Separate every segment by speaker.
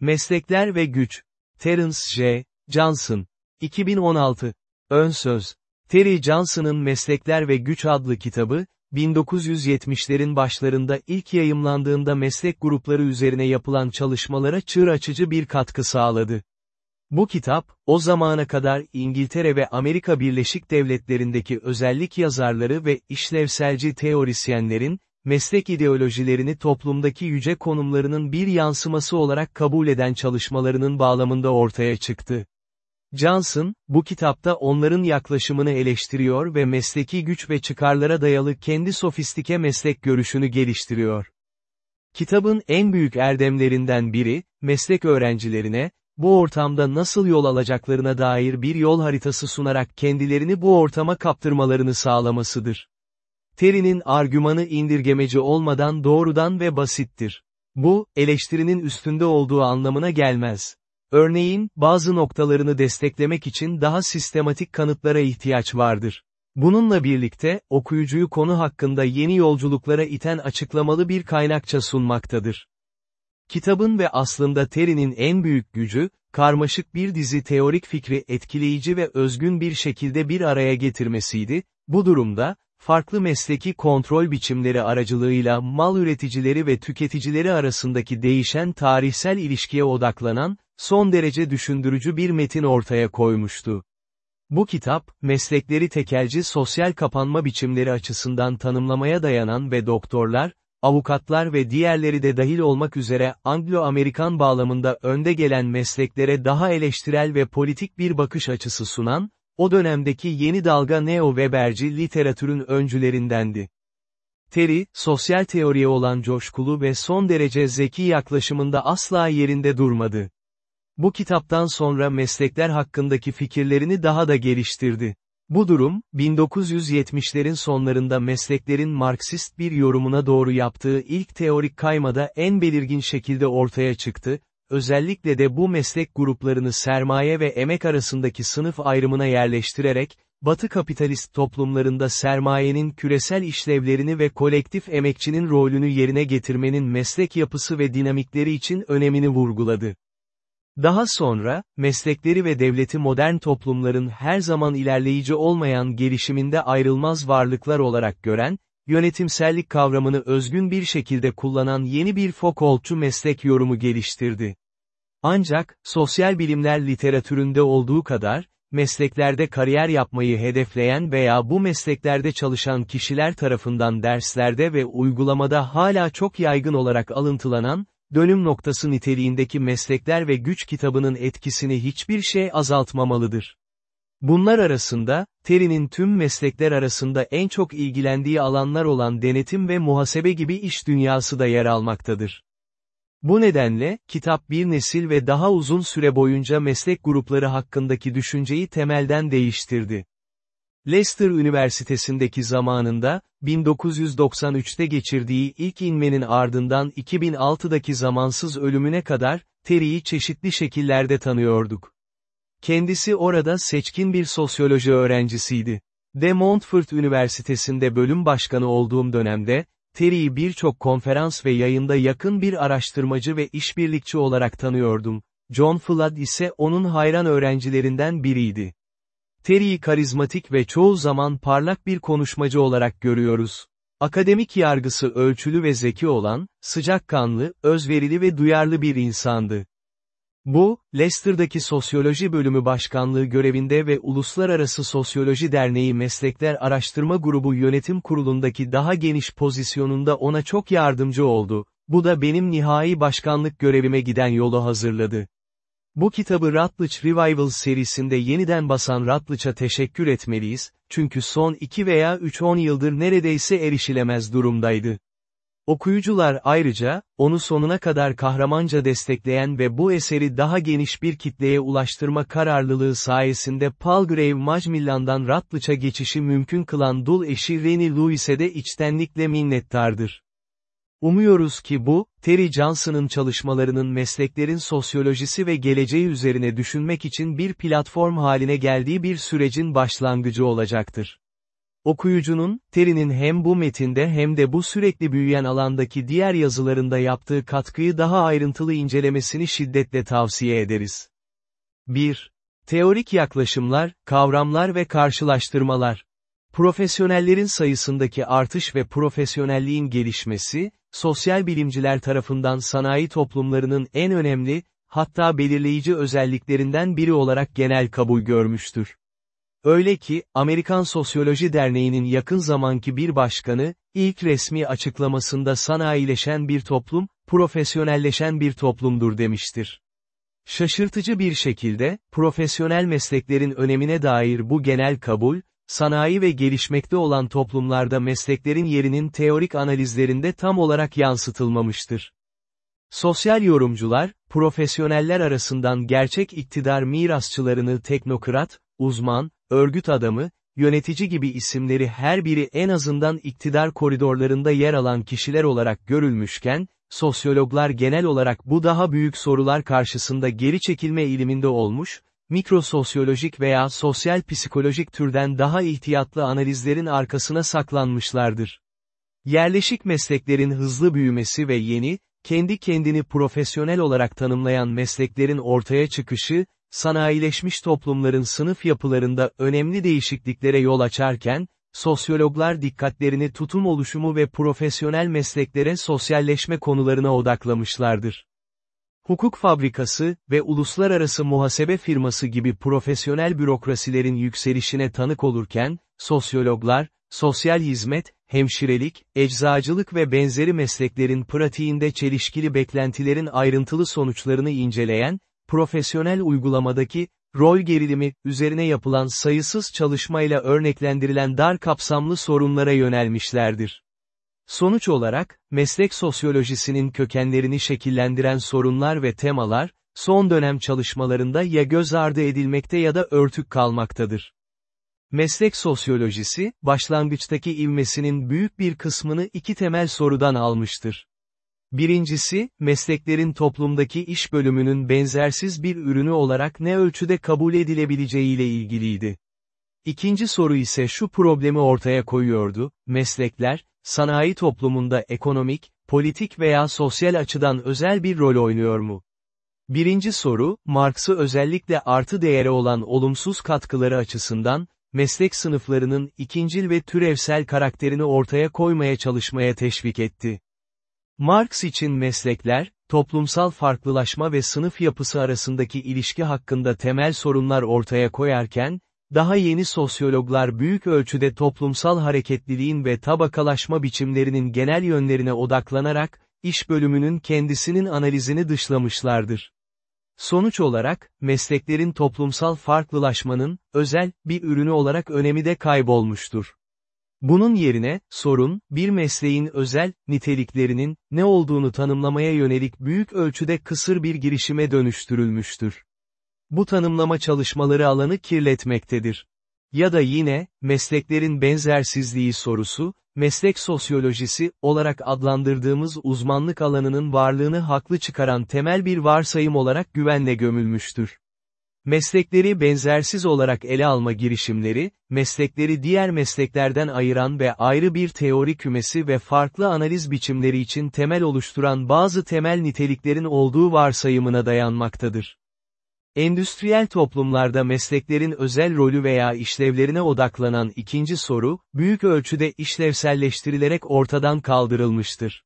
Speaker 1: Meslekler ve Güç. Terence J. Johnson. 2016. Ön söz. Terry Johnson'ın Meslekler ve Güç adlı kitabı, 1970'lerin başlarında ilk yayımlandığında meslek grupları üzerine yapılan çalışmalara çığır açıcı bir katkı sağladı. Bu kitap, o zamana kadar İngiltere ve Amerika Birleşik Devletleri'ndeki özellik yazarları ve işlevselci teorisyenlerin, meslek ideolojilerini toplumdaki yüce konumlarının bir yansıması olarak kabul eden çalışmalarının bağlamında ortaya çıktı. Johnson, bu kitapta onların yaklaşımını eleştiriyor ve mesleki güç ve çıkarlara dayalı kendi sofistike meslek görüşünü geliştiriyor. Kitabın en büyük erdemlerinden biri, meslek öğrencilerine, bu ortamda nasıl yol alacaklarına dair bir yol haritası sunarak kendilerini bu ortama kaptırmalarını sağlamasıdır. Terry'nin argümanı indirgemeci olmadan doğrudan ve basittir. Bu, eleştirinin üstünde olduğu anlamına gelmez. Örneğin, bazı noktalarını desteklemek için daha sistematik kanıtlara ihtiyaç vardır. Bununla birlikte, okuyucuyu konu hakkında yeni yolculuklara iten açıklamalı bir kaynakça sunmaktadır. Kitabın ve aslında Terry'nin en büyük gücü, karmaşık bir dizi teorik fikri etkileyici ve özgün bir şekilde bir araya getirmesiydi, bu durumda, farklı mesleki kontrol biçimleri aracılığıyla mal üreticileri ve tüketicileri arasındaki değişen tarihsel ilişkiye odaklanan, son derece düşündürücü bir metin ortaya koymuştu. Bu kitap, meslekleri tekelci sosyal kapanma biçimleri açısından tanımlamaya dayanan ve doktorlar, avukatlar ve diğerleri de dahil olmak üzere Anglo-Amerikan bağlamında önde gelen mesleklere daha eleştirel ve politik bir bakış açısı sunan, o dönemdeki yeni dalga neo-Weberci literatürün öncülerindendi. Terry, sosyal teoriye olan coşkulu ve son derece zeki yaklaşımında asla yerinde durmadı. Bu kitaptan sonra meslekler hakkındaki fikirlerini daha da geliştirdi. Bu durum, 1970'lerin sonlarında mesleklerin Marksist bir yorumuna doğru yaptığı ilk teorik kaymada en belirgin şekilde ortaya çıktı, özellikle de bu meslek gruplarını sermaye ve emek arasındaki sınıf ayrımına yerleştirerek, Batı kapitalist toplumlarında sermayenin küresel işlevlerini ve kolektif emekçinin rolünü yerine getirmenin meslek yapısı ve dinamikleri için önemini vurguladı. Daha sonra, meslekleri ve devleti modern toplumların her zaman ilerleyici olmayan gelişiminde ayrılmaz varlıklar olarak gören, yönetimsellik kavramını özgün bir şekilde kullanan yeni bir Foucault'cu meslek yorumu geliştirdi. Ancak, sosyal bilimler literatüründe olduğu kadar, mesleklerde kariyer yapmayı hedefleyen veya bu mesleklerde çalışan kişiler tarafından derslerde ve uygulamada hala çok yaygın olarak alıntılanan, dönüm noktası niteliğindeki meslekler ve güç kitabının etkisini hiçbir şey azaltmamalıdır. Bunlar arasında, Terry'nin tüm meslekler arasında en çok ilgilendiği alanlar olan denetim ve muhasebe gibi iş dünyası da yer almaktadır. Bu nedenle, kitap bir nesil ve daha uzun süre boyunca meslek grupları hakkındaki düşünceyi temelden değiştirdi. Leicester Üniversitesi'ndeki zamanında, 1993'te geçirdiği ilk inmenin ardından 2006'daki zamansız ölümüne kadar, Terry'i çeşitli şekillerde tanıyorduk. Kendisi orada seçkin bir sosyoloji öğrencisiydi. De Montfort Üniversitesi'nde bölüm başkanı olduğum dönemde, Terry'i birçok konferans ve yayında yakın bir araştırmacı ve işbirlikçi olarak tanıyordum. John Flood ise onun hayran öğrencilerinden biriydi. Terry'i karizmatik ve çoğu zaman parlak bir konuşmacı olarak görüyoruz. Akademik yargısı ölçülü ve zeki olan, sıcakkanlı, özverili ve duyarlı bir insandı. Bu, Leicester'daki Sosyoloji Bölümü Başkanlığı görevinde ve Uluslararası Sosyoloji Derneği Meslekler Araştırma Grubu Yönetim Kurulu'ndaki daha geniş pozisyonunda ona çok yardımcı oldu. Bu da benim nihai başkanlık görevime giden yolu hazırladı. Bu kitabı Rutledge Revival serisinde yeniden basan Rutledge'a teşekkür etmeliyiz, çünkü son 2 veya 3-10 yıldır neredeyse erişilemez durumdaydı. Okuyucular ayrıca, onu sonuna kadar kahramanca destekleyen ve bu eseri daha geniş bir kitleye ulaştırma kararlılığı sayesinde Palgrave Macmillan'dan Rutledge'a geçişi mümkün kılan dul eşi Rennie Lewis'e de içtenlikle minnettardır. Umuyoruz ki bu, Terry Johnson'ın çalışmalarının mesleklerin sosyolojisi ve geleceği üzerine düşünmek için bir platform haline geldiği bir sürecin başlangıcı olacaktır. Okuyucunun, Terry'nin hem bu metinde hem de bu sürekli büyüyen alandaki diğer yazılarında yaptığı katkıyı daha ayrıntılı incelemesini şiddetle tavsiye ederiz. 1. Teorik yaklaşımlar, kavramlar ve karşılaştırmalar. Profesyonellerin sayısındaki artış ve profesyonelliğin gelişmesi, sosyal bilimciler tarafından sanayi toplumlarının en önemli, hatta belirleyici özelliklerinden biri olarak genel kabul görmüştür. Öyle ki, Amerikan Sosyoloji Derneği'nin yakın zamanki bir başkanı, ilk resmi açıklamasında sanayileşen bir toplum, profesyonelleşen bir toplumdur demiştir. Şaşırtıcı bir şekilde, profesyonel mesleklerin önemine dair bu genel kabul, sanayi ve gelişmekte olan toplumlarda mesleklerin yerinin teorik analizlerinde tam olarak yansıtılmamıştır. Sosyal yorumcular, profesyoneller arasından gerçek iktidar mirasçılarını teknokrat, uzman, örgüt adamı, yönetici gibi isimleri her biri en azından iktidar koridorlarında yer alan kişiler olarak görülmüşken, sosyologlar genel olarak bu daha büyük sorular karşısında geri çekilme eğiliminde olmuş, mikrososyolojik veya sosyal psikolojik türden daha ihtiyatlı analizlerin arkasına saklanmışlardır. Yerleşik mesleklerin hızlı büyümesi ve yeni, kendi kendini profesyonel olarak tanımlayan mesleklerin ortaya çıkışı, sanayileşmiş toplumların sınıf yapılarında önemli değişikliklere yol açarken, sosyologlar dikkatlerini tutum oluşumu ve profesyonel mesleklere sosyalleşme konularına odaklamışlardır. Hukuk fabrikası ve uluslararası muhasebe firması gibi profesyonel bürokrasilerin yükselişine tanık olurken, sosyologlar, sosyal hizmet, hemşirelik, eczacılık ve benzeri mesleklerin pratiğinde çelişkili beklentilerin ayrıntılı sonuçlarını inceleyen, profesyonel uygulamadaki, rol gerilimi, üzerine yapılan sayısız çalışmayla örneklendirilen dar kapsamlı sorunlara yönelmişlerdir. Sonuç olarak, meslek sosyolojisinin kökenlerini şekillendiren sorunlar ve temalar, son dönem çalışmalarında ya göz ardı edilmekte ya da örtük kalmaktadır. Meslek sosyolojisi, başlangıçtaki ivmesinin büyük bir kısmını iki temel sorudan almıştır. Birincisi, mesleklerin toplumdaki iş bölümünün benzersiz bir ürünü olarak ne ölçüde kabul edilebileceğiyle ilgiliydi. İkinci soru ise şu problemi ortaya koyuyordu, meslekler, sanayi toplumunda ekonomik, politik veya sosyal açıdan özel bir rol oynuyor mu? Birinci soru, Marx'ı özellikle artı değeri olan olumsuz katkıları açısından, meslek sınıflarının ikincil ve türevsel karakterini ortaya koymaya çalışmaya teşvik etti. Marx için meslekler, toplumsal farklılaşma ve sınıf yapısı arasındaki ilişki hakkında temel sorunlar ortaya koyarken, daha yeni sosyologlar büyük ölçüde toplumsal hareketliliğin ve tabakalaşma biçimlerinin genel yönlerine odaklanarak, iş bölümünün kendisinin analizini dışlamışlardır. Sonuç olarak, mesleklerin toplumsal farklılaşmanın, özel, bir ürünü olarak önemi de kaybolmuştur. Bunun yerine, sorun, bir mesleğin özel, niteliklerinin, ne olduğunu tanımlamaya yönelik büyük ölçüde kısır bir girişime dönüştürülmüştür. Bu tanımlama çalışmaları alanı kirletmektedir. Ya da yine, mesleklerin benzersizliği sorusu, meslek sosyolojisi olarak adlandırdığımız uzmanlık alanının varlığını haklı çıkaran temel bir varsayım olarak güvenle gömülmüştür. Meslekleri benzersiz olarak ele alma girişimleri, meslekleri diğer mesleklerden ayıran ve ayrı bir teori kümesi ve farklı analiz biçimleri için temel oluşturan bazı temel niteliklerin olduğu varsayımına dayanmaktadır. Endüstriyel toplumlarda mesleklerin özel rolü veya işlevlerine odaklanan ikinci soru, büyük ölçüde işlevselleştirilerek ortadan kaldırılmıştır.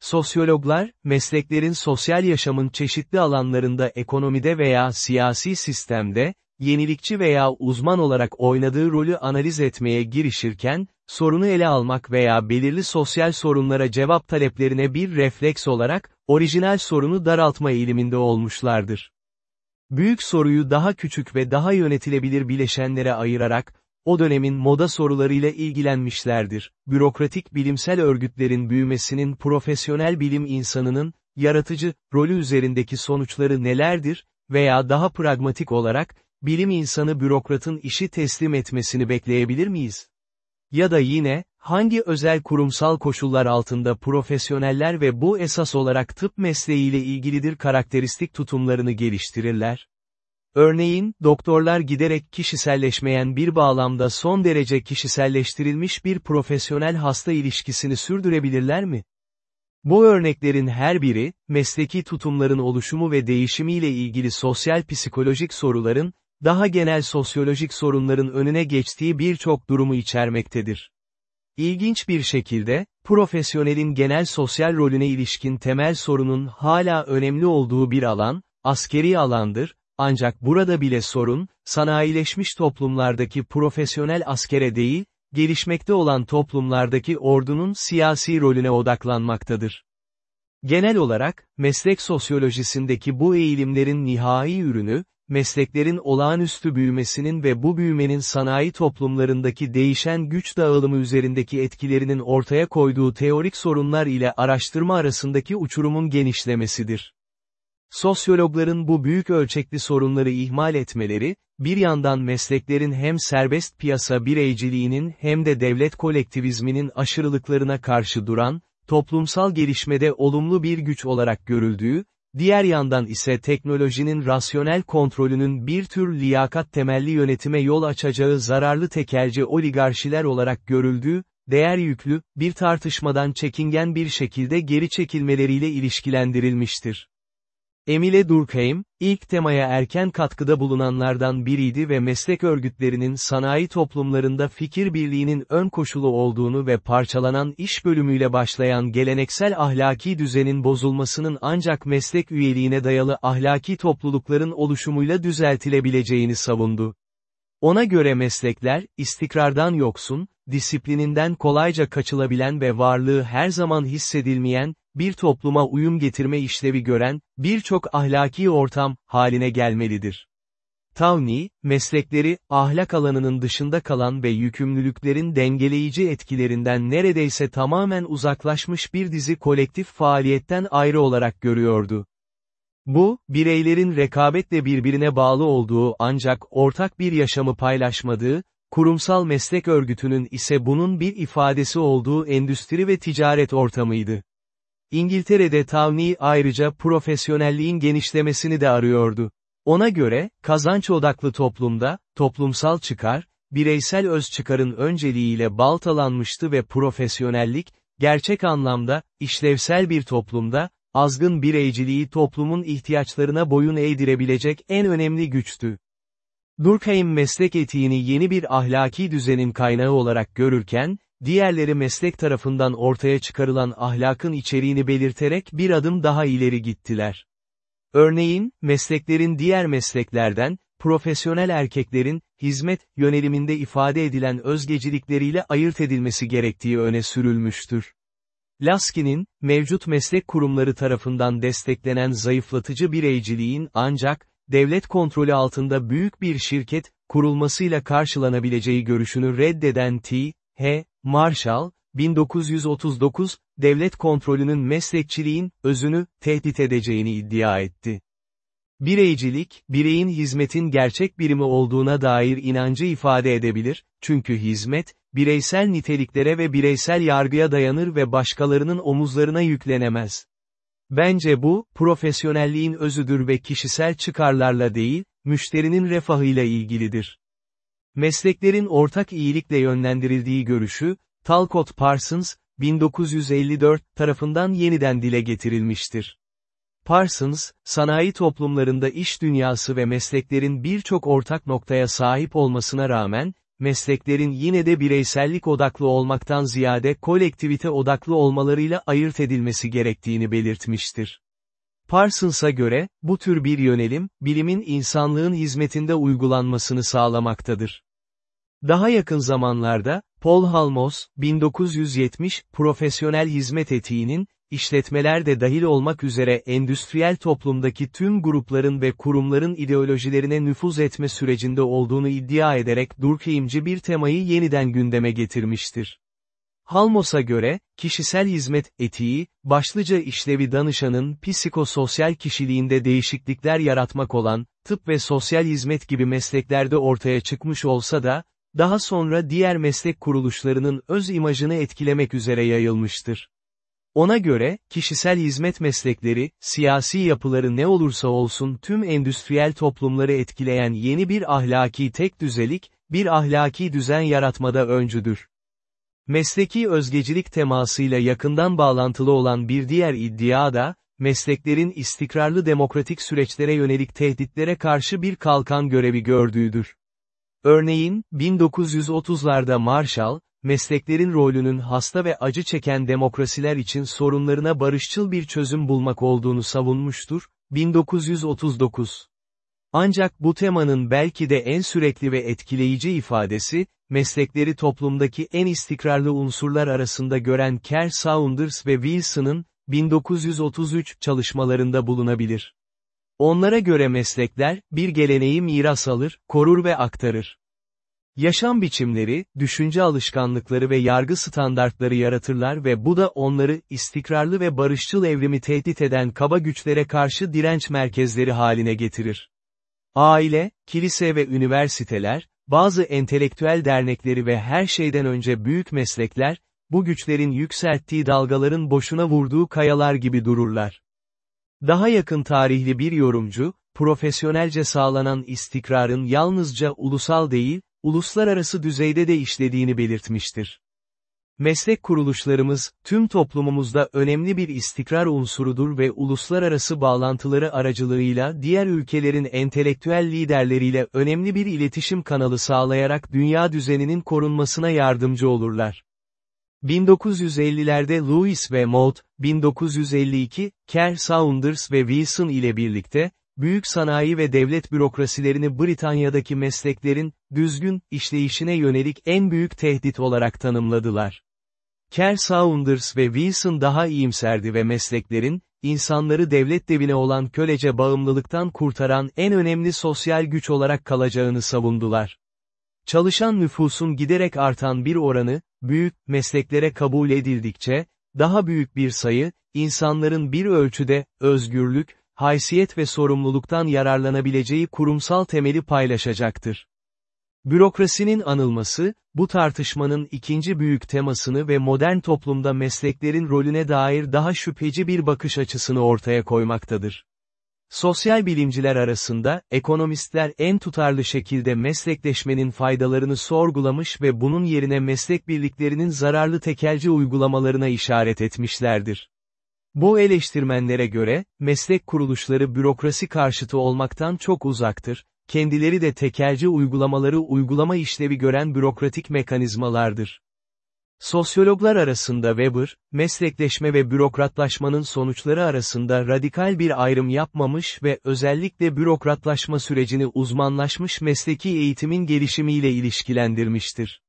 Speaker 1: Sosyologlar, mesleklerin sosyal yaşamın çeşitli alanlarında ekonomide veya siyasi sistemde, yenilikçi veya uzman olarak oynadığı rolü analiz etmeye girişirken, sorunu ele almak veya belirli sosyal sorunlara cevap taleplerine bir refleks olarak, orijinal sorunu daraltma eğiliminde olmuşlardır. Büyük soruyu daha küçük ve daha yönetilebilir bileşenlere ayırarak, o dönemin moda sorularıyla ilgilenmişlerdir. Bürokratik bilimsel örgütlerin büyümesinin profesyonel bilim insanının, yaratıcı, rolü üzerindeki sonuçları nelerdir, veya daha pragmatik olarak, bilim insanı bürokratın işi teslim etmesini bekleyebilir miyiz? Ya da yine, hangi özel kurumsal koşullar altında profesyoneller ve bu esas olarak tıp mesleğiyle ilgilidir karakteristik tutumlarını geliştirirler? Örneğin, doktorlar giderek kişiselleşmeyen bir bağlamda son derece kişiselleştirilmiş bir profesyonel hasta ilişkisini sürdürebilirler mi? Bu örneklerin her biri, mesleki tutumların oluşumu ve değişimiyle ilgili sosyal psikolojik soruların, daha genel sosyolojik sorunların önüne geçtiği birçok durumu içermektedir. İlginç bir şekilde, profesyonelin genel sosyal rolüne ilişkin temel sorunun hala önemli olduğu bir alan, askeri alandır, ancak burada bile sorun, sanayileşmiş toplumlardaki profesyonel askere değil, gelişmekte olan toplumlardaki ordunun siyasi rolüne odaklanmaktadır. Genel olarak, meslek sosyolojisindeki bu eğilimlerin nihai ürünü, mesleklerin olağanüstü büyümesinin ve bu büyümenin sanayi toplumlarındaki değişen güç dağılımı üzerindeki etkilerinin ortaya koyduğu teorik sorunlar ile araştırma arasındaki uçurumun genişlemesidir. Sosyologların bu büyük ölçekli sorunları ihmal etmeleri, bir yandan mesleklerin hem serbest piyasa bireyciliğinin hem de devlet kolektivizminin aşırılıklarına karşı duran, toplumsal gelişmede olumlu bir güç olarak görüldüğü, diğer yandan ise teknolojinin rasyonel kontrolünün bir tür liyakat temelli yönetime yol açacağı zararlı tekelci oligarşiler olarak görüldüğü, değer yüklü, bir tartışmadan çekingen bir şekilde geri çekilmeleriyle ilişkilendirilmiştir. Emile Durkheim, ilk temaya erken katkıda bulunanlardan biriydi ve meslek örgütlerinin sanayi toplumlarında fikir birliğinin ön koşulu olduğunu ve parçalanan iş bölümüyle başlayan geleneksel ahlaki düzenin bozulmasının ancak meslek üyeliğine dayalı ahlaki toplulukların oluşumuyla düzeltilebileceğini savundu. Ona göre meslekler, istikrardan yoksun, disiplininden kolayca kaçılabilen ve varlığı her zaman hissedilmeyen, bir topluma uyum getirme işlevi gören, birçok ahlaki ortam, haline gelmelidir. Tawny, meslekleri, ahlak alanının dışında kalan ve yükümlülüklerin dengeleyici etkilerinden neredeyse tamamen uzaklaşmış bir dizi kolektif faaliyetten ayrı olarak görüyordu. Bu, bireylerin rekabetle birbirine bağlı olduğu ancak ortak bir yaşamı paylaşmadığı, kurumsal meslek örgütünün ise bunun bir ifadesi olduğu endüstri ve ticaret ortamıydı. İngiltere'de Tawny ayrıca profesyonelliğin genişlemesini de arıyordu. Ona göre, kazanç odaklı toplumda, toplumsal çıkar, bireysel öz çıkarın önceliğiyle baltalanmıştı ve profesyonellik, gerçek anlamda, işlevsel bir toplumda, azgın bireyciliği toplumun ihtiyaçlarına boyun eğdirebilecek en önemli güçtü. Durkheim meslek etiğini yeni bir ahlaki düzenin kaynağı olarak görürken, diğerleri meslek tarafından ortaya çıkarılan ahlakın içeriğini belirterek bir adım daha ileri gittiler. Örneğin, mesleklerin diğer mesleklerden, profesyonel erkeklerin, hizmet, yöneliminde ifade edilen özgecilikleriyle ayırt edilmesi gerektiği öne sürülmüştür. Laskin'in, mevcut meslek kurumları tarafından desteklenen zayıflatıcı bireyciliğin ancak, devlet kontrolü altında büyük bir şirket, kurulmasıyla karşılanabileceği görüşünü reddeden T. H. Marshall, 1939, devlet kontrolünün meslekçiliğin, özünü, tehdit edeceğini iddia etti. Bireycilik, bireyin hizmetin gerçek birimi olduğuna dair inancı ifade edebilir, çünkü hizmet, bireysel niteliklere ve bireysel yargıya dayanır ve başkalarının omuzlarına yüklenemez. Bence bu, profesyonelliğin özüdür ve kişisel çıkarlarla değil, müşterinin refahıyla ilgilidir. Mesleklerin ortak iyilikle yönlendirildiği görüşü, Talcott Parsons, 1954, tarafından yeniden dile getirilmiştir. Parsons, sanayi toplumlarında iş dünyası ve mesleklerin birçok ortak noktaya sahip olmasına rağmen, mesleklerin yine de bireysellik odaklı olmaktan ziyade kolektivite odaklı olmalarıyla ayırt edilmesi gerektiğini belirtmiştir. Parsons'a göre, bu tür bir yönelim, bilimin insanlığın hizmetinde uygulanmasını sağlamaktadır. Daha yakın zamanlarda, Paul Halmos, 1970, profesyonel hizmet etiğinin, işletmeler de dahil olmak üzere endüstriyel toplumdaki tüm grupların ve kurumların ideolojilerine nüfuz etme sürecinde olduğunu iddia ederek Durkheimci bir temayı yeniden gündeme getirmiştir. Halmos'a göre, kişisel hizmet etiği, başlıca işlevi danışanın psikososyal kişiliğinde değişiklikler yaratmak olan, tıp ve sosyal hizmet gibi mesleklerde ortaya çıkmış olsa da, daha sonra diğer meslek kuruluşlarının öz imajını etkilemek üzere yayılmıştır. Ona göre, kişisel hizmet meslekleri, siyasi yapıları ne olursa olsun tüm endüstriyel toplumları etkileyen yeni bir ahlaki tek düzelik, bir ahlaki düzen yaratmada öncüdür. Mesleki özgecilik temasıyla yakından bağlantılı olan bir diğer iddia da, mesleklerin istikrarlı demokratik süreçlere yönelik tehditlere karşı bir kalkan görevi gördüğüdür. Örneğin, 1930'larda Marshall, mesleklerin rolünün hasta ve acı çeken demokrasiler için sorunlarına barışçıl bir çözüm bulmak olduğunu savunmuştur, 1939. Ancak bu temanın belki de en sürekli ve etkileyici ifadesi, meslekleri toplumdaki en istikrarlı unsurlar arasında gören Kerr Saunders ve Wilson'ın, 1933 çalışmalarında bulunabilir. Onlara göre meslekler, bir geleneği miras alır, korur ve aktarır. Yaşam biçimleri, düşünce alışkanlıkları ve yargı standartları yaratırlar ve bu da onları, istikrarlı ve barışçıl evrimi tehdit eden kaba güçlere karşı direnç merkezleri haline getirir. Aile, kilise ve üniversiteler, bazı entelektüel dernekleri ve her şeyden önce büyük meslekler, bu güçlerin yükselttiği dalgaların boşuna vurduğu kayalar gibi dururlar. Daha yakın tarihli bir yorumcu, profesyonelce sağlanan istikrarın yalnızca ulusal değil, uluslararası düzeyde de işlediğini belirtmiştir. Meslek kuruluşlarımız, tüm toplumumuzda önemli bir istikrar unsurudur ve uluslararası bağlantıları aracılığıyla diğer ülkelerin entelektüel liderleriyle önemli bir iletişim kanalı sağlayarak dünya düzeninin korunmasına yardımcı olurlar. 1950'lerde Lewis ve Maud, 1952, Kerr Saunders ve Wilson ile birlikte, büyük sanayi ve devlet bürokrasilerini Britanya'daki mesleklerin, düzgün, işleyişine yönelik en büyük tehdit olarak tanımladılar. Kerr Saunders ve Wilson daha iyimserdi ve mesleklerin, insanları devlet devine olan kölece bağımlılıktan kurtaran en önemli sosyal güç olarak kalacağını savundular. Çalışan nüfusun giderek artan bir oranı, büyük, mesleklere kabul edildikçe, daha büyük bir sayı, insanların bir ölçüde, özgürlük, haysiyet ve sorumluluktan yararlanabileceği kurumsal temeli paylaşacaktır. Bürokrasinin anılması, bu tartışmanın ikinci büyük temasını ve modern toplumda mesleklerin rolüne dair daha şüpheci bir bakış açısını ortaya koymaktadır. Sosyal bilimciler arasında, ekonomistler en tutarlı şekilde meslekleşmenin faydalarını sorgulamış ve bunun yerine meslek birliklerinin zararlı tekelci uygulamalarına işaret etmişlerdir. Bu eleştirmenlere göre, meslek kuruluşları bürokrasi karşıtı olmaktan çok uzaktır, kendileri de tekelci uygulamaları uygulama işlevi gören bürokratik mekanizmalardır. Sosyologlar arasında Weber, meslekleşme ve bürokratlaşmanın sonuçları arasında radikal bir ayrım yapmamış ve özellikle bürokratlaşma sürecini uzmanlaşmış mesleki eğitimin gelişimiyle ilişkilendirmiştir.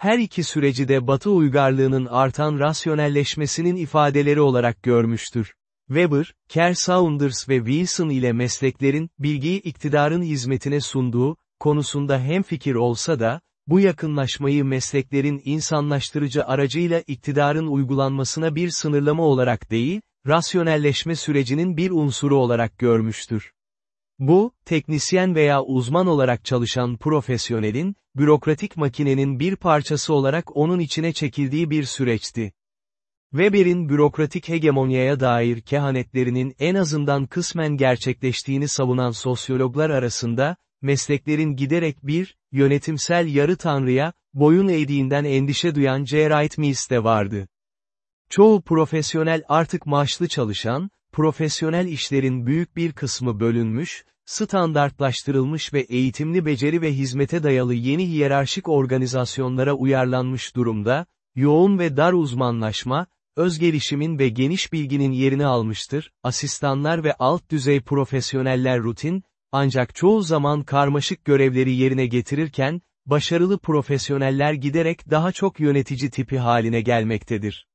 Speaker 1: Her iki süreci de Batı uygarlığının artan rasyonelleşmesinin ifadeleri olarak görmüştür. Weber, Kerr Saunders ve Wilson ile mesleklerin, bilgiyi iktidarın hizmetine sunduğu, konusunda hemfikir olsa da, bu yakınlaşmayı mesleklerin insanlaştırıcı aracıyla iktidarın uygulanmasına bir sınırlama olarak değil, rasyonelleşme sürecinin bir unsuru olarak görmüştür. Bu, teknisyen veya uzman olarak çalışan profesyonelin, bürokratik makinenin bir parçası olarak onun içine çekildiği bir süreçti. Weber'in bürokratik hegemonyaya dair kehanetlerinin en azından kısmen gerçekleştiğini savunan sosyologlar arasında, mesleklerin giderek bir, yönetimsel yarı tanrıya, boyun eğdiğinden endişe duyan J. Wright Mills de vardı. Çoğu profesyonel artık maaşlı çalışan, profesyonel işlerin büyük bir kısmı bölünmüş, standartlaştırılmış ve eğitimli beceri ve hizmete dayalı yeni hiyerarşik organizasyonlara uyarlanmış durumda, yoğun ve dar uzmanlaşma, öz gelişimin ve geniş bilginin yerini almıştır, asistanlar ve alt düzey profesyoneller rutin, ancak çoğu zaman karmaşık görevleri yerine getirirken, başarılı profesyoneller giderek daha çok yönetici tipi haline gelmektedir.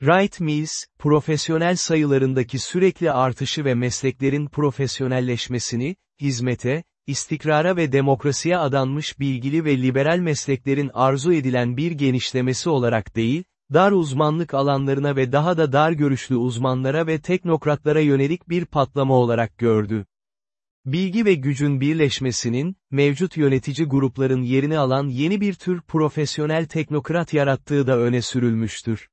Speaker 1: Wright Mills, profesyonel sayılarındaki sürekli artışı ve mesleklerin profesyonelleşmesini, hizmete, istikrara ve demokrasiye adanmış bilgili ve liberal mesleklerin arzu edilen bir genişlemesi olarak değil, dar uzmanlık alanlarına ve daha da dar görüşlü uzmanlara ve teknokratlara yönelik bir patlama olarak gördü. Bilgi ve gücün birleşmesinin, mevcut yönetici grupların yerini alan yeni bir tür profesyonel teknokrat yarattığı da öne sürülmüştür.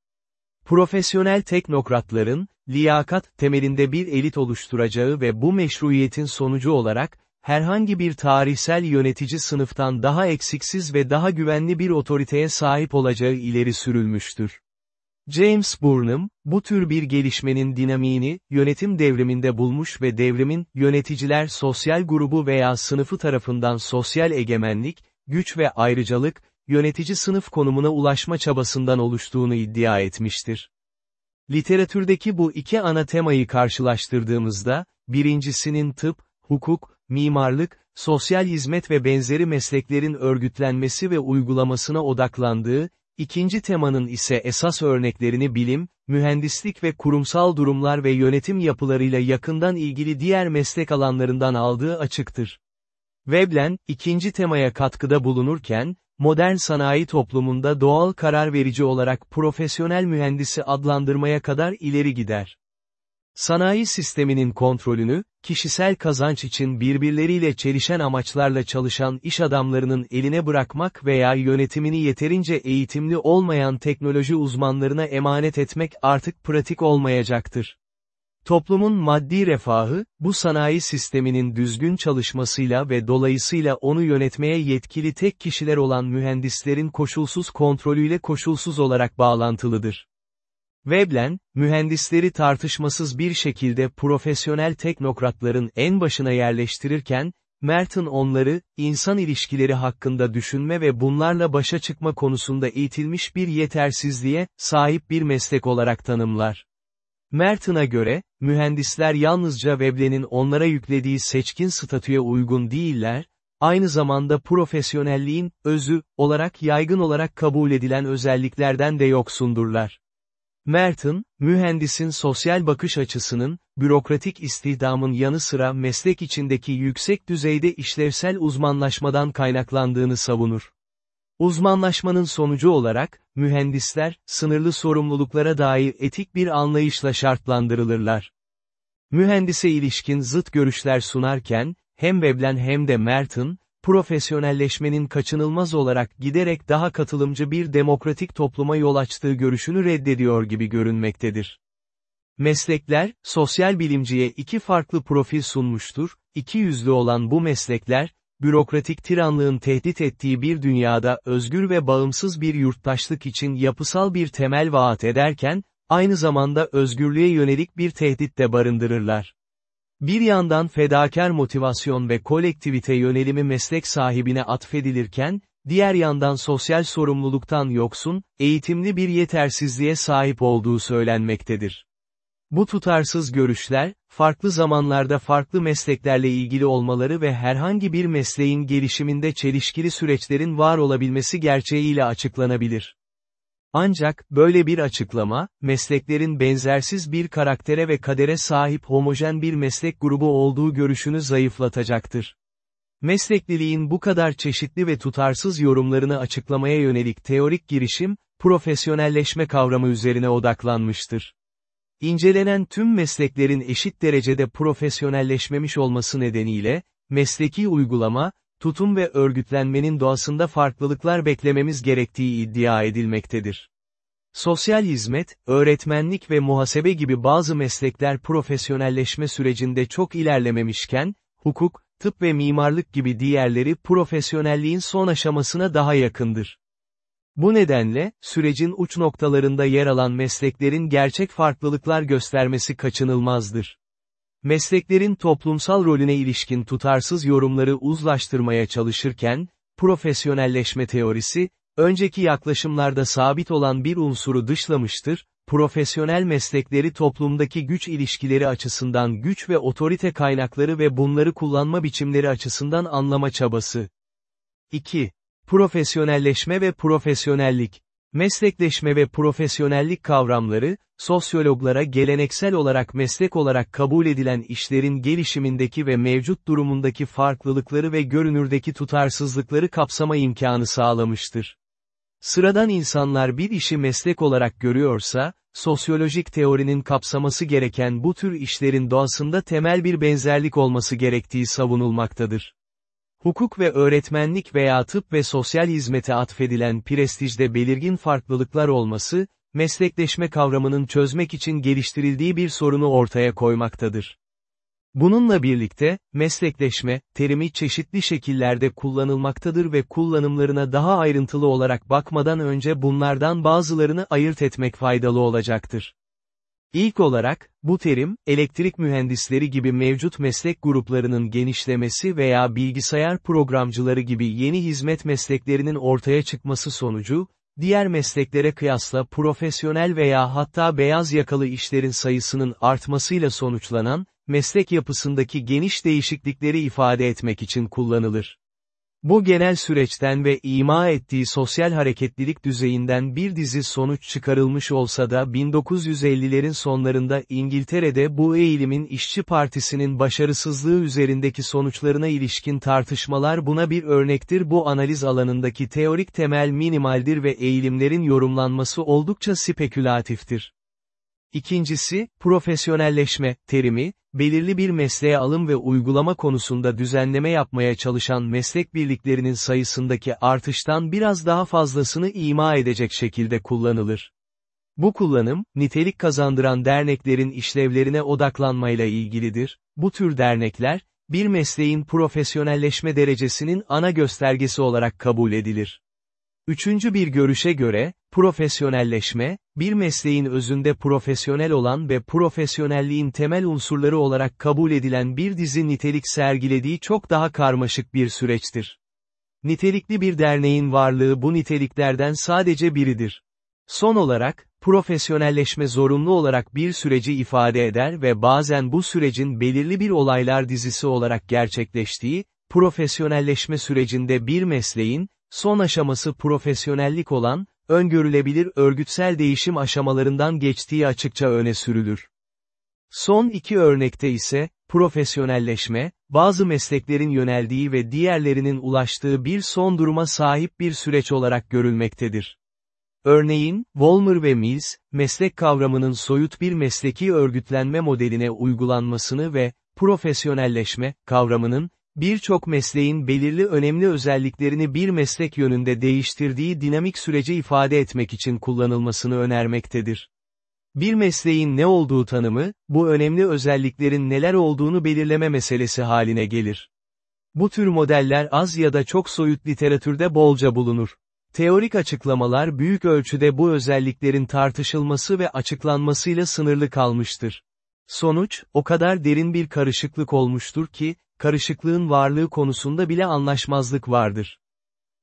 Speaker 1: Profesyonel teknokratların, liyakat temelinde bir elit oluşturacağı ve bu meşruiyetin sonucu olarak, herhangi bir tarihsel yönetici sınıftan daha eksiksiz ve daha güvenli bir otoriteye sahip olacağı ileri sürülmüştür. James Burnham, bu tür bir gelişmenin dinamiğini, yönetim devriminde bulmuş ve devrimin, yöneticiler sosyal grubu veya sınıfı tarafından sosyal egemenlik, güç ve ayrıcalık, yönetici sınıf konumuna ulaşma çabasından oluştuğunu iddia etmiştir. Literatürdeki bu iki ana temayı karşılaştırdığımızda, birincisinin tıp, hukuk, mimarlık, sosyal hizmet ve benzeri mesleklerin örgütlenmesi ve uygulamasına odaklandığı, ikinci temanın ise esas örneklerini bilim, mühendislik ve kurumsal durumlar ve yönetim yapılarıyla yakından ilgili diğer meslek alanlarından aldığı açıktır. Veblen, ikinci temaya katkıda bulunurken, modern sanayi toplumunda doğal karar verici olarak profesyonel mühendisi adlandırmaya kadar ileri gider. Sanayi sisteminin kontrolünü, kişisel kazanç için birbirleriyle çelişen amaçlarla çalışan iş adamlarının eline bırakmak veya yönetimini yeterince eğitimli olmayan teknoloji uzmanlarına emanet etmek artık pratik olmayacaktır. Toplumun maddi refahı, bu sanayi sisteminin düzgün çalışmasıyla ve dolayısıyla onu yönetmeye yetkili tek kişiler olan mühendislerin koşulsuz kontrolüyle koşulsuz olarak bağlantılıdır. Veblen, mühendisleri tartışmasız bir şekilde profesyonel teknokratların en başına yerleştirirken, Merton onları, insan ilişkileri hakkında düşünme ve bunlarla başa çıkma konusunda eğitilmiş bir yetersizliğe, sahip bir meslek olarak tanımlar. Merton'a göre, mühendisler yalnızca Veblen'in onlara yüklediği seçkin statüye uygun değiller, aynı zamanda profesyonelliğin, özü, olarak yaygın olarak kabul edilen özelliklerden de yoksundurlar. Merton, mühendisin sosyal bakış açısının, bürokratik istihdamın yanı sıra meslek içindeki yüksek düzeyde işlevsel uzmanlaşmadan kaynaklandığını savunur. Uzmanlaşmanın sonucu olarak, mühendisler, sınırlı sorumluluklara dair etik bir anlayışla şartlandırılırlar. Mühendise ilişkin zıt görüşler sunarken, hem Veblen hem de Merton, profesyonelleşmenin kaçınılmaz olarak giderek daha katılımcı bir demokratik topluma yol açtığı görüşünü reddediyor gibi görünmektedir. Meslekler, sosyal bilimciye iki farklı profil sunmuştur, iki yüzlü olan bu meslekler, bürokratik tiranlığın tehdit ettiği bir dünyada özgür ve bağımsız bir yurttaşlık için yapısal bir temel vaat ederken, aynı zamanda özgürlüğe yönelik bir tehdit de barındırırlar. Bir yandan fedakar motivasyon ve kolektivite yönelimi meslek sahibine atfedilirken, diğer yandan sosyal sorumluluktan yoksun, eğitimli bir yetersizliğe sahip olduğu söylenmektedir. Bu tutarsız görüşler, farklı zamanlarda farklı mesleklerle ilgili olmaları ve herhangi bir mesleğin gelişiminde çelişkili süreçlerin var olabilmesi gerçeğiyle açıklanabilir. Ancak, böyle bir açıklama, mesleklerin benzersiz bir karaktere ve kadere sahip homojen bir meslek grubu olduğu görüşünü zayıflatacaktır. Meslekliliğin bu kadar çeşitli ve tutarsız yorumlarını açıklamaya yönelik teorik girişim, profesyonelleşme kavramı üzerine odaklanmıştır. İncelenen tüm mesleklerin eşit derecede profesyonelleşmemiş olması nedeniyle, mesleki uygulama, tutum ve örgütlenmenin doğasında farklılıklar beklememiz gerektiği iddia edilmektedir. Sosyal hizmet, öğretmenlik ve muhasebe gibi bazı meslekler profesyonelleşme sürecinde çok ilerlememişken, hukuk, tıp ve mimarlık gibi diğerleri profesyonelliğin son aşamasına daha yakındır. Bu nedenle, sürecin uç noktalarında yer alan mesleklerin gerçek farklılıklar göstermesi kaçınılmazdır. Mesleklerin toplumsal rolüne ilişkin tutarsız yorumları uzlaştırmaya çalışırken, profesyonelleşme teorisi, önceki yaklaşımlarda sabit olan bir unsuru dışlamıştır, profesyonel meslekleri toplumdaki güç ilişkileri açısından güç ve otorite kaynakları ve bunları kullanma biçimleri açısından anlama çabası. 2. Profesyonelleşme ve profesyonellik. Meslekleşme ve profesyonellik kavramları, sosyologlara geleneksel olarak meslek olarak kabul edilen işlerin gelişimindeki ve mevcut durumundaki farklılıkları ve görünürdeki tutarsızlıkları kapsama imkanı sağlamıştır. Sıradan insanlar bir işi meslek olarak görüyorsa, sosyolojik teorinin kapsaması gereken bu tür işlerin doğasında temel bir benzerlik olması gerektiği savunulmaktadır. Hukuk ve öğretmenlik veya tıp ve sosyal hizmete atfedilen prestijde belirgin farklılıklar olması, meslekleşme kavramının çözmek için geliştirildiği bir sorunu ortaya koymaktadır. Bununla birlikte, meslekleşme, terimi çeşitli şekillerde kullanılmaktadır ve kullanımlarına daha ayrıntılı olarak bakmadan önce bunlardan bazılarını ayırt etmek faydalı olacaktır. İlk olarak, bu terim, elektrik mühendisleri gibi mevcut meslek gruplarının genişlemesi veya bilgisayar programcıları gibi yeni hizmet mesleklerinin ortaya çıkması sonucu, diğer mesleklere kıyasla profesyonel veya hatta beyaz yakalı işlerin sayısının artmasıyla sonuçlanan, meslek yapısındaki geniş değişiklikleri ifade etmek için kullanılır. Bu genel süreçten ve ima ettiği sosyal hareketlilik düzeyinden bir dizi sonuç çıkarılmış olsa da 1950'lerin sonlarında İngiltere'de bu eğilimin işçi partisinin başarısızlığı üzerindeki sonuçlarına ilişkin tartışmalar buna bir örnektir bu analiz alanındaki teorik temel minimaldir ve eğilimlerin yorumlanması oldukça spekülatiftir. İkincisi, profesyonelleşme, terimi, belirli bir mesleğe alım ve uygulama konusunda düzenleme yapmaya çalışan meslek birliklerinin sayısındaki artıştan biraz daha fazlasını ima edecek şekilde kullanılır. Bu kullanım, nitelik kazandıran derneklerin işlevlerine odaklanmayla ilgilidir. Bu tür dernekler, bir mesleğin profesyonelleşme derecesinin ana göstergesi olarak kabul edilir. Üçüncü bir görüşe göre, profesyonelleşme, bir mesleğin özünde profesyonel olan ve profesyonelliğin temel unsurları olarak kabul edilen bir dizi nitelik sergilediği çok daha karmaşık bir süreçtir. Nitelikli bir derneğin varlığı bu niteliklerden sadece biridir. Son olarak, profesyonelleşme zorunlu olarak bir süreci ifade eder ve bazen bu sürecin belirli bir olaylar dizisi olarak gerçekleştiği, profesyonelleşme sürecinde bir mesleğin, son aşaması profesyonellik olan, öngörülebilir örgütsel değişim aşamalarından geçtiği açıkça öne sürülür. Son iki örnekte ise, profesyonelleşme, bazı mesleklerin yöneldiği ve diğerlerinin ulaştığı bir son duruma sahip bir süreç olarak görülmektedir. Örneğin, Volmer ve Mills, meslek kavramının soyut bir mesleki örgütlenme modeline uygulanmasını ve, profesyonelleşme, kavramının, birçok mesleğin belirli önemli özelliklerini bir meslek yönünde değiştirdiği dinamik süreci ifade etmek için kullanılmasını önermektedir. Bir mesleğin ne olduğu tanımı, bu önemli özelliklerin neler olduğunu belirleme meselesi haline gelir. Bu tür modeller az ya da çok soyut literatürde bolca bulunur. Teorik açıklamalar büyük ölçüde bu özelliklerin tartışılması ve açıklanmasıyla sınırlı kalmıştır. Sonuç, o kadar derin bir karışıklık olmuştur ki, karışıklığın varlığı konusunda bile anlaşmazlık vardır.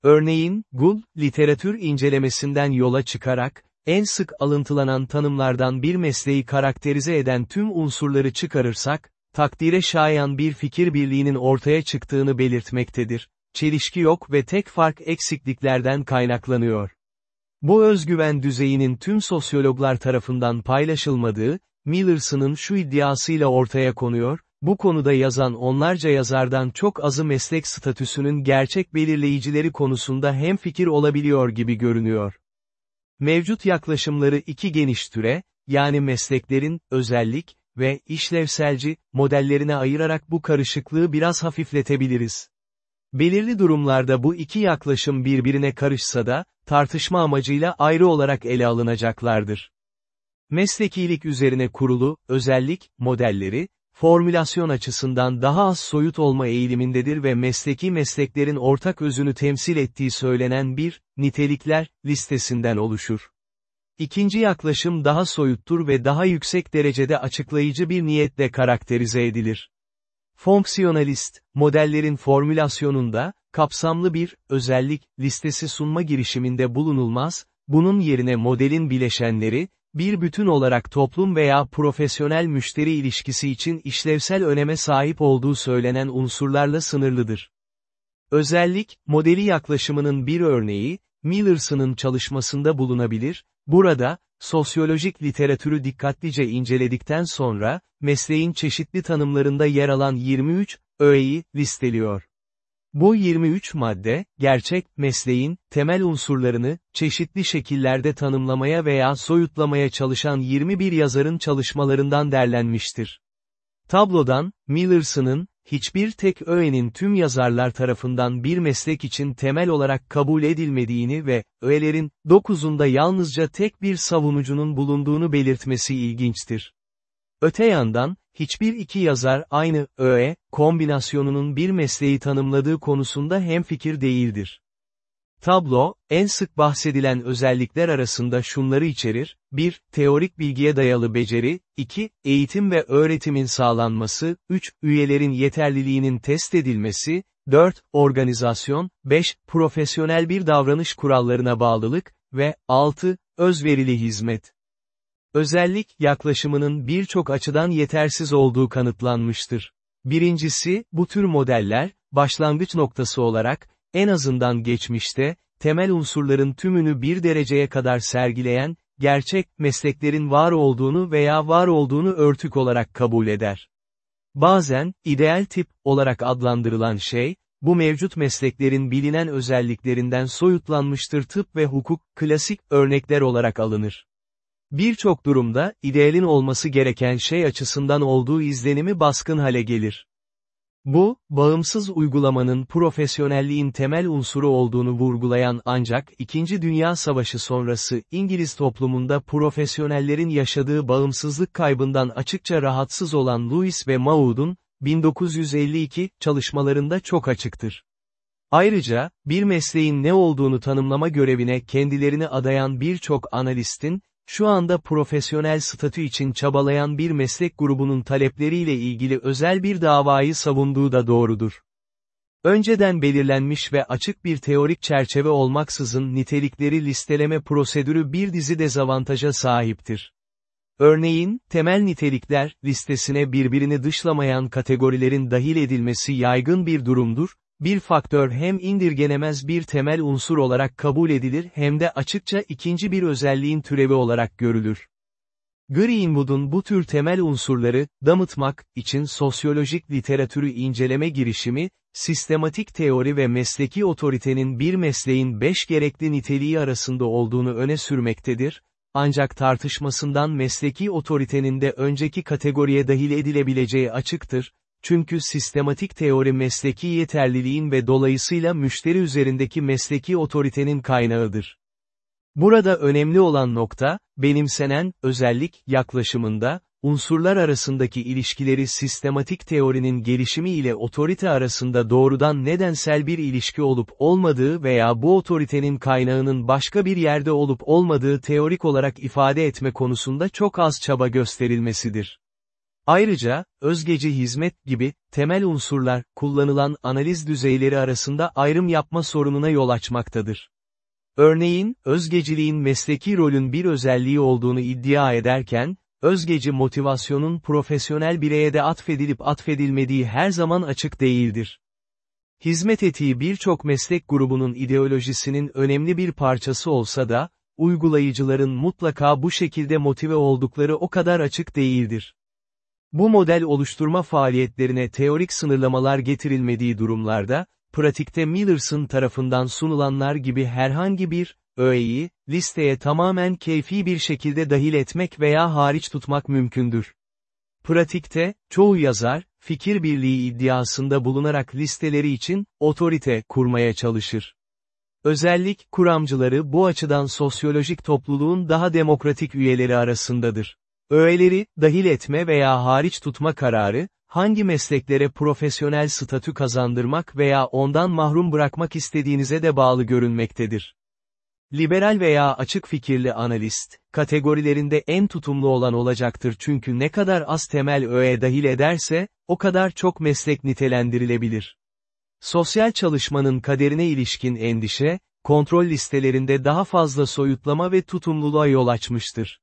Speaker 1: Örneğin, Gull, literatür incelemesinden yola çıkarak, en sık alıntılanan tanımlardan bir mesleği karakterize eden tüm unsurları çıkarırsak, takdire şayan bir fikir birliğinin ortaya çıktığını belirtmektedir. Çelişki yok ve tek fark eksikliklerden kaynaklanıyor. Bu özgüven düzeyinin tüm sosyologlar tarafından paylaşılmadığı, Millerson'ın şu iddiasıyla ortaya konuyor, bu konuda yazan onlarca yazardan çok azı meslek statüsünün gerçek belirleyicileri konusunda hem fikir olabiliyor gibi görünüyor. Mevcut yaklaşımları iki geniş türe, yani mesleklerin, özellik ve işlevselci, modellerine ayırarak bu karışıklığı biraz hafifletebiliriz. Belirli durumlarda bu iki yaklaşım birbirine karışsa da, tartışma amacıyla ayrı olarak ele alınacaklardır. Meslekilik üzerine kurulu, özellik, modelleri, formülasyon açısından daha az soyut olma eğilimindedir ve mesleki mesleklerin ortak özünü temsil ettiği söylenen bir, nitelikler, listesinden oluşur. İkinci yaklaşım daha soyuttur ve daha yüksek derecede açıklayıcı bir niyetle karakterize edilir. Fonksiyonalist, modellerin formülasyonunda, kapsamlı bir, özellik, listesi sunma girişiminde bulunulmaz, bunun yerine modelin bileşenleri, bir bütün olarak toplum veya profesyonel müşteri ilişkisi için işlevsel öneme sahip olduğu söylenen unsurlarla sınırlıdır. Özellik, modeli yaklaşımının bir örneği, Millerson'ın çalışmasında bulunabilir, burada, sosyolojik literatürü dikkatlice inceledikten sonra, mesleğin çeşitli tanımlarında yer alan 23, öğeyi, listeliyor. Bu 23 madde, gerçek, mesleğin, temel unsurlarını, çeşitli şekillerde tanımlamaya veya soyutlamaya çalışan 21 yazarın çalışmalarından derlenmiştir. Tablodan, Millerson'ın, hiçbir tek öğenin tüm yazarlar tarafından bir meslek için temel olarak kabul edilmediğini ve, öğelerin, dokuzunda yalnızca tek bir savunucunun bulunduğunu belirtmesi ilginçtir. Öte yandan, hiçbir iki yazar aynı öğe, kombinasyonunun bir mesleği tanımladığı konusunda hemfikir değildir. Tablo, en sık bahsedilen özellikler arasında şunları içerir, 1. Teorik bilgiye dayalı beceri, 2. Eğitim ve öğretimin sağlanması, 3. Üyelerin yeterliliğinin test edilmesi, 4. Organizasyon, 5. Profesyonel bir davranış kurallarına bağlılık ve 6. Özverili hizmet. Özellik yaklaşımının birçok açıdan yetersiz olduğu kanıtlanmıştır. Birincisi, bu tür modeller, başlangıç noktası olarak, en azından geçmişte, temel unsurların tümünü bir dereceye kadar sergileyen, gerçek mesleklerin var olduğunu veya var olduğunu örtük olarak kabul eder. Bazen, ideal tip olarak adlandırılan şey, bu mevcut mesleklerin bilinen özelliklerinden soyutlanmıştır tıp ve hukuk, klasik örnekler olarak alınır. Birçok durumda, idealin olması gereken şey açısından olduğu izlenimi baskın hale gelir. Bu, bağımsız uygulamanın profesyonelliğin temel unsuru olduğunu vurgulayan ancak İkinci Dünya Savaşı sonrası İngiliz toplumunda profesyonellerin yaşadığı bağımsızlık kaybından açıkça rahatsız olan Lewis ve Maud'un, 1952, çalışmalarında çok açıktır. Ayrıca, bir mesleğin ne olduğunu tanımlama görevine kendilerini adayan birçok analistin, şu anda profesyonel statü için çabalayan bir meslek grubunun talepleriyle ilgili özel bir davayı savunduğu da doğrudur. Önceden belirlenmiş ve açık bir teorik çerçeve olmaksızın nitelikleri listeleme prosedürü bir dizi dezavantaja sahiptir. Örneğin, temel nitelikler listesine birbirini dışlamayan kategorilerin dahil edilmesi yaygın bir durumdur, bir faktör hem indirgenemez bir temel unsur olarak kabul edilir hem de açıkça ikinci bir özelliğin türevi olarak görülür. Greenwood'un bu tür temel unsurları, damıtmak için sosyolojik literatürü inceleme girişimi, sistematik teori ve mesleki otoritenin bir mesleğin beş gerekli niteliği arasında olduğunu öne sürmektedir, ancak tartışmasından mesleki otoritenin de önceki kategoriye dahil edilebileceği açıktır, çünkü sistematik teori mesleki yeterliliğin ve dolayısıyla müşteri üzerindeki mesleki otoritenin kaynağıdır. Burada önemli olan nokta, benimsenen, özellik, yaklaşımında, unsurlar arasındaki ilişkileri sistematik teorinin gelişimi ile otorite arasında doğrudan nedensel bir ilişki olup olmadığı veya bu otoritenin kaynağının başka bir yerde olup olmadığı teorik olarak ifade etme konusunda çok az çaba gösterilmesidir. Ayrıca, özgeci hizmet gibi, temel unsurlar, kullanılan analiz düzeyleri arasında ayrım yapma sorununa yol açmaktadır. Örneğin, özgeciliğin mesleki rolün bir özelliği olduğunu iddia ederken, özgeci motivasyonun profesyonel bireye de atfedilip atfedilmediği her zaman açık değildir. Hizmet etiği birçok meslek grubunun ideolojisinin önemli bir parçası olsa da, uygulayıcıların mutlaka bu şekilde motive oldukları o kadar açık değildir. Bu model oluşturma faaliyetlerine teorik sınırlamalar getirilmediği durumlarda, pratikte Millers'ın tarafından sunulanlar gibi herhangi bir, öğeyi, listeye tamamen keyfi bir şekilde dahil etmek veya hariç tutmak mümkündür. Pratikte, çoğu yazar, fikir birliği iddiasında bulunarak listeleri için, otorite kurmaya çalışır. Özellik, kuramcıları bu açıdan sosyolojik topluluğun daha demokratik üyeleri arasındadır. Öğeleri, dahil etme veya hariç tutma kararı, hangi mesleklere profesyonel statü kazandırmak veya ondan mahrum bırakmak istediğinize de bağlı görünmektedir. Liberal veya açık fikirli analist, kategorilerinde en tutumlu olan olacaktır çünkü ne kadar az temel öğe dahil ederse, o kadar çok meslek nitelendirilebilir. Sosyal çalışmanın kaderine ilişkin endişe, kontrol listelerinde daha fazla soyutlama ve tutumluluğa yol açmıştır.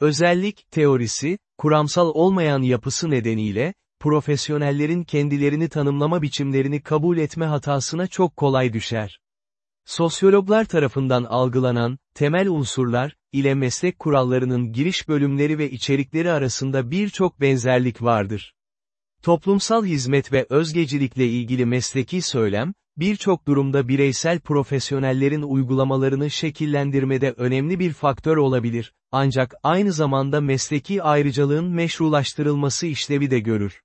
Speaker 1: Özellik, teorisi, kuramsal olmayan yapısı nedeniyle, profesyonellerin kendilerini tanımlama biçimlerini kabul etme hatasına çok kolay düşer. Sosyologlar tarafından algılanan, temel unsurlar, ile meslek kurallarının giriş bölümleri ve içerikleri arasında birçok benzerlik vardır. Toplumsal hizmet ve özgecilikle ilgili mesleki söylem, birçok durumda bireysel profesyonellerin uygulamalarını şekillendirmede önemli bir faktör olabilir, ancak aynı zamanda mesleki ayrıcalığın meşrulaştırılması işlevi de görür.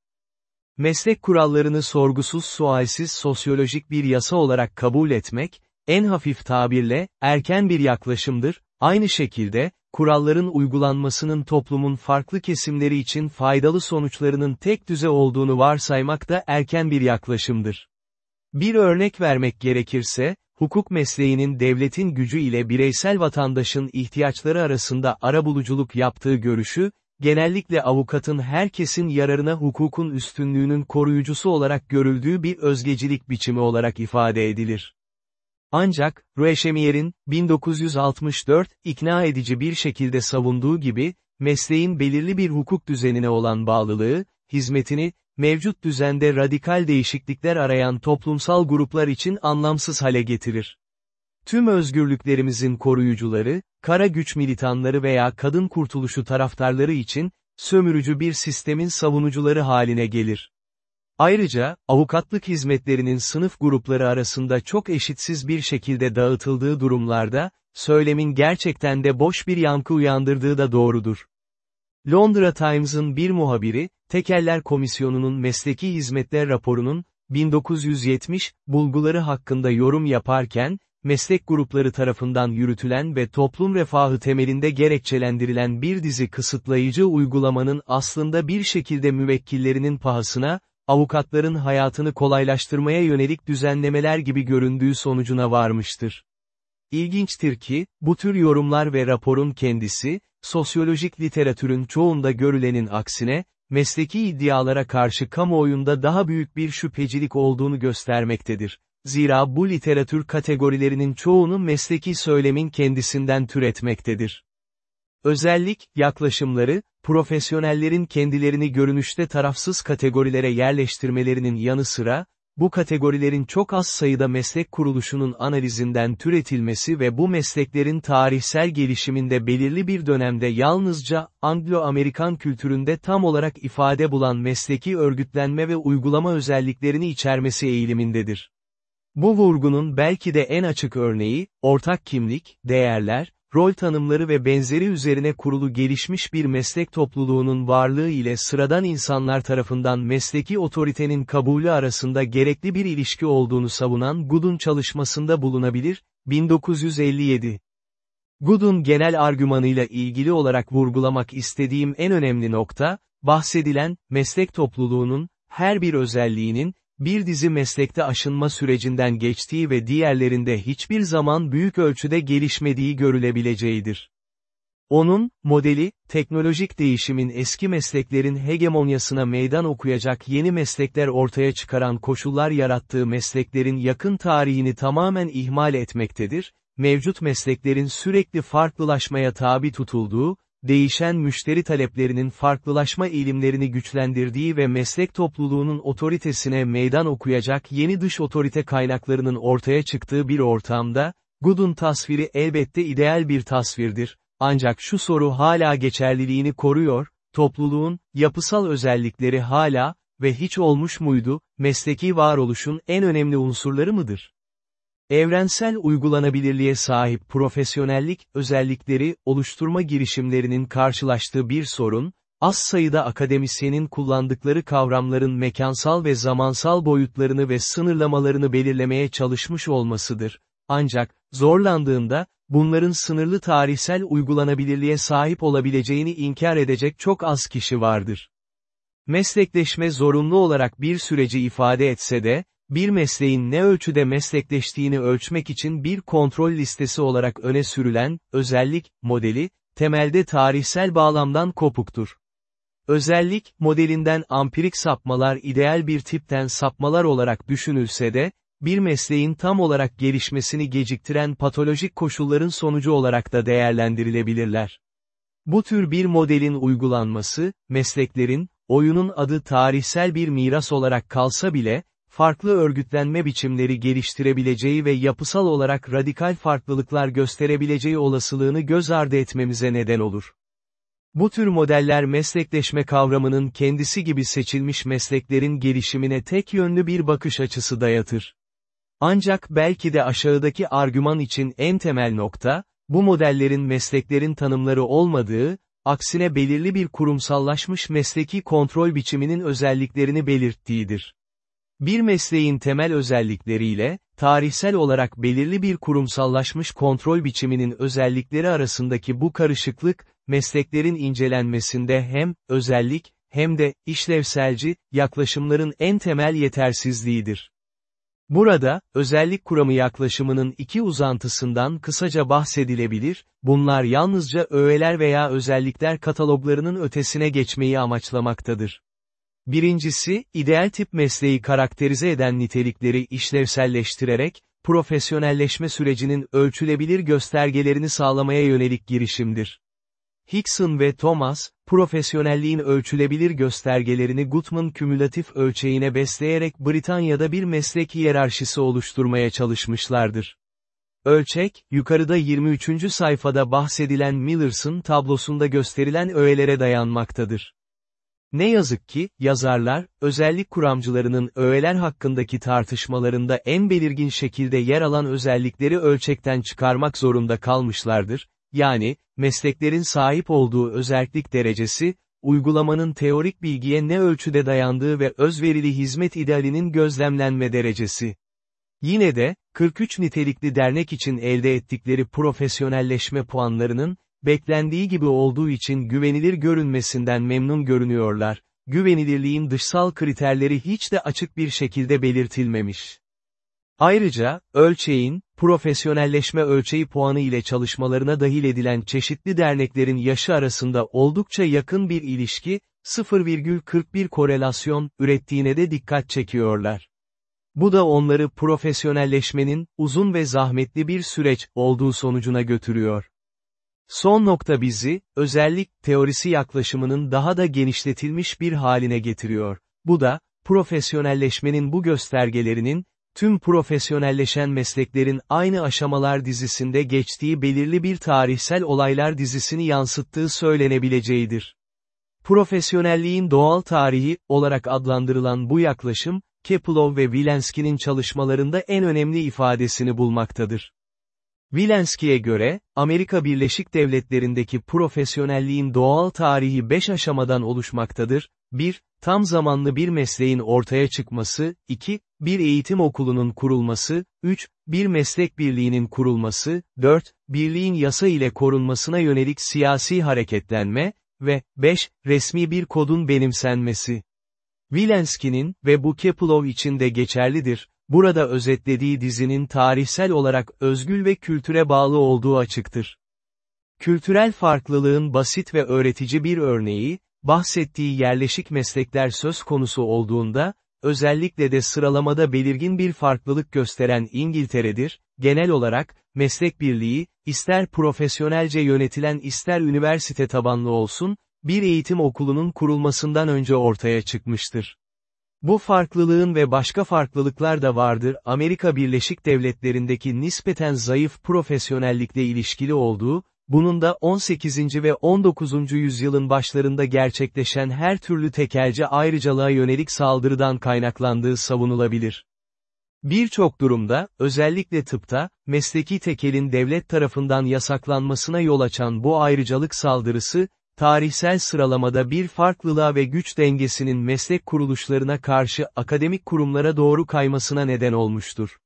Speaker 1: Meslek kurallarını sorgusuz sualsiz sosyolojik bir yasa olarak kabul etmek, en hafif tabirle, erken bir yaklaşımdır, aynı şekilde, kuralların uygulanmasının toplumun farklı kesimleri için faydalı sonuçlarının tek düze olduğunu varsaymak da erken bir yaklaşımdır. Bir örnek vermek gerekirse, hukuk mesleğinin devletin gücü ile bireysel vatandaşın ihtiyaçları arasında arabuluculuk yaptığı görüşü, genellikle avukatın herkesin yararına hukukun üstünlüğünün koruyucusu olarak görüldüğü bir özgecilik biçimi olarak ifade edilir. Ancak, Rueschemier'in, 1964, ikna edici bir şekilde savunduğu gibi, mesleğin belirli bir hukuk düzenine olan bağlılığı, hizmetini, mevcut düzende radikal değişiklikler arayan toplumsal gruplar için anlamsız hale getirir. Tüm özgürlüklerimizin koruyucuları, kara güç militanları veya kadın kurtuluşu taraftarları için, sömürücü bir sistemin savunucuları haline gelir. Ayrıca, avukatlık hizmetlerinin sınıf grupları arasında çok eşitsiz bir şekilde dağıtıldığı durumlarda, söylemin gerçekten de boş bir yankı uyandırdığı da doğrudur. Londra Times'ın bir muhabiri, Tekeller Komisyonu'nun mesleki hizmetler raporunun, 1970, bulguları hakkında yorum yaparken, meslek grupları tarafından yürütülen ve toplum refahı temelinde gerekçelendirilen bir dizi kısıtlayıcı uygulamanın aslında bir şekilde müvekkillerinin pahasına, avukatların hayatını kolaylaştırmaya yönelik düzenlemeler gibi göründüğü sonucuna varmıştır. İlginçtir ki, bu tür yorumlar ve raporun kendisi, sosyolojik literatürün çoğunda görülenin aksine, mesleki iddialara karşı kamuoyunda daha büyük bir şüphecilik olduğunu göstermektedir. Zira bu literatür kategorilerinin çoğunu mesleki söylemin kendisinden türetmektedir. Özellik, yaklaşımları, profesyonellerin kendilerini görünüşte tarafsız kategorilere yerleştirmelerinin yanı sıra, bu kategorilerin çok az sayıda meslek kuruluşunun analizinden türetilmesi ve bu mesleklerin tarihsel gelişiminde belirli bir dönemde yalnızca, Anglo-Amerikan kültüründe tam olarak ifade bulan mesleki örgütlenme ve uygulama özelliklerini içermesi eğilimindedir. Bu vurgunun belki de en açık örneği, ortak kimlik, değerler, rol tanımları ve benzeri üzerine kurulu gelişmiş bir meslek topluluğunun varlığı ile sıradan insanlar tarafından mesleki otoritenin kabulü arasında gerekli bir ilişki olduğunu savunan Good'un çalışmasında bulunabilir, 1957. Good'un genel argümanıyla ilgili olarak vurgulamak istediğim en önemli nokta, bahsedilen, meslek topluluğunun, her bir özelliğinin, bir dizi meslekte aşınma sürecinden geçtiği ve diğerlerinde hiçbir zaman büyük ölçüde gelişmediği görülebileceğidir. Onun, modeli, teknolojik değişimin eski mesleklerin hegemonyasına meydan okuyacak yeni meslekler ortaya çıkaran koşullar yarattığı mesleklerin yakın tarihini tamamen ihmal etmektedir, mevcut mesleklerin sürekli farklılaşmaya tabi tutulduğu, değişen müşteri taleplerinin farklılaşma eğilimlerini güçlendirdiği ve meslek topluluğunun otoritesine meydan okuyacak yeni dış otorite kaynaklarının ortaya çıktığı bir ortamda, Good'un tasviri elbette ideal bir tasvirdir, ancak şu soru hala geçerliliğini koruyor, topluluğun, yapısal özellikleri hala, ve hiç olmuş muydu, mesleki varoluşun en önemli unsurları mıdır? Evrensel uygulanabilirliğe sahip profesyonellik özellikleri oluşturma girişimlerinin karşılaştığı bir sorun, az sayıda akademisyenin kullandıkları kavramların mekansal ve zamansal boyutlarını ve sınırlamalarını belirlemeye çalışmış olmasıdır. Ancak, zorlandığında, bunların sınırlı tarihsel uygulanabilirliğe sahip olabileceğini inkar edecek çok az kişi vardır. Meslekleşme zorunlu olarak bir süreci ifade etse de, bir mesleğin ne ölçüde meslekleştiğini ölçmek için bir kontrol listesi olarak öne sürülen, özellik, modeli, temelde tarihsel bağlamdan kopuktur. Özellik, modelinden ampirik sapmalar ideal bir tipten sapmalar olarak düşünülse de, bir mesleğin tam olarak gelişmesini geciktiren patolojik koşulların sonucu olarak da değerlendirilebilirler. Bu tür bir modelin uygulanması, mesleklerin, oyunun adı tarihsel bir miras olarak kalsa bile, farklı örgütlenme biçimleri geliştirebileceği ve yapısal olarak radikal farklılıklar gösterebileceği olasılığını göz ardı etmemize neden olur. Bu tür modeller meslekleşme kavramının kendisi gibi seçilmiş mesleklerin gelişimine tek yönlü bir bakış açısı dayatır. Ancak belki de aşağıdaki argüman için en temel nokta, bu modellerin mesleklerin tanımları olmadığı, aksine belirli bir kurumsallaşmış mesleki kontrol biçiminin özelliklerini belirttiğidir. Bir mesleğin temel özellikleriyle, tarihsel olarak belirli bir kurumsallaşmış kontrol biçiminin özellikleri arasındaki bu karışıklık, mesleklerin incelenmesinde hem, özellik, hem de, işlevselci, yaklaşımların en temel yetersizliğidir. Burada, özellik kuramı yaklaşımının iki uzantısından kısaca bahsedilebilir, bunlar yalnızca öğeler veya özellikler kataloglarının ötesine geçmeyi amaçlamaktadır. Birincisi, ideal tip mesleği karakterize eden nitelikleri işlevselleştirerek, profesyonelleşme sürecinin ölçülebilir göstergelerini sağlamaya yönelik girişimdir. Hickson ve Thomas, profesyonelliğin ölçülebilir göstergelerini Gutman kümülatif ölçeğine besleyerek Britanya'da bir meslek hiyerarşisi oluşturmaya çalışmışlardır. Ölçek, yukarıda 23. sayfada bahsedilen Millers'ın tablosunda gösterilen öğelere dayanmaktadır. Ne yazık ki, yazarlar, özellik kuramcılarının öğeler hakkındaki tartışmalarında en belirgin şekilde yer alan özellikleri ölçekten çıkarmak zorunda kalmışlardır, yani, mesleklerin sahip olduğu özellik derecesi, uygulamanın teorik bilgiye ne ölçüde dayandığı ve özverili hizmet idealinin gözlemlenme derecesi. Yine de, 43 nitelikli dernek için elde ettikleri profesyonelleşme puanlarının, beklendiği gibi olduğu için güvenilir görünmesinden memnun görünüyorlar, güvenilirliğin dışsal kriterleri hiç de açık bir şekilde belirtilmemiş. Ayrıca, ölçeğin, profesyonelleşme ölçeği puanı ile çalışmalarına dahil edilen çeşitli derneklerin yaşı arasında oldukça yakın bir ilişki, 0,41 korelasyon, ürettiğine de dikkat çekiyorlar. Bu da onları profesyonelleşmenin, uzun ve zahmetli bir süreç, olduğu sonucuna götürüyor. Son nokta bizi, özellik teorisi yaklaşımının daha da genişletilmiş bir haline getiriyor. Bu da, profesyonelleşmenin bu göstergelerinin, tüm profesyonelleşen mesleklerin aynı aşamalar dizisinde geçtiği belirli bir tarihsel olaylar dizisini yansıttığı söylenebileceğidir. Profesyonelliğin doğal tarihi, olarak adlandırılan bu yaklaşım, Keplov ve Wilenski'nin çalışmalarında en önemli ifadesini bulmaktadır. Wilenski'ye göre, Amerika Birleşik Devletleri'ndeki profesyonelliğin doğal tarihi 5 aşamadan oluşmaktadır, 1. Tam zamanlı bir mesleğin ortaya çıkması, 2. Bir eğitim okulunun kurulması, 3. Bir meslek birliğinin kurulması, 4. Birliğin yasa ile korunmasına yönelik siyasi hareketlenme, ve 5. Resmi bir kodun benimsenmesi. Wilenski'nin, ve bu Keplov için de geçerlidir, burada özetlediği dizinin tarihsel olarak özgül ve kültüre bağlı olduğu açıktır. Kültürel farklılığın basit ve öğretici bir örneği, bahsettiği yerleşik meslekler söz konusu olduğunda, özellikle de sıralamada belirgin bir farklılık gösteren İngiltere'dir, genel olarak, meslek birliği, ister profesyonelce yönetilen ister üniversite tabanlı olsun, bir eğitim okulunun kurulmasından önce ortaya çıkmıştır. Bu farklılığın ve başka farklılıklar da vardır Amerika Birleşik Devletleri'ndeki nispeten zayıf profesyonellikle ilişkili olduğu, bunun da 18. ve 19. yüzyılın başlarında gerçekleşen her türlü tekelci ayrıcalığa yönelik saldırıdan kaynaklandığı savunulabilir. Birçok durumda, özellikle tıpta, mesleki tekelin devlet tarafından yasaklanmasına yol açan bu ayrıcalık saldırısı, tarihsel sıralamada bir farklılığa ve güç dengesinin meslek kuruluşlarına karşı akademik kurumlara doğru kaymasına neden olmuştur.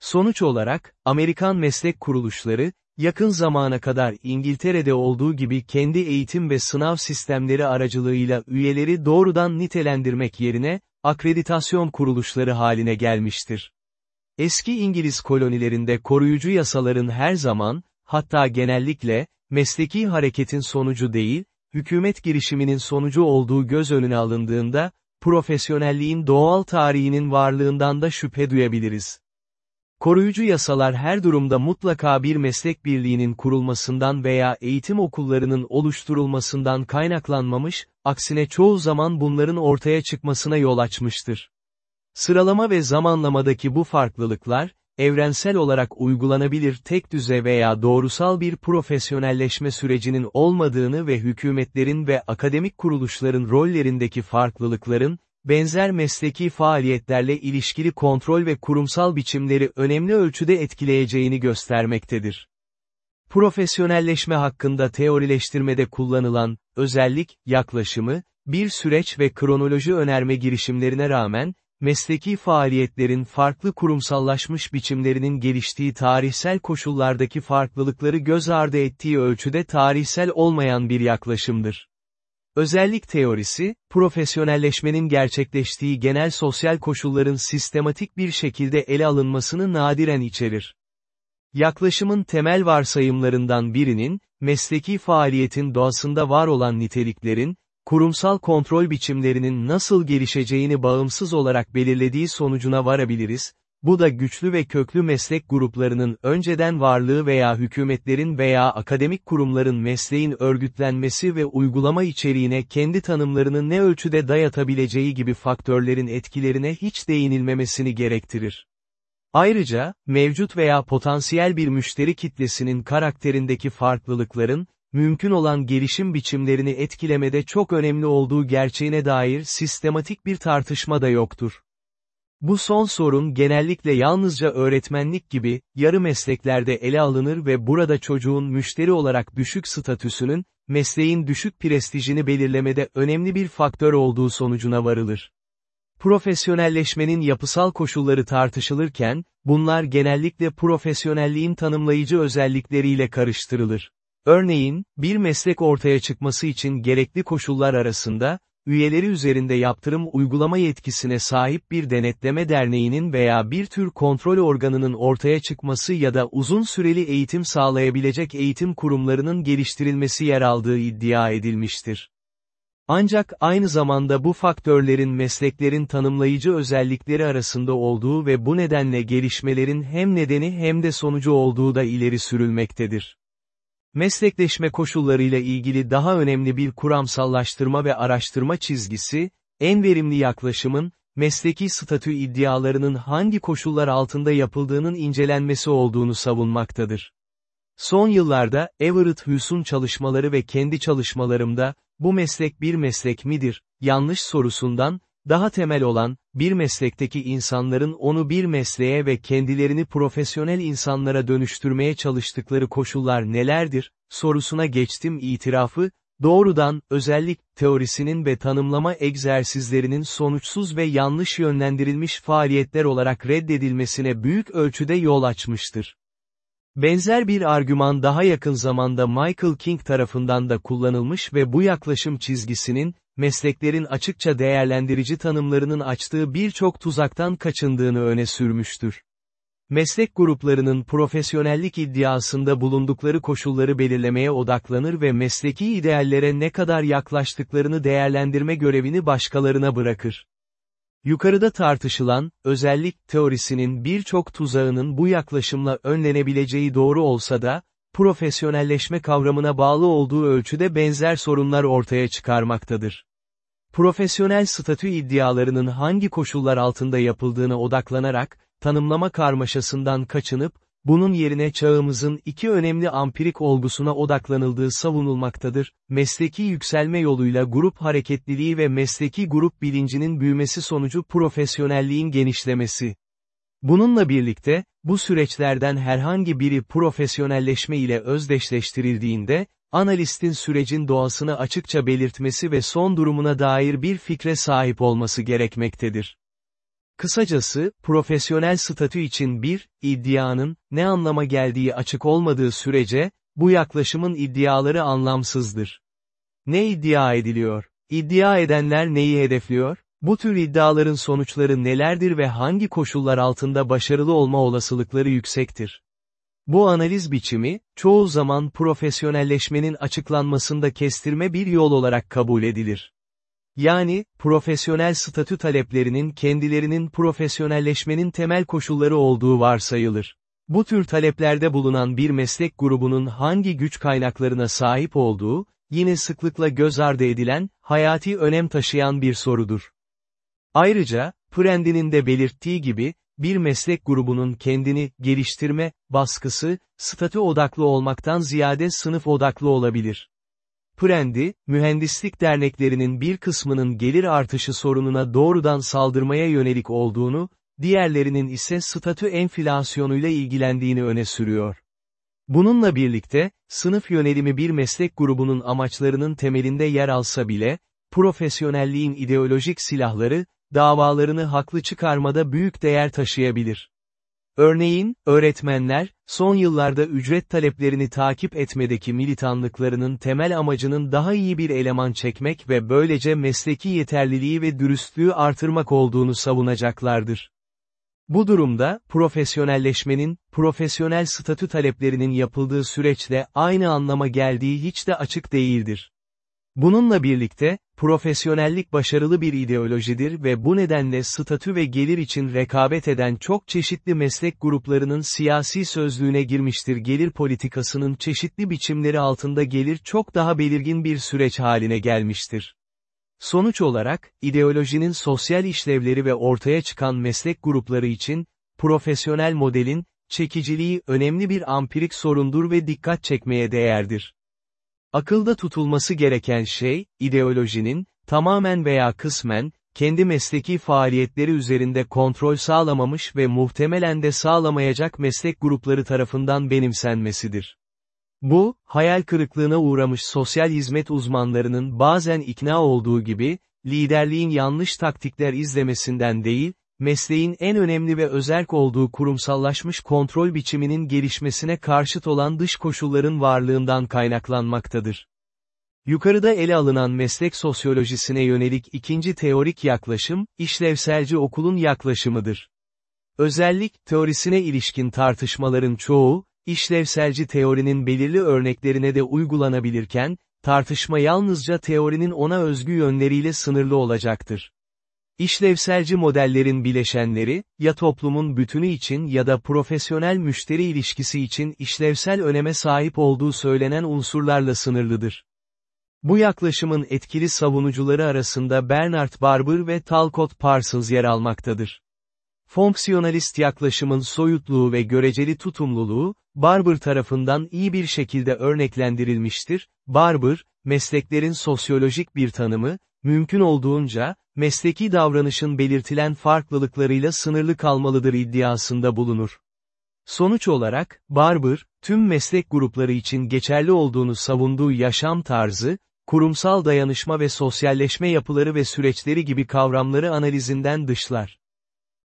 Speaker 1: Sonuç olarak, Amerikan meslek kuruluşları, yakın zamana kadar İngiltere'de olduğu gibi kendi eğitim ve sınav sistemleri aracılığıyla üyeleri doğrudan nitelendirmek yerine, akreditasyon kuruluşları haline gelmiştir. Eski İngiliz kolonilerinde koruyucu yasaların her zaman, hatta genellikle, mesleki hareketin sonucu değil, hükümet girişiminin sonucu olduğu göz önüne alındığında, profesyonelliğin doğal tarihinin varlığından da şüphe duyabiliriz. Koruyucu yasalar her durumda mutlaka bir meslek birliğinin kurulmasından veya eğitim okullarının oluşturulmasından kaynaklanmamış, aksine çoğu zaman bunların ortaya çıkmasına yol açmıştır. Sıralama ve zamanlamadaki bu farklılıklar, evrensel olarak uygulanabilir tek düze veya doğrusal bir profesyonelleşme sürecinin olmadığını ve hükümetlerin ve akademik kuruluşların rollerindeki farklılıkların, benzer mesleki faaliyetlerle ilişkili kontrol ve kurumsal biçimleri önemli ölçüde etkileyeceğini göstermektedir. Profesyonelleşme hakkında teorileştirmede kullanılan, özellik, yaklaşımı, bir süreç ve kronoloji önerme girişimlerine rağmen, mesleki faaliyetlerin farklı kurumsallaşmış biçimlerinin geliştiği tarihsel koşullardaki farklılıkları göz ardı ettiği ölçüde tarihsel olmayan bir yaklaşımdır. Özellik teorisi, profesyonelleşmenin gerçekleştiği genel sosyal koşulların sistematik bir şekilde ele alınmasını nadiren içerir. Yaklaşımın temel varsayımlarından birinin, mesleki faaliyetin doğasında var olan niteliklerin, kurumsal kontrol biçimlerinin nasıl gelişeceğini bağımsız olarak belirlediği sonucuna varabiliriz, bu da güçlü ve köklü meslek gruplarının önceden varlığı veya hükümetlerin veya akademik kurumların mesleğin örgütlenmesi ve uygulama içeriğine kendi tanımlarını ne ölçüde dayatabileceği gibi faktörlerin etkilerine hiç değinilmemesini gerektirir. Ayrıca, mevcut veya potansiyel bir müşteri kitlesinin karakterindeki farklılıkların, mümkün olan gelişim biçimlerini etkilemede çok önemli olduğu gerçeğine dair sistematik bir tartışma da yoktur. Bu son sorun genellikle yalnızca öğretmenlik gibi, yarı mesleklerde ele alınır ve burada çocuğun müşteri olarak düşük statüsünün, mesleğin düşük prestijini belirlemede önemli bir faktör olduğu sonucuna varılır. Profesyonelleşmenin yapısal koşulları tartışılırken, bunlar genellikle profesyonelliğin tanımlayıcı özellikleriyle karıştırılır. Örneğin, bir meslek ortaya çıkması için gerekli koşullar arasında, üyeleri üzerinde yaptırım uygulama yetkisine sahip bir denetleme derneğinin veya bir tür kontrol organının ortaya çıkması ya da uzun süreli eğitim sağlayabilecek eğitim kurumlarının geliştirilmesi yer aldığı iddia edilmiştir. Ancak aynı zamanda bu faktörlerin mesleklerin tanımlayıcı özellikleri arasında olduğu ve bu nedenle gelişmelerin hem nedeni hem de sonucu olduğu da ileri sürülmektedir. Meslekleşme koşullarıyla ilgili daha önemli bir kuramsallaştırma ve araştırma çizgisi, en verimli yaklaşımın, mesleki statü iddialarının hangi koşullar altında yapıldığının incelenmesi olduğunu savunmaktadır. Son yıllarda, Everett Hughes'un çalışmaları ve kendi çalışmalarımda, bu meslek bir meslek midir, yanlış sorusundan, daha temel olan, bir meslekteki insanların onu bir mesleğe ve kendilerini profesyonel insanlara dönüştürmeye çalıştıkları koşullar nelerdir, sorusuna geçtim itirafı, doğrudan, özellik, teorisinin ve tanımlama egzersizlerinin sonuçsuz ve yanlış yönlendirilmiş faaliyetler olarak reddedilmesine büyük ölçüde yol açmıştır. Benzer bir argüman daha yakın zamanda Michael King tarafından da kullanılmış ve bu yaklaşım çizgisinin, mesleklerin açıkça değerlendirici tanımlarının açtığı birçok tuzaktan kaçındığını öne sürmüştür. Meslek gruplarının profesyonellik iddiasında bulundukları koşulları belirlemeye odaklanır ve mesleki ideallere ne kadar yaklaştıklarını değerlendirme görevini başkalarına bırakır. Yukarıda tartışılan, özellik teorisinin birçok tuzağının bu yaklaşımla önlenebileceği doğru olsa da, profesyonelleşme kavramına bağlı olduğu ölçüde benzer sorunlar ortaya çıkarmaktadır. Profesyonel statü iddialarının hangi koşullar altında yapıldığına odaklanarak, tanımlama karmaşasından kaçınıp, bunun yerine çağımızın iki önemli ampirik olgusuna odaklanıldığı savunulmaktadır, mesleki yükselme yoluyla grup hareketliliği ve mesleki grup bilincinin büyümesi sonucu profesyonelliğin genişlemesi. Bununla birlikte, bu süreçlerden herhangi biri profesyonelleşme ile özdeşleştirildiğinde, analistin sürecin doğasını açıkça belirtmesi ve son durumuna dair bir fikre sahip olması gerekmektedir. Kısacası, profesyonel statü için bir, iddianın, ne anlama geldiği açık olmadığı sürece, bu yaklaşımın iddiaları anlamsızdır. Ne iddia ediliyor? İddia edenler neyi hedefliyor? Bu tür iddiaların sonuçları nelerdir ve hangi koşullar altında başarılı olma olasılıkları yüksektir? Bu analiz biçimi, çoğu zaman profesyonelleşmenin açıklanmasında kestirme bir yol olarak kabul edilir. Yani, profesyonel statü taleplerinin kendilerinin profesyonelleşmenin temel koşulları olduğu varsayılır. Bu tür taleplerde bulunan bir meslek grubunun hangi güç kaynaklarına sahip olduğu, yine sıklıkla göz ardı edilen, hayati önem taşıyan bir sorudur. Ayrıca, Prendi'nin de belirttiği gibi, bir meslek grubunun kendini geliştirme baskısı, statü odaklı olmaktan ziyade sınıf odaklı olabilir. Prendi, mühendislik derneklerinin bir kısmının gelir artışı sorununa doğrudan saldırmaya yönelik olduğunu, diğerlerinin ise statü enflasyonuyla ilgilendiğini öne sürüyor. Bununla birlikte, sınıf yönelimi bir meslek grubunun amaçlarının temelinde yer alsa bile, profesyonelliğin ideolojik silahları, davalarını haklı çıkarmada büyük değer taşıyabilir. Örneğin, öğretmenler, son yıllarda ücret taleplerini takip etmedeki militanlıklarının temel amacının daha iyi bir eleman çekmek ve böylece mesleki yeterliliği ve dürüstlüğü artırmak olduğunu savunacaklardır. Bu durumda, profesyonelleşmenin, profesyonel statü taleplerinin yapıldığı süreçle aynı anlama geldiği hiç de açık değildir. Bununla birlikte, profesyonellik başarılı bir ideolojidir ve bu nedenle statü ve gelir için rekabet eden çok çeşitli meslek gruplarının siyasi sözlüğüne girmiştir. Gelir politikasının çeşitli biçimleri altında gelir çok daha belirgin bir süreç haline gelmiştir. Sonuç olarak, ideolojinin sosyal işlevleri ve ortaya çıkan meslek grupları için, profesyonel modelin, çekiciliği önemli bir ampirik sorundur ve dikkat çekmeye değerdir. Akılda tutulması gereken şey, ideolojinin, tamamen veya kısmen, kendi mesleki faaliyetleri üzerinde kontrol sağlamamış ve muhtemelen de sağlamayacak meslek grupları tarafından benimsenmesidir. Bu, hayal kırıklığına uğramış sosyal hizmet uzmanlarının bazen ikna olduğu gibi, liderliğin yanlış taktikler izlemesinden değil, mesleğin en önemli ve özerk olduğu kurumsallaşmış kontrol biçiminin gelişmesine karşıt olan dış koşulların varlığından kaynaklanmaktadır. Yukarıda ele alınan meslek sosyolojisine yönelik ikinci teorik yaklaşım, işlevselci okulun yaklaşımıdır. Özellik, teorisine ilişkin tartışmaların çoğu, işlevselci teorinin belirli örneklerine de uygulanabilirken, tartışma yalnızca teorinin ona özgü yönleriyle sınırlı olacaktır. İşlevselci modellerin bileşenleri, ya toplumun bütünü için ya da profesyonel müşteri ilişkisi için işlevsel öneme sahip olduğu söylenen unsurlarla sınırlıdır. Bu yaklaşımın etkili savunucuları arasında Bernard Barber ve Talcott Parsons yer almaktadır. Fonksiyonalist yaklaşımın soyutluğu ve göreceli tutumluluğu, Barber tarafından iyi bir şekilde örneklendirilmiştir. Barber, mesleklerin sosyolojik bir tanımı, mümkün olduğunca, mesleki davranışın belirtilen farklılıklarıyla sınırlı kalmalıdır iddiasında bulunur. Sonuç olarak, Barber, tüm meslek grupları için geçerli olduğunu savunduğu yaşam tarzı, kurumsal dayanışma ve sosyalleşme yapıları ve süreçleri gibi kavramları analizinden dışlar.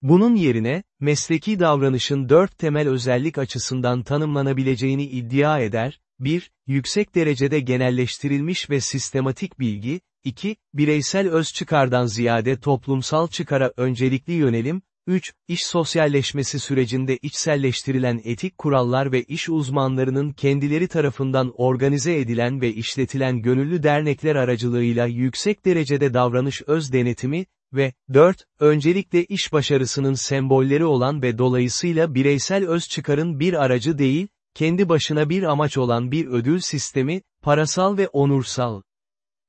Speaker 1: Bunun yerine, mesleki davranışın dört temel özellik açısından tanımlanabileceğini iddia eder, 1. Yüksek derecede genelleştirilmiş ve sistematik bilgi, 2. Bireysel öz çıkardan ziyade toplumsal çıkara öncelikli yönelim, 3. İş sosyalleşmesi sürecinde içselleştirilen etik kurallar ve iş uzmanlarının kendileri tarafından organize edilen ve işletilen gönüllü dernekler aracılığıyla yüksek derecede davranış öz denetimi, ve 4. Öncelikle iş başarısının sembolleri olan ve dolayısıyla bireysel öz çıkarın bir aracı değil, kendi başına bir amaç olan bir ödül sistemi, parasal ve onursal.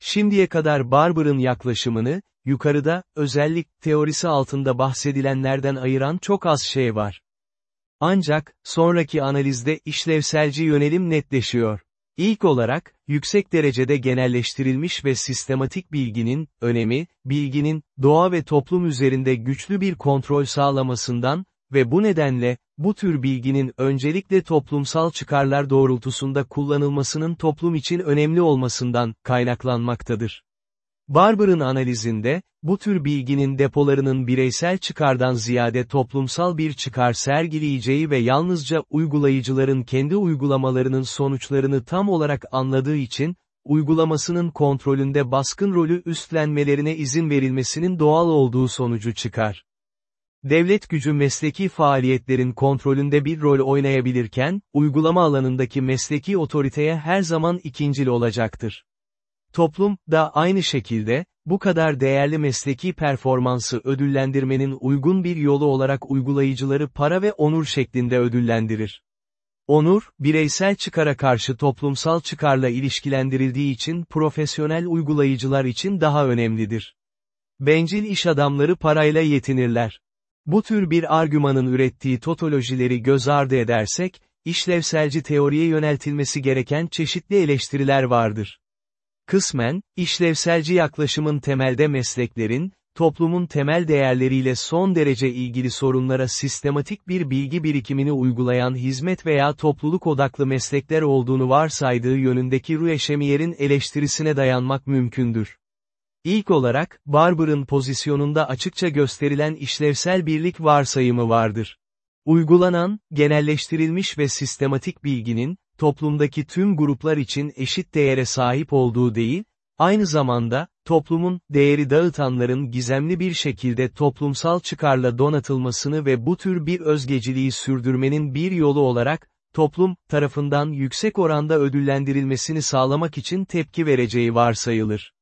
Speaker 1: Şimdiye kadar Barber'ın yaklaşımını, yukarıda, özellik teorisi altında bahsedilenlerden ayıran çok az şey var. Ancak, sonraki analizde işlevselci yönelim netleşiyor. İlk olarak, yüksek derecede genelleştirilmiş ve sistematik bilginin, önemi, bilginin, doğa ve toplum üzerinde güçlü bir kontrol sağlamasından, ve bu nedenle, bu tür bilginin öncelikle toplumsal çıkarlar doğrultusunda kullanılmasının toplum için önemli olmasından, kaynaklanmaktadır. Barber'ın analizinde, bu tür bilginin depolarının bireysel çıkardan ziyade toplumsal bir çıkar sergileyeceği ve yalnızca uygulayıcıların kendi uygulamalarının sonuçlarını tam olarak anladığı için, uygulamasının kontrolünde baskın rolü üstlenmelerine izin verilmesinin doğal olduğu sonucu çıkar. Devlet gücü mesleki faaliyetlerin kontrolünde bir rol oynayabilirken, uygulama alanındaki mesleki otoriteye her zaman ikincil olacaktır. Toplum, da aynı şekilde, bu kadar değerli mesleki performansı ödüllendirmenin uygun bir yolu olarak uygulayıcıları para ve onur şeklinde ödüllendirir. Onur, bireysel çıkara karşı toplumsal çıkarla ilişkilendirildiği için profesyonel uygulayıcılar için daha önemlidir. Bencil iş adamları parayla yetinirler. Bu tür bir argümanın ürettiği totolojileri göz ardı edersek, işlevselci teoriye yöneltilmesi gereken çeşitli eleştiriler vardır. Kısmen, işlevselci yaklaşımın temelde mesleklerin, toplumun temel değerleriyle son derece ilgili sorunlara sistematik bir bilgi birikimini uygulayan hizmet veya topluluk odaklı meslekler olduğunu varsaydığı yönündeki Rueschemier'in eleştirisine dayanmak mümkündür. İlk olarak, Barber'ın pozisyonunda açıkça gösterilen işlevsel birlik varsayımı vardır. Uygulanan, genelleştirilmiş ve sistematik bilginin, toplumdaki tüm gruplar için eşit değere sahip olduğu değil, aynı zamanda, toplumun, değeri dağıtanların gizemli bir şekilde toplumsal çıkarla donatılmasını ve bu tür bir özgeciliği sürdürmenin bir yolu olarak, toplum, tarafından yüksek oranda ödüllendirilmesini sağlamak için tepki vereceği varsayılır.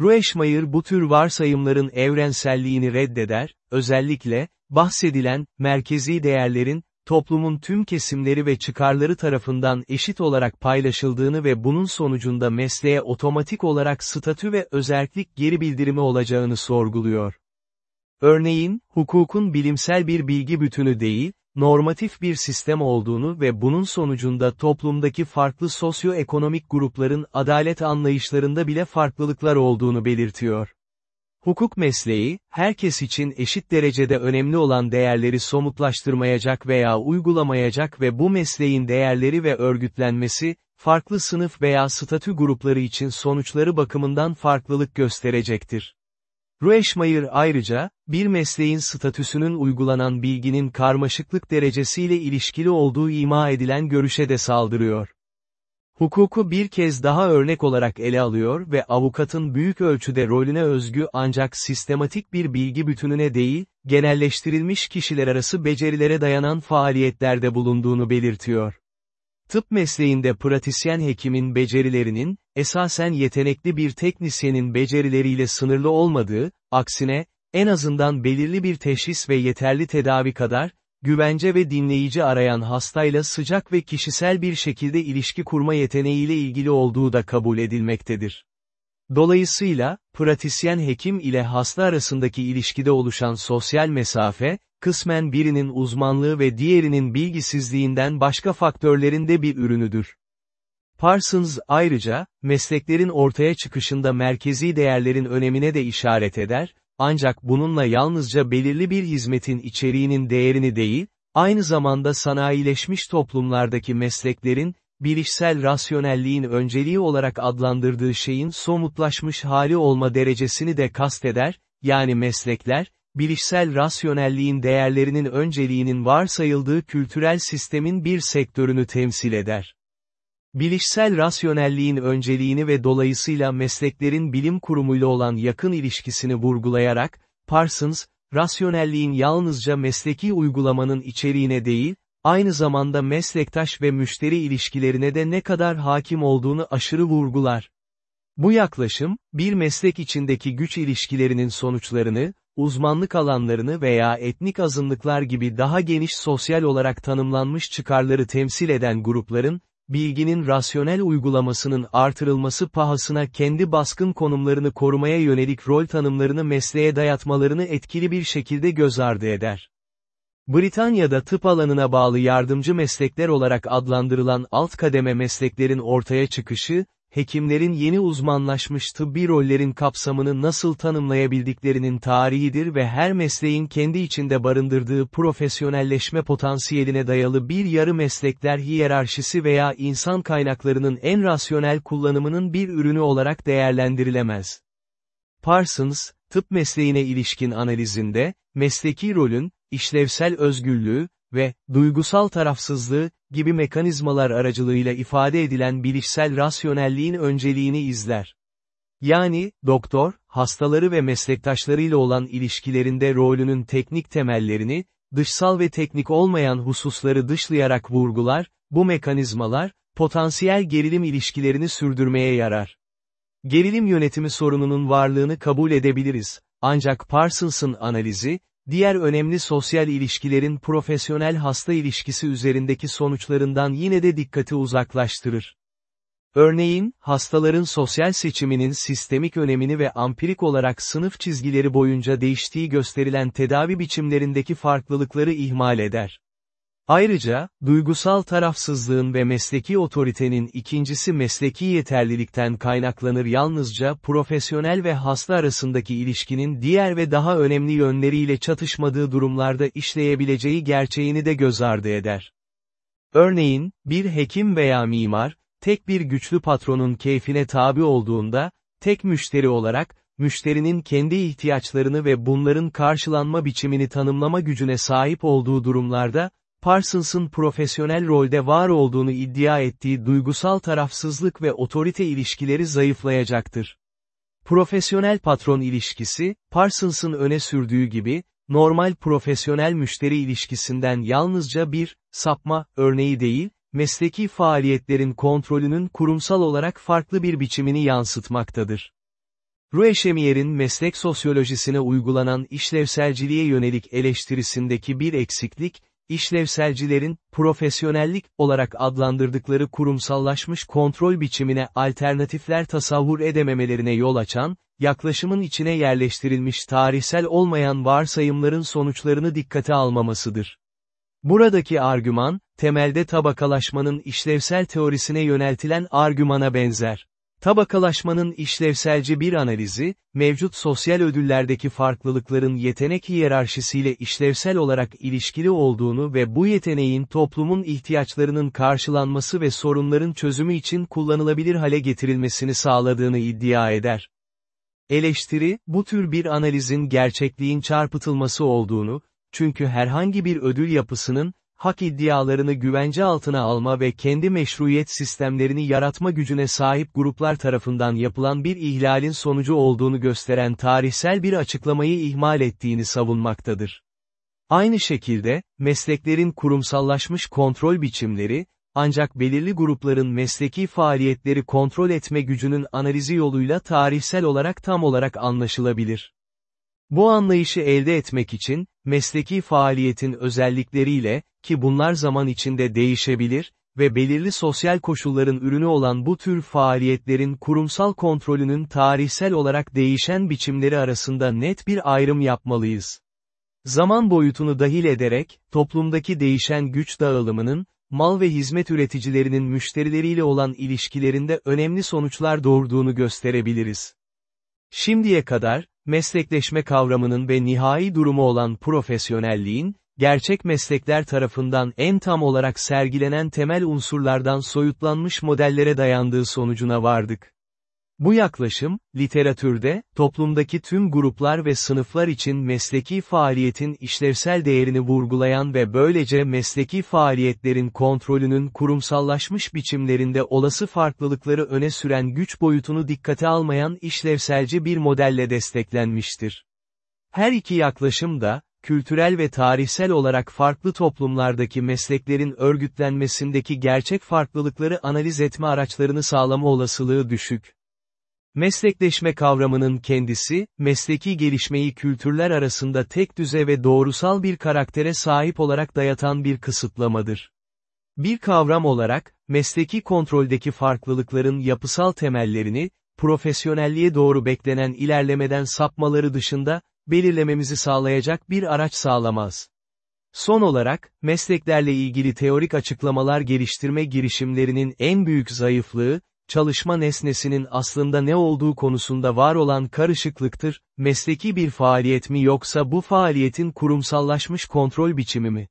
Speaker 1: Rueschmeier bu tür varsayımların evrenselliğini reddeder, özellikle, bahsedilen, merkezi değerlerin, toplumun tüm kesimleri ve çıkarları tarafından eşit olarak paylaşıldığını ve bunun sonucunda mesleğe otomatik olarak statü ve özerklik geri bildirimi olacağını sorguluyor. Örneğin, hukukun bilimsel bir bilgi bütünü değil, normatif bir sistem olduğunu ve bunun sonucunda toplumdaki farklı sosyoekonomik grupların adalet anlayışlarında bile farklılıklar olduğunu belirtiyor. Hukuk mesleği, herkes için eşit derecede önemli olan değerleri somutlaştırmayacak veya uygulamayacak ve bu mesleğin değerleri ve örgütlenmesi, farklı sınıf veya statü grupları için sonuçları bakımından farklılık gösterecektir. Rueschmeier ayrıca, bir mesleğin statüsünün uygulanan bilginin karmaşıklık derecesiyle ilişkili olduğu ima edilen görüşe de saldırıyor. Hukuku bir kez daha örnek olarak ele alıyor ve avukatın büyük ölçüde rolüne özgü ancak sistematik bir bilgi bütününe değil, genelleştirilmiş kişiler arası becerilere dayanan faaliyetlerde bulunduğunu belirtiyor. Tıp mesleğinde pratisyen hekimin becerilerinin, esasen yetenekli bir teknisyenin becerileriyle sınırlı olmadığı, aksine, en azından belirli bir teşhis ve yeterli tedavi kadar, güvence ve dinleyici arayan hastayla sıcak ve kişisel bir şekilde ilişki kurma yeteneğiyle ilgili olduğu da kabul edilmektedir. Dolayısıyla, pratisyen hekim ile hasta arasındaki ilişkide oluşan sosyal mesafe, kısmen birinin uzmanlığı ve diğerinin bilgisizliğinden başka faktörlerin de bir ürünüdür. Parsons ayrıca, mesleklerin ortaya çıkışında merkezi değerlerin önemine de işaret eder, ancak bununla yalnızca belirli bir hizmetin içeriğinin değerini değil, aynı zamanda sanayileşmiş toplumlardaki mesleklerin, bilişsel rasyonelliğin önceliği olarak adlandırdığı şeyin somutlaşmış hali olma derecesini de kasteder, yani meslekler, bilişsel rasyonelliğin değerlerinin önceliğinin varsayıldığı kültürel sistemin bir sektörünü temsil eder. Bilişsel rasyonelliğin önceliğini ve dolayısıyla mesleklerin bilim kurumuyla olan yakın ilişkisini vurgulayarak, Parsons, rasyonelliğin yalnızca mesleki uygulamanın içeriğine değil, aynı zamanda meslektaş ve müşteri ilişkilerine de ne kadar hakim olduğunu aşırı vurgular. Bu yaklaşım, bir meslek içindeki güç ilişkilerinin sonuçlarını, uzmanlık alanlarını veya etnik azınlıklar gibi daha geniş sosyal olarak tanımlanmış çıkarları temsil eden grupların, bilginin rasyonel uygulamasının artırılması pahasına kendi baskın konumlarını korumaya yönelik rol tanımlarını mesleğe dayatmalarını etkili bir şekilde göz ardı eder. Britanya'da tıp alanına bağlı yardımcı meslekler olarak adlandırılan alt kademe mesleklerin ortaya çıkışı, hekimlerin yeni uzmanlaşmış tıbbi rollerin kapsamını nasıl tanımlayabildiklerinin tarihidir ve her mesleğin kendi içinde barındırdığı profesyonelleşme potansiyeline dayalı bir yarı meslekler hiyerarşisi veya insan kaynaklarının en rasyonel kullanımının bir ürünü olarak değerlendirilemez. Parsons, tıp mesleğine ilişkin analizinde, mesleki rolün, işlevsel özgürlüğü, ve, duygusal tarafsızlığı, gibi mekanizmalar aracılığıyla ifade edilen bilişsel rasyonelliğin önceliğini izler. Yani, doktor, hastaları ve meslektaşlarıyla olan ilişkilerinde rolünün teknik temellerini, dışsal ve teknik olmayan hususları dışlayarak vurgular, bu mekanizmalar, potansiyel gerilim ilişkilerini sürdürmeye yarar. Gerilim yönetimi sorununun varlığını kabul edebiliriz, ancak Parsons'ın analizi, diğer önemli sosyal ilişkilerin profesyonel hasta ilişkisi üzerindeki sonuçlarından yine de dikkati uzaklaştırır. Örneğin, hastaların sosyal seçiminin sistemik önemini ve ampirik olarak sınıf çizgileri boyunca değiştiği gösterilen tedavi biçimlerindeki farklılıkları ihmal eder. Ayrıca, duygusal tarafsızlığın ve mesleki otoritenin ikincisi mesleki yeterlilikten kaynaklanır yalnızca profesyonel ve hasta arasındaki ilişkinin diğer ve daha önemli yönleriyle çatışmadığı durumlarda işleyebileceği gerçeğini de göz ardı eder. Örneğin, bir hekim veya mimar, tek bir güçlü patronun keyfine tabi olduğunda, tek müşteri olarak, müşterinin kendi ihtiyaçlarını ve bunların karşılanma biçimini tanımlama gücüne sahip olduğu durumlarda, Parsons'ın profesyonel rolde var olduğunu iddia ettiği duygusal tarafsızlık ve otorite ilişkileri zayıflayacaktır. Profesyonel patron ilişkisi, Parsons'ın öne sürdüğü gibi, normal profesyonel müşteri ilişkisinden yalnızca bir, sapma, örneği değil, mesleki faaliyetlerin kontrolünün kurumsal olarak farklı bir biçimini yansıtmaktadır. Rueschemier'in meslek sosyolojisine uygulanan işlevselciliğe yönelik eleştirisindeki bir eksiklik, işlevselcilerin, profesyonellik olarak adlandırdıkları kurumsallaşmış kontrol biçimine alternatifler tasavvur edememelerine yol açan, yaklaşımın içine yerleştirilmiş tarihsel olmayan varsayımların sonuçlarını dikkate almamasıdır. Buradaki argüman, temelde tabakalaşmanın işlevsel teorisine yöneltilen argümana benzer. Tabakalaşmanın işlevselci bir analizi, mevcut sosyal ödüllerdeki farklılıkların yetenek hiyerarşisiyle işlevsel olarak ilişkili olduğunu ve bu yeteneğin toplumun ihtiyaçlarının karşılanması ve sorunların çözümü için kullanılabilir hale getirilmesini sağladığını iddia eder. Eleştiri, bu tür bir analizin gerçekliğin çarpıtılması olduğunu, çünkü herhangi bir ödül yapısının, hak iddialarını güvence altına alma ve kendi meşruiyet sistemlerini yaratma gücüne sahip gruplar tarafından yapılan bir ihlalin sonucu olduğunu gösteren tarihsel bir açıklamayı ihmal ettiğini savunmaktadır. Aynı şekilde, mesleklerin kurumsallaşmış kontrol biçimleri, ancak belirli grupların mesleki faaliyetleri kontrol etme gücünün analizi yoluyla tarihsel olarak tam olarak anlaşılabilir. Bu anlayışı elde etmek için, mesleki faaliyetin özellikleriyle, ki bunlar zaman içinde değişebilir, ve belirli sosyal koşulların ürünü olan bu tür faaliyetlerin kurumsal kontrolünün tarihsel olarak değişen biçimleri arasında net bir ayrım yapmalıyız. Zaman boyutunu dahil ederek, toplumdaki değişen güç dağılımının, mal ve hizmet üreticilerinin müşterileriyle olan ilişkilerinde önemli sonuçlar doğurduğunu gösterebiliriz. Şimdiye kadar, meslekleşme kavramının ve nihai durumu olan profesyonelliğin, gerçek meslekler tarafından en tam olarak sergilenen temel unsurlardan soyutlanmış modellere dayandığı sonucuna vardık. Bu yaklaşım, literatürde, toplumdaki tüm gruplar ve sınıflar için mesleki faaliyetin işlevsel değerini vurgulayan ve böylece mesleki faaliyetlerin kontrolünün kurumsallaşmış biçimlerinde olası farklılıkları öne süren güç boyutunu dikkate almayan işlevselci bir modelle desteklenmiştir. Her iki yaklaşım da, kültürel ve tarihsel olarak farklı toplumlardaki mesleklerin örgütlenmesindeki gerçek farklılıkları analiz etme araçlarını sağlama olasılığı düşük. Meslekleşme kavramının kendisi, mesleki gelişmeyi kültürler arasında tek düze ve doğrusal bir karaktere sahip olarak dayatan bir kısıtlamadır. Bir kavram olarak, mesleki kontroldeki farklılıkların yapısal temellerini, profesyonelliğe doğru beklenen ilerlemeden sapmaları dışında, belirlememizi sağlayacak bir araç sağlamaz. Son olarak, mesleklerle ilgili teorik açıklamalar geliştirme girişimlerinin en büyük zayıflığı, çalışma nesnesinin aslında ne olduğu konusunda var olan karışıklıktır, mesleki bir faaliyet mi yoksa bu faaliyetin kurumsallaşmış kontrol biçimi mi?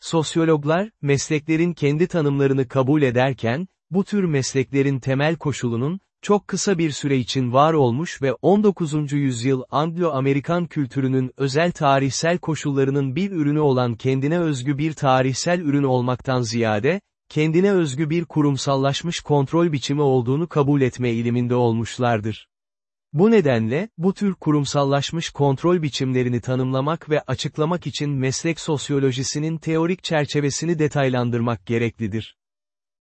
Speaker 1: Sosyologlar, mesleklerin kendi tanımlarını kabul ederken, bu tür mesleklerin temel koşulunun, çok kısa bir süre için var olmuş ve 19. yüzyıl Anglo-Amerikan kültürünün özel tarihsel koşullarının bir ürünü olan kendine özgü bir tarihsel ürün olmaktan ziyade, kendine özgü bir kurumsallaşmış kontrol biçimi olduğunu kabul etme eğiliminde olmuşlardır. Bu nedenle, bu tür kurumsallaşmış kontrol biçimlerini tanımlamak ve açıklamak için meslek sosyolojisinin teorik çerçevesini detaylandırmak gereklidir.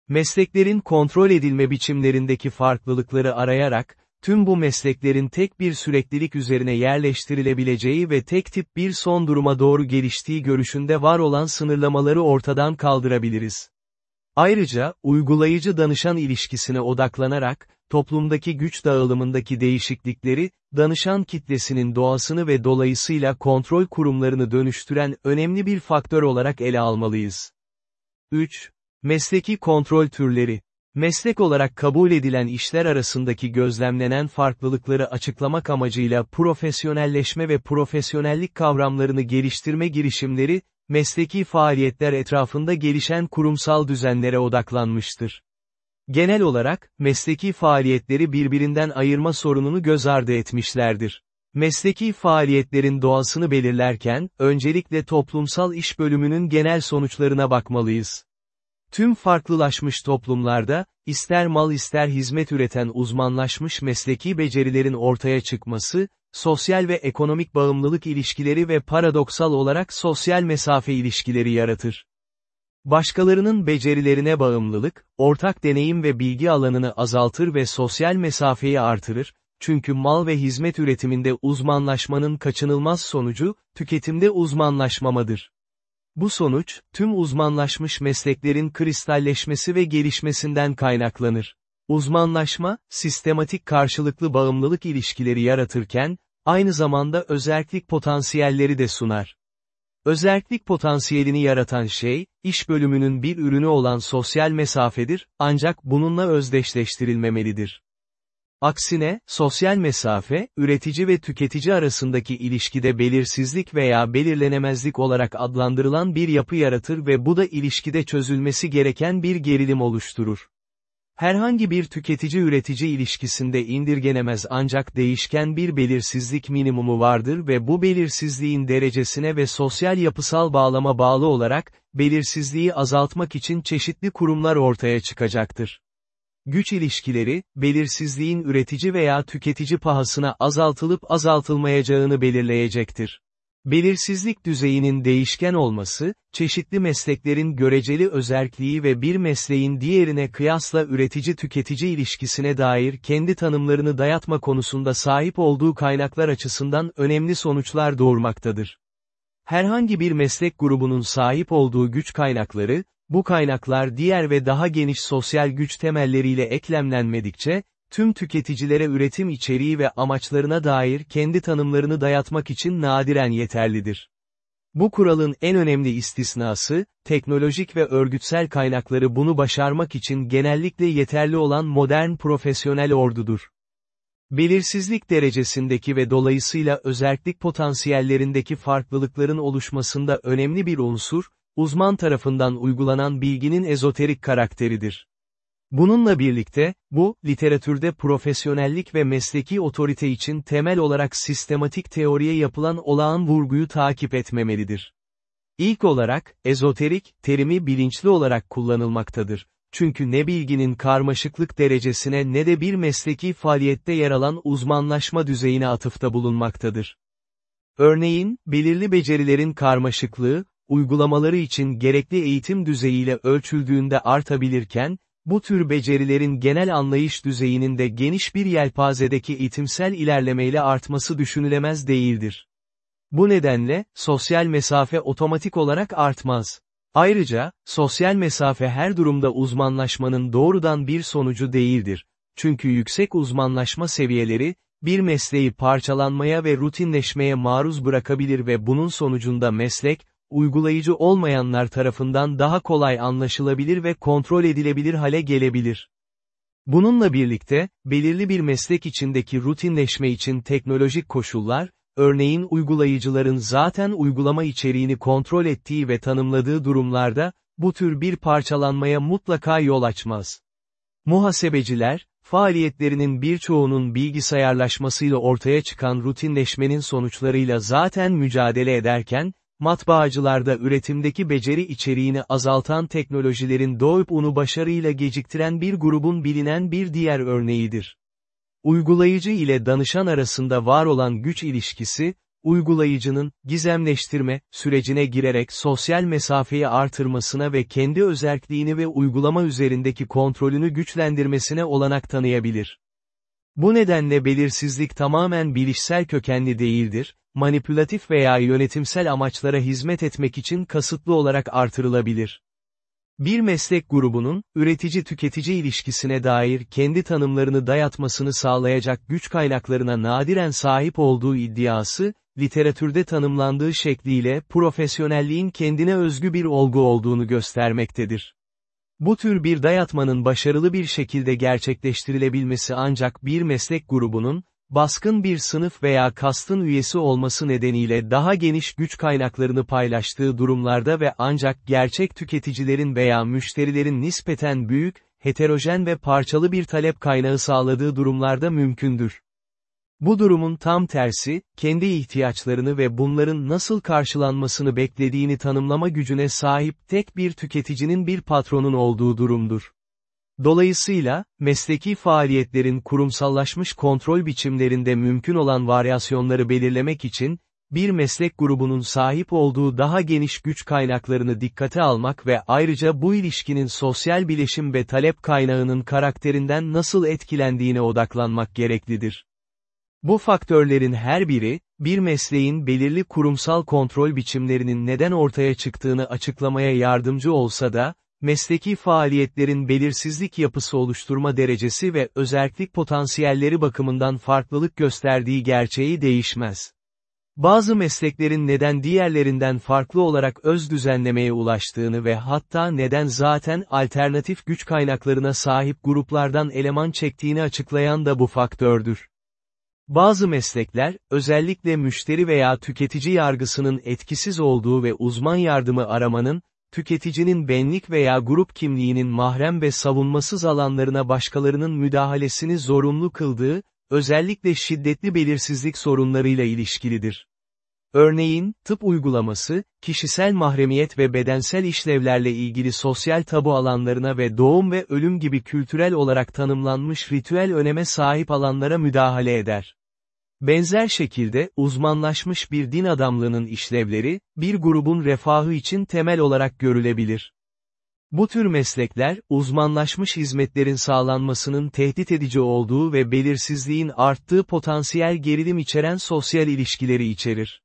Speaker 1: Mesleklerin kontrol edilme biçimlerindeki farklılıkları arayarak, tüm bu mesleklerin tek bir süreklilik üzerine yerleştirilebileceği ve tek tip bir son duruma doğru geliştiği görüşünde var olan sınırlamaları ortadan kaldırabiliriz. Ayrıca, uygulayıcı danışan ilişkisine odaklanarak, toplumdaki güç dağılımındaki değişiklikleri, danışan kitlesinin doğasını ve dolayısıyla kontrol kurumlarını dönüştüren önemli bir faktör olarak ele almalıyız. 3. Mesleki kontrol türleri. Meslek olarak kabul edilen işler arasındaki gözlemlenen farklılıkları açıklamak amacıyla profesyonelleşme ve profesyonellik kavramlarını geliştirme girişimleri, mesleki faaliyetler etrafında gelişen kurumsal düzenlere odaklanmıştır. Genel olarak, mesleki faaliyetleri birbirinden ayırma sorununu göz ardı etmişlerdir. Mesleki faaliyetlerin doğasını belirlerken, öncelikle toplumsal iş bölümünün genel sonuçlarına bakmalıyız. Tüm farklılaşmış toplumlarda, ister mal ister hizmet üreten uzmanlaşmış mesleki becerilerin ortaya çıkması, sosyal ve ekonomik bağımlılık ilişkileri ve paradoksal olarak sosyal mesafe ilişkileri yaratır. Başkalarının becerilerine bağımlılık, ortak deneyim ve bilgi alanını azaltır ve sosyal mesafeyi artırır, çünkü mal ve hizmet üretiminde uzmanlaşmanın kaçınılmaz sonucu, tüketimde uzmanlaşmamadır. Bu sonuç, tüm uzmanlaşmış mesleklerin kristalleşmesi ve gelişmesinden kaynaklanır. Uzmanlaşma, sistematik karşılıklı bağımlılık ilişkileri yaratırken, aynı zamanda özerklik potansiyelleri de sunar. Özerklik potansiyelini yaratan şey, iş bölümünün bir ürünü olan sosyal mesafedir, ancak bununla özdeşleştirilmemelidir. Aksine, sosyal mesafe, üretici ve tüketici arasındaki ilişkide belirsizlik veya belirlenemezlik olarak adlandırılan bir yapı yaratır ve bu da ilişkide çözülmesi gereken bir gerilim oluşturur. Herhangi bir tüketici-üretici ilişkisinde indirgenemez ancak değişken bir belirsizlik minimumu vardır ve bu belirsizliğin derecesine ve sosyal yapısal bağlama bağlı olarak, belirsizliği azaltmak için çeşitli kurumlar ortaya çıkacaktır. Güç ilişkileri, belirsizliğin üretici veya tüketici pahasına azaltılıp azaltılmayacağını belirleyecektir. Belirsizlik düzeyinin değişken olması, çeşitli mesleklerin göreceli özerkliği ve bir mesleğin diğerine kıyasla üretici-tüketici ilişkisine dair kendi tanımlarını dayatma konusunda sahip olduğu kaynaklar açısından önemli sonuçlar doğurmaktadır. Herhangi bir meslek grubunun sahip olduğu güç kaynakları, bu kaynaklar diğer ve daha geniş sosyal güç temelleriyle eklemlenmedikçe, tüm tüketicilere üretim içeriği ve amaçlarına dair kendi tanımlarını dayatmak için nadiren yeterlidir. Bu kuralın en önemli istisnası, teknolojik ve örgütsel kaynakları bunu başarmak için genellikle yeterli olan modern profesyonel ordudur. Belirsizlik derecesindeki ve dolayısıyla özellik potansiyellerindeki farklılıkların oluşmasında önemli bir unsur, uzman tarafından uygulanan bilginin ezoterik karakteridir. Bununla birlikte, bu, literatürde profesyonellik ve mesleki otorite için temel olarak sistematik teoriye yapılan olağan vurguyu takip etmemelidir. İlk olarak, ezoterik, terimi bilinçli olarak kullanılmaktadır. Çünkü ne bilginin karmaşıklık derecesine ne de bir mesleki faaliyette yer alan uzmanlaşma düzeyine atıfta bulunmaktadır. Örneğin, belirli becerilerin karmaşıklığı, uygulamaları için gerekli eğitim düzeyiyle ölçüldüğünde artabilirken, bu tür becerilerin genel anlayış düzeyinin de geniş bir yelpazedeki eğitimsel ilerlemeyle artması düşünülemez değildir. Bu nedenle, sosyal mesafe otomatik olarak artmaz. Ayrıca, sosyal mesafe her durumda uzmanlaşmanın doğrudan bir sonucu değildir. Çünkü yüksek uzmanlaşma seviyeleri, bir mesleği parçalanmaya ve rutinleşmeye maruz bırakabilir ve bunun sonucunda meslek, uygulayıcı olmayanlar tarafından daha kolay anlaşılabilir ve kontrol edilebilir hale gelebilir. Bununla birlikte, belirli bir meslek içindeki rutinleşme için teknolojik koşullar, örneğin uygulayıcıların zaten uygulama içeriğini kontrol ettiği ve tanımladığı durumlarda, bu tür bir parçalanmaya mutlaka yol açmaz. Muhasebeciler, faaliyetlerinin birçoğunun bilgisayarlaşmasıyla ortaya çıkan rutinleşmenin sonuçlarıyla zaten mücadele ederken, matbaacılarda üretimdeki beceri içeriğini azaltan teknolojilerin doğup onu başarıyla geciktiren bir grubun bilinen bir diğer örneğidir. Uygulayıcı ile danışan arasında var olan güç ilişkisi, uygulayıcının, gizemleştirme, sürecine girerek sosyal mesafeyi artırmasına ve kendi özerkliğini ve uygulama üzerindeki kontrolünü güçlendirmesine olanak tanıyabilir. Bu nedenle belirsizlik tamamen bilişsel kökenli değildir, manipülatif veya yönetimsel amaçlara hizmet etmek için kasıtlı olarak artırılabilir. Bir meslek grubunun, üretici-tüketici ilişkisine dair kendi tanımlarını dayatmasını sağlayacak güç kaynaklarına nadiren sahip olduğu iddiası, literatürde tanımlandığı şekliyle profesyonelliğin kendine özgü bir olgu olduğunu göstermektedir. Bu tür bir dayatmanın başarılı bir şekilde gerçekleştirilebilmesi ancak bir meslek grubunun, baskın bir sınıf veya kastın üyesi olması nedeniyle daha geniş güç kaynaklarını paylaştığı durumlarda ve ancak gerçek tüketicilerin veya müşterilerin nispeten büyük, heterojen ve parçalı bir talep kaynağı sağladığı durumlarda mümkündür. Bu durumun tam tersi, kendi ihtiyaçlarını ve bunların nasıl karşılanmasını beklediğini tanımlama gücüne sahip tek bir tüketicinin bir patronun olduğu durumdur. Dolayısıyla, mesleki faaliyetlerin kurumsallaşmış kontrol biçimlerinde mümkün olan varyasyonları belirlemek için, bir meslek grubunun sahip olduğu daha geniş güç kaynaklarını dikkate almak ve ayrıca bu ilişkinin sosyal bileşim ve talep kaynağının karakterinden nasıl etkilendiğine odaklanmak gereklidir. Bu faktörlerin her biri, bir mesleğin belirli kurumsal kontrol biçimlerinin neden ortaya çıktığını açıklamaya yardımcı olsa da, mesleki faaliyetlerin belirsizlik yapısı oluşturma derecesi ve özerklik potansiyelleri bakımından farklılık gösterdiği gerçeği değişmez. Bazı mesleklerin neden diğerlerinden farklı olarak öz düzenlemeye ulaştığını ve hatta neden zaten alternatif güç kaynaklarına sahip gruplardan eleman çektiğini açıklayan da bu faktördür. Bazı meslekler, özellikle müşteri veya tüketici yargısının etkisiz olduğu ve uzman yardımı aramanın, tüketicinin benlik veya grup kimliğinin mahrem ve savunmasız alanlarına başkalarının müdahalesini zorunlu kıldığı, özellikle şiddetli belirsizlik sorunlarıyla ilişkilidir. Örneğin, tıp uygulaması, kişisel mahremiyet ve bedensel işlevlerle ilgili sosyal tabu alanlarına ve doğum ve ölüm gibi kültürel olarak tanımlanmış ritüel öneme sahip alanlara müdahale eder. Benzer şekilde, uzmanlaşmış bir din adamlığının işlevleri, bir grubun refahı için temel olarak görülebilir. Bu tür meslekler, uzmanlaşmış hizmetlerin sağlanmasının tehdit edici olduğu ve belirsizliğin arttığı potansiyel gerilim içeren sosyal ilişkileri içerir.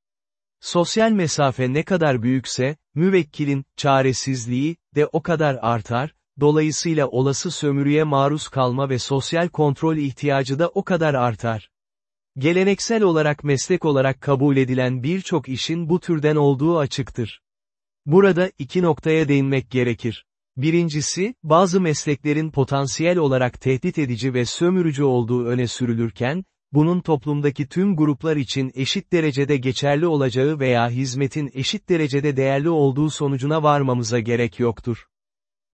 Speaker 1: Sosyal mesafe ne kadar büyükse, müvekkilin, çaresizliği, de o kadar artar, dolayısıyla olası sömürüye maruz kalma ve sosyal kontrol ihtiyacı da o kadar artar. Geleneksel olarak meslek olarak kabul edilen birçok işin bu türden olduğu açıktır. Burada iki noktaya değinmek gerekir. Birincisi, bazı mesleklerin potansiyel olarak tehdit edici ve sömürücü olduğu öne sürülürken, bunun toplumdaki tüm gruplar için eşit derecede geçerli olacağı veya hizmetin eşit derecede değerli olduğu sonucuna varmamıza gerek yoktur.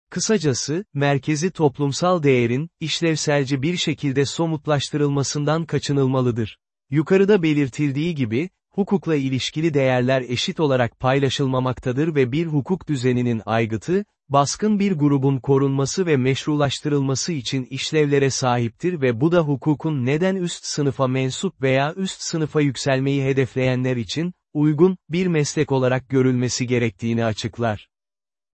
Speaker 1: Kısacası, merkezi toplumsal değerin, işlevselci bir şekilde somutlaştırılmasından kaçınılmalıdır. Yukarıda belirtildiği gibi, hukukla ilişkili değerler eşit olarak paylaşılmamaktadır ve bir hukuk düzeninin aygıtı, baskın bir grubun korunması ve meşrulaştırılması için işlevlere sahiptir ve bu da hukukun neden üst sınıfa mensup veya üst sınıfa yükselmeyi hedefleyenler için, uygun, bir meslek olarak görülmesi gerektiğini açıklar.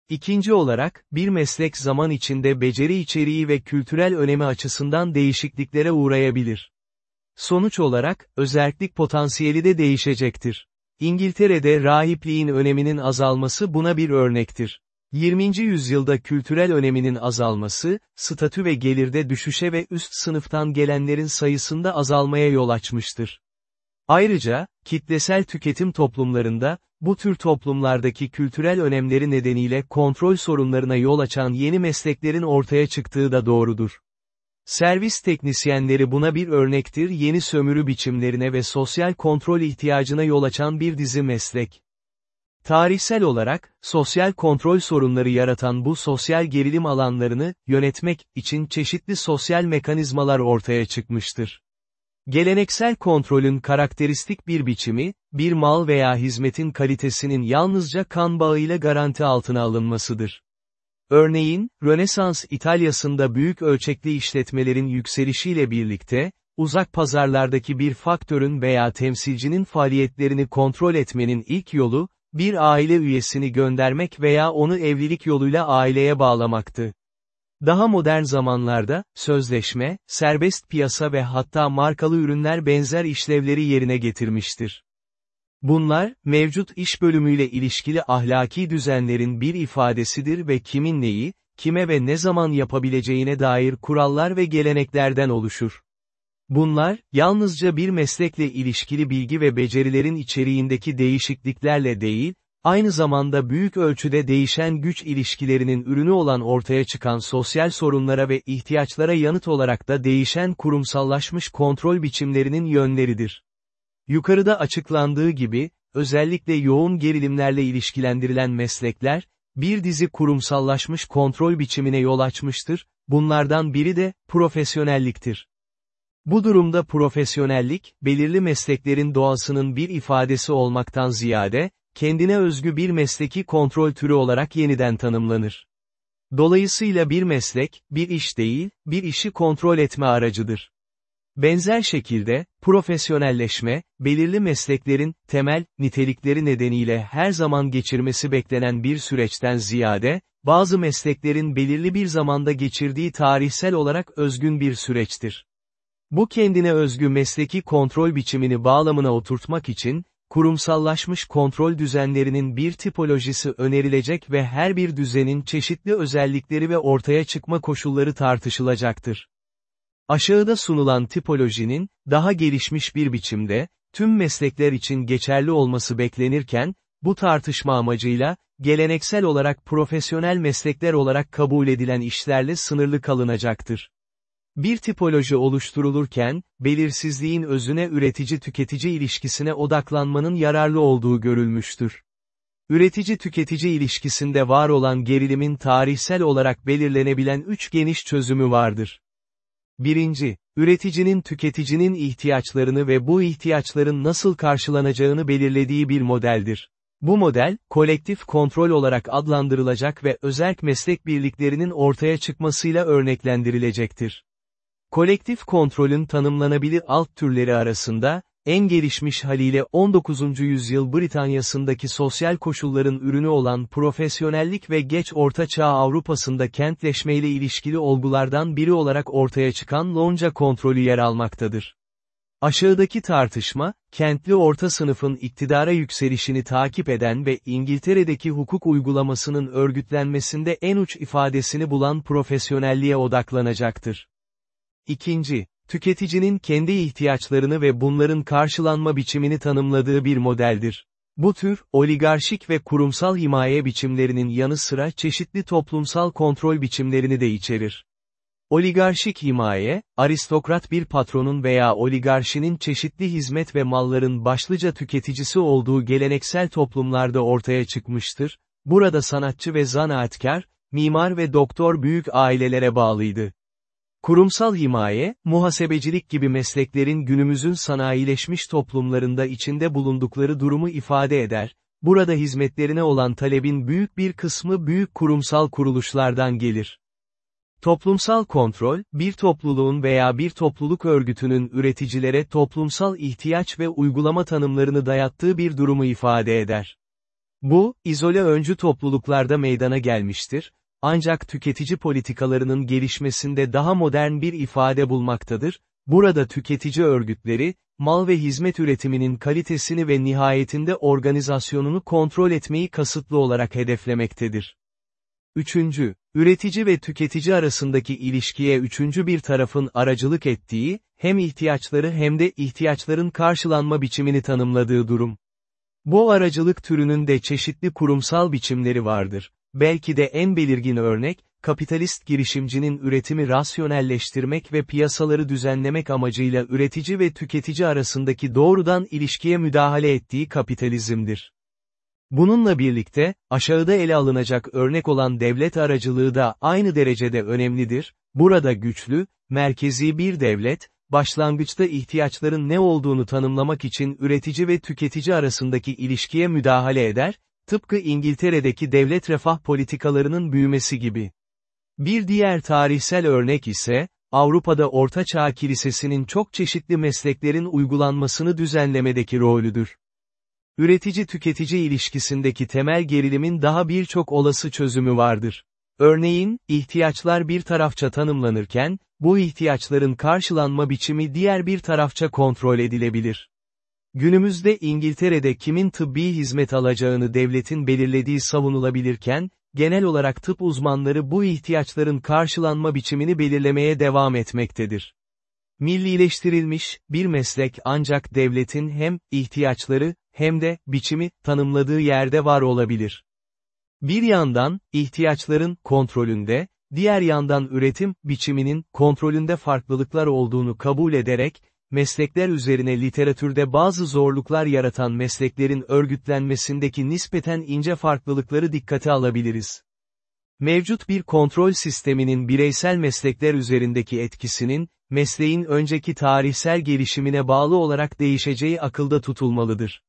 Speaker 1: İkinci olarak, bir meslek zaman içinde beceri içeriği ve kültürel önemi açısından değişikliklere uğrayabilir. Sonuç olarak, özerklik potansiyeli de değişecektir. İngiltere'de rahipliğin öneminin azalması buna bir örnektir. 20. yüzyılda kültürel öneminin azalması, statü ve gelirde düşüşe ve üst sınıftan gelenlerin sayısında azalmaya yol açmıştır. Ayrıca, kitlesel tüketim toplumlarında, bu tür toplumlardaki kültürel önemleri nedeniyle kontrol sorunlarına yol açan yeni mesleklerin ortaya çıktığı da doğrudur. Servis teknisyenleri buna bir örnektir yeni sömürü biçimlerine ve sosyal kontrol ihtiyacına yol açan bir dizi meslek. Tarihsel olarak, sosyal kontrol sorunları yaratan bu sosyal gerilim alanlarını, yönetmek için çeşitli sosyal mekanizmalar ortaya çıkmıştır. Geleneksel kontrolün karakteristik bir biçimi, bir mal veya hizmetin kalitesinin yalnızca kan bağıyla garanti altına alınmasıdır. Örneğin, Rönesans İtalya'sında büyük ölçekli işletmelerin yükselişiyle birlikte, uzak pazarlardaki bir faktörün veya temsilcinin faaliyetlerini kontrol etmenin ilk yolu, bir aile üyesini göndermek veya onu evlilik yoluyla aileye bağlamaktı. Daha modern zamanlarda, sözleşme, serbest piyasa ve hatta markalı ürünler benzer işlevleri yerine getirmiştir. Bunlar, mevcut iş bölümüyle ilişkili ahlaki düzenlerin bir ifadesidir ve kimin neyi, kime ve ne zaman yapabileceğine dair kurallar ve geleneklerden oluşur. Bunlar, yalnızca bir meslekle ilişkili bilgi ve becerilerin içeriğindeki değişikliklerle değil, aynı zamanda büyük ölçüde değişen güç ilişkilerinin ürünü olan ortaya çıkan sosyal sorunlara ve ihtiyaçlara yanıt olarak da değişen kurumsallaşmış kontrol biçimlerinin yönleridir. Yukarıda açıklandığı gibi, özellikle yoğun gerilimlerle ilişkilendirilen meslekler, bir dizi kurumsallaşmış kontrol biçimine yol açmıştır, bunlardan biri de, profesyonelliktir. Bu durumda profesyonellik, belirli mesleklerin doğasının bir ifadesi olmaktan ziyade, kendine özgü bir mesleki kontrol türü olarak yeniden tanımlanır. Dolayısıyla bir meslek, bir iş değil, bir işi kontrol etme aracıdır. Benzer şekilde, profesyonelleşme, belirli mesleklerin, temel, nitelikleri nedeniyle her zaman geçirmesi beklenen bir süreçten ziyade, bazı mesleklerin belirli bir zamanda geçirdiği tarihsel olarak özgün bir süreçtir. Bu kendine özgü mesleki kontrol biçimini bağlamına oturtmak için, kurumsallaşmış kontrol düzenlerinin bir tipolojisi önerilecek ve her bir düzenin çeşitli özellikleri ve ortaya çıkma koşulları tartışılacaktır. Aşağıda sunulan tipolojinin, daha gelişmiş bir biçimde, tüm meslekler için geçerli olması beklenirken, bu tartışma amacıyla, geleneksel olarak profesyonel meslekler olarak kabul edilen işlerle sınırlı kalınacaktır. Bir tipoloji oluşturulurken, belirsizliğin özüne üretici-tüketici ilişkisine odaklanmanın yararlı olduğu görülmüştür. Üretici-tüketici ilişkisinde var olan gerilimin tarihsel olarak belirlenebilen üç geniş çözümü vardır. Birinci, üreticinin tüketicinin ihtiyaçlarını ve bu ihtiyaçların nasıl karşılanacağını belirlediği bir modeldir. Bu model, kolektif kontrol olarak adlandırılacak ve özerk meslek birliklerinin ortaya çıkmasıyla örneklendirilecektir. Kolektif kontrolün tanımlanabilir alt türleri arasında, en gelişmiş haliyle 19. yüzyıl Britanya'sındaki sosyal koşulların ürünü olan profesyonellik ve geç orta çağ Avrupa'sında kentleşmeyle ilişkili olgulardan biri olarak ortaya çıkan lonca kontrolü yer almaktadır. Aşağıdaki tartışma, kentli orta sınıfın iktidara yükselişini takip eden ve İngiltere'deki hukuk uygulamasının örgütlenmesinde en uç ifadesini bulan profesyonelliğe odaklanacaktır. İkinci, tüketicinin kendi ihtiyaçlarını ve bunların karşılanma biçimini tanımladığı bir modeldir. Bu tür, oligarşik ve kurumsal himaye biçimlerinin yanı sıra çeşitli toplumsal kontrol biçimlerini de içerir. Oligarşik himaye, aristokrat bir patronun veya oligarşinin çeşitli hizmet ve malların başlıca tüketicisi olduğu geleneksel toplumlarda ortaya çıkmıştır, burada sanatçı ve zanaatkar, mimar ve doktor büyük ailelere bağlıydı. Kurumsal himaye, muhasebecilik gibi mesleklerin günümüzün sanayileşmiş toplumlarında içinde bulundukları durumu ifade eder, burada hizmetlerine olan talebin büyük bir kısmı büyük kurumsal kuruluşlardan gelir. Toplumsal kontrol, bir topluluğun veya bir topluluk örgütünün üreticilere toplumsal ihtiyaç ve uygulama tanımlarını dayattığı bir durumu ifade eder. Bu, izole öncü topluluklarda meydana gelmiştir, ancak tüketici politikalarının gelişmesinde daha modern bir ifade bulmaktadır, burada tüketici örgütleri, mal ve hizmet üretiminin kalitesini ve nihayetinde organizasyonunu kontrol etmeyi kasıtlı olarak hedeflemektedir. Üçüncü, üretici ve tüketici arasındaki ilişkiye üçüncü bir tarafın aracılık ettiği, hem ihtiyaçları hem de ihtiyaçların karşılanma biçimini tanımladığı durum. Bu aracılık türünün de çeşitli kurumsal biçimleri vardır. Belki de en belirgin örnek, kapitalist girişimcinin üretimi rasyonelleştirmek ve piyasaları düzenlemek amacıyla üretici ve tüketici arasındaki doğrudan ilişkiye müdahale ettiği kapitalizmdir. Bununla birlikte, aşağıda ele alınacak örnek olan devlet aracılığı da aynı derecede önemlidir, burada güçlü, merkezi bir devlet, başlangıçta ihtiyaçların ne olduğunu tanımlamak için üretici ve tüketici arasındaki ilişkiye müdahale eder, tıpkı İngiltere'deki devlet refah politikalarının büyümesi gibi. Bir diğer tarihsel örnek ise, Avrupa'da Orta Çağ Kilisesi'nin çok çeşitli mesleklerin uygulanmasını düzenlemedeki rolüdür. Üretici-tüketici ilişkisindeki temel gerilimin daha birçok olası çözümü vardır. Örneğin, ihtiyaçlar bir tarafça tanımlanırken, bu ihtiyaçların karşılanma biçimi diğer bir tarafça kontrol edilebilir. Günümüzde İngiltere'de kimin tıbbi hizmet alacağını devletin belirlediği savunulabilirken, genel olarak tıp uzmanları bu ihtiyaçların karşılanma biçimini belirlemeye devam etmektedir. Millileştirilmiş, bir meslek ancak devletin hem ihtiyaçları, hem de biçimi tanımladığı yerde var olabilir. Bir yandan, ihtiyaçların kontrolünde, diğer yandan üretim biçiminin kontrolünde farklılıklar olduğunu kabul ederek, meslekler üzerine literatürde bazı zorluklar yaratan mesleklerin örgütlenmesindeki nispeten ince farklılıkları dikkate alabiliriz. Mevcut bir kontrol sisteminin bireysel meslekler üzerindeki etkisinin, mesleğin önceki tarihsel gelişimine bağlı olarak değişeceği akılda tutulmalıdır.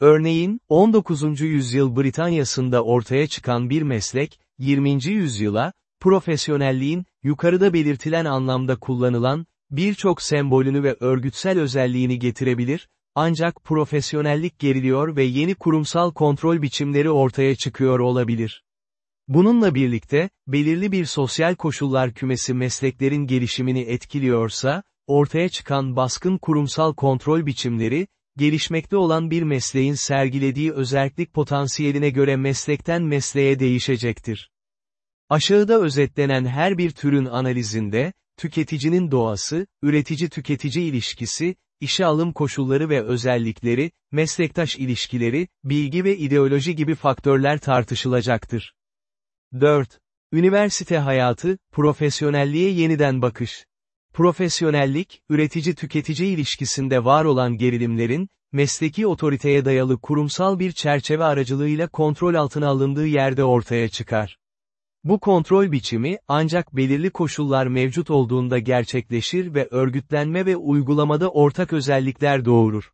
Speaker 1: Örneğin, 19. yüzyıl Britanya'sında ortaya çıkan bir meslek, 20. yüzyıla, profesyonelliğin, yukarıda belirtilen anlamda kullanılan, birçok sembolünü ve örgütsel özelliğini getirebilir, ancak profesyonellik geriliyor ve yeni kurumsal kontrol biçimleri ortaya çıkıyor olabilir. Bununla birlikte, belirli bir sosyal koşullar kümesi mesleklerin gelişimini etkiliyorsa, ortaya çıkan baskın kurumsal kontrol biçimleri, gelişmekte olan bir mesleğin sergilediği özellik potansiyeline göre meslekten mesleğe değişecektir. Aşağıda özetlenen her bir türün analizinde, tüketicinin doğası, üretici-tüketici ilişkisi, işe alım koşulları ve özellikleri, meslektaş ilişkileri, bilgi ve ideoloji gibi faktörler tartışılacaktır. 4. Üniversite hayatı, profesyonelliğe yeniden bakış. Profesyonellik, üretici-tüketici ilişkisinde var olan gerilimlerin, mesleki otoriteye dayalı kurumsal bir çerçeve aracılığıyla kontrol altına alındığı yerde ortaya çıkar. Bu kontrol biçimi, ancak belirli koşullar mevcut olduğunda gerçekleşir ve örgütlenme ve uygulamada ortak özellikler doğurur.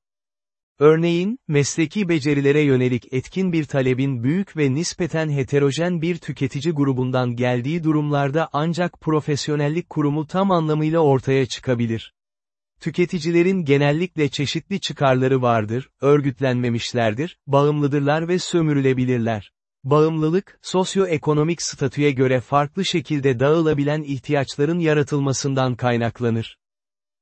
Speaker 1: Örneğin, mesleki becerilere yönelik etkin bir talebin büyük ve nispeten heterojen bir tüketici grubundan geldiği durumlarda ancak profesyonellik kurumu tam anlamıyla ortaya çıkabilir. Tüketicilerin genellikle çeşitli çıkarları vardır, örgütlenmemişlerdir, bağımlıdırlar ve sömürülebilirler. Bağımlılık, sosyoekonomik statüye göre farklı şekilde dağılabilen ihtiyaçların yaratılmasından kaynaklanır.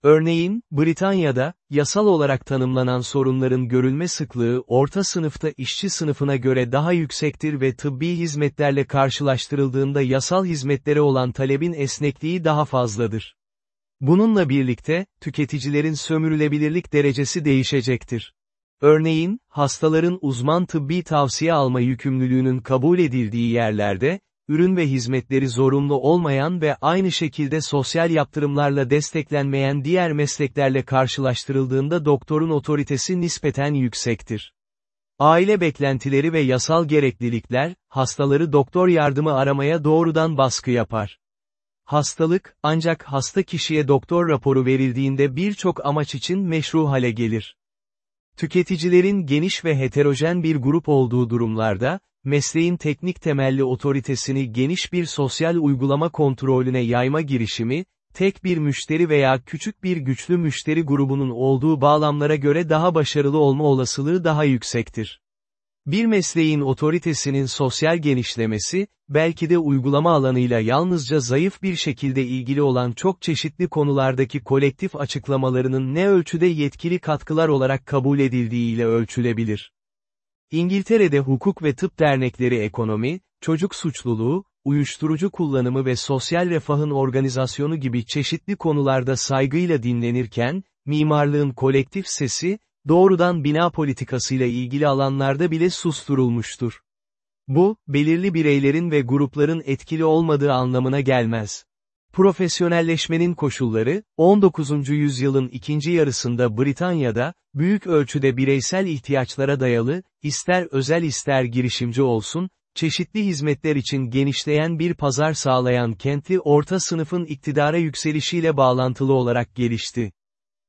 Speaker 1: Örneğin, Britanya'da, yasal olarak tanımlanan sorunların görülme sıklığı orta sınıfta işçi sınıfına göre daha yüksektir ve tıbbi hizmetlerle karşılaştırıldığında yasal hizmetlere olan talebin esnekliği daha fazladır. Bununla birlikte, tüketicilerin sömürülebilirlik derecesi değişecektir. Örneğin, hastaların uzman tıbbi tavsiye alma yükümlülüğünün kabul edildiği yerlerde, ürün ve hizmetleri zorunlu olmayan ve aynı şekilde sosyal yaptırımlarla desteklenmeyen diğer mesleklerle karşılaştırıldığında doktorun otoritesi nispeten yüksektir. Aile beklentileri ve yasal gereklilikler, hastaları doktor yardımı aramaya doğrudan baskı yapar. Hastalık, ancak hasta kişiye doktor raporu verildiğinde birçok amaç için meşru hale gelir. Tüketicilerin geniş ve heterojen bir grup olduğu durumlarda, mesleğin teknik temelli otoritesini geniş bir sosyal uygulama kontrolüne yayma girişimi, tek bir müşteri veya küçük bir güçlü müşteri grubunun olduğu bağlamlara göre daha başarılı olma olasılığı daha yüksektir. Bir mesleğin otoritesinin sosyal genişlemesi, belki de uygulama alanıyla yalnızca zayıf bir şekilde ilgili olan çok çeşitli konulardaki kolektif açıklamalarının ne ölçüde yetkili katkılar olarak kabul edildiğiyle ölçülebilir. İngiltere'de hukuk ve tıp dernekleri ekonomi, çocuk suçluluğu, uyuşturucu kullanımı ve sosyal refahın organizasyonu gibi çeşitli konularda saygıyla dinlenirken, mimarlığın kolektif sesi, doğrudan bina politikasıyla ilgili alanlarda bile susturulmuştur. Bu, belirli bireylerin ve grupların etkili olmadığı anlamına gelmez. Profesyonelleşmenin koşulları, 19. yüzyılın ikinci yarısında Britanya'da, büyük ölçüde bireysel ihtiyaçlara dayalı, ister özel ister girişimci olsun, çeşitli hizmetler için genişleyen bir pazar sağlayan kentli orta sınıfın iktidara yükselişiyle bağlantılı olarak gelişti.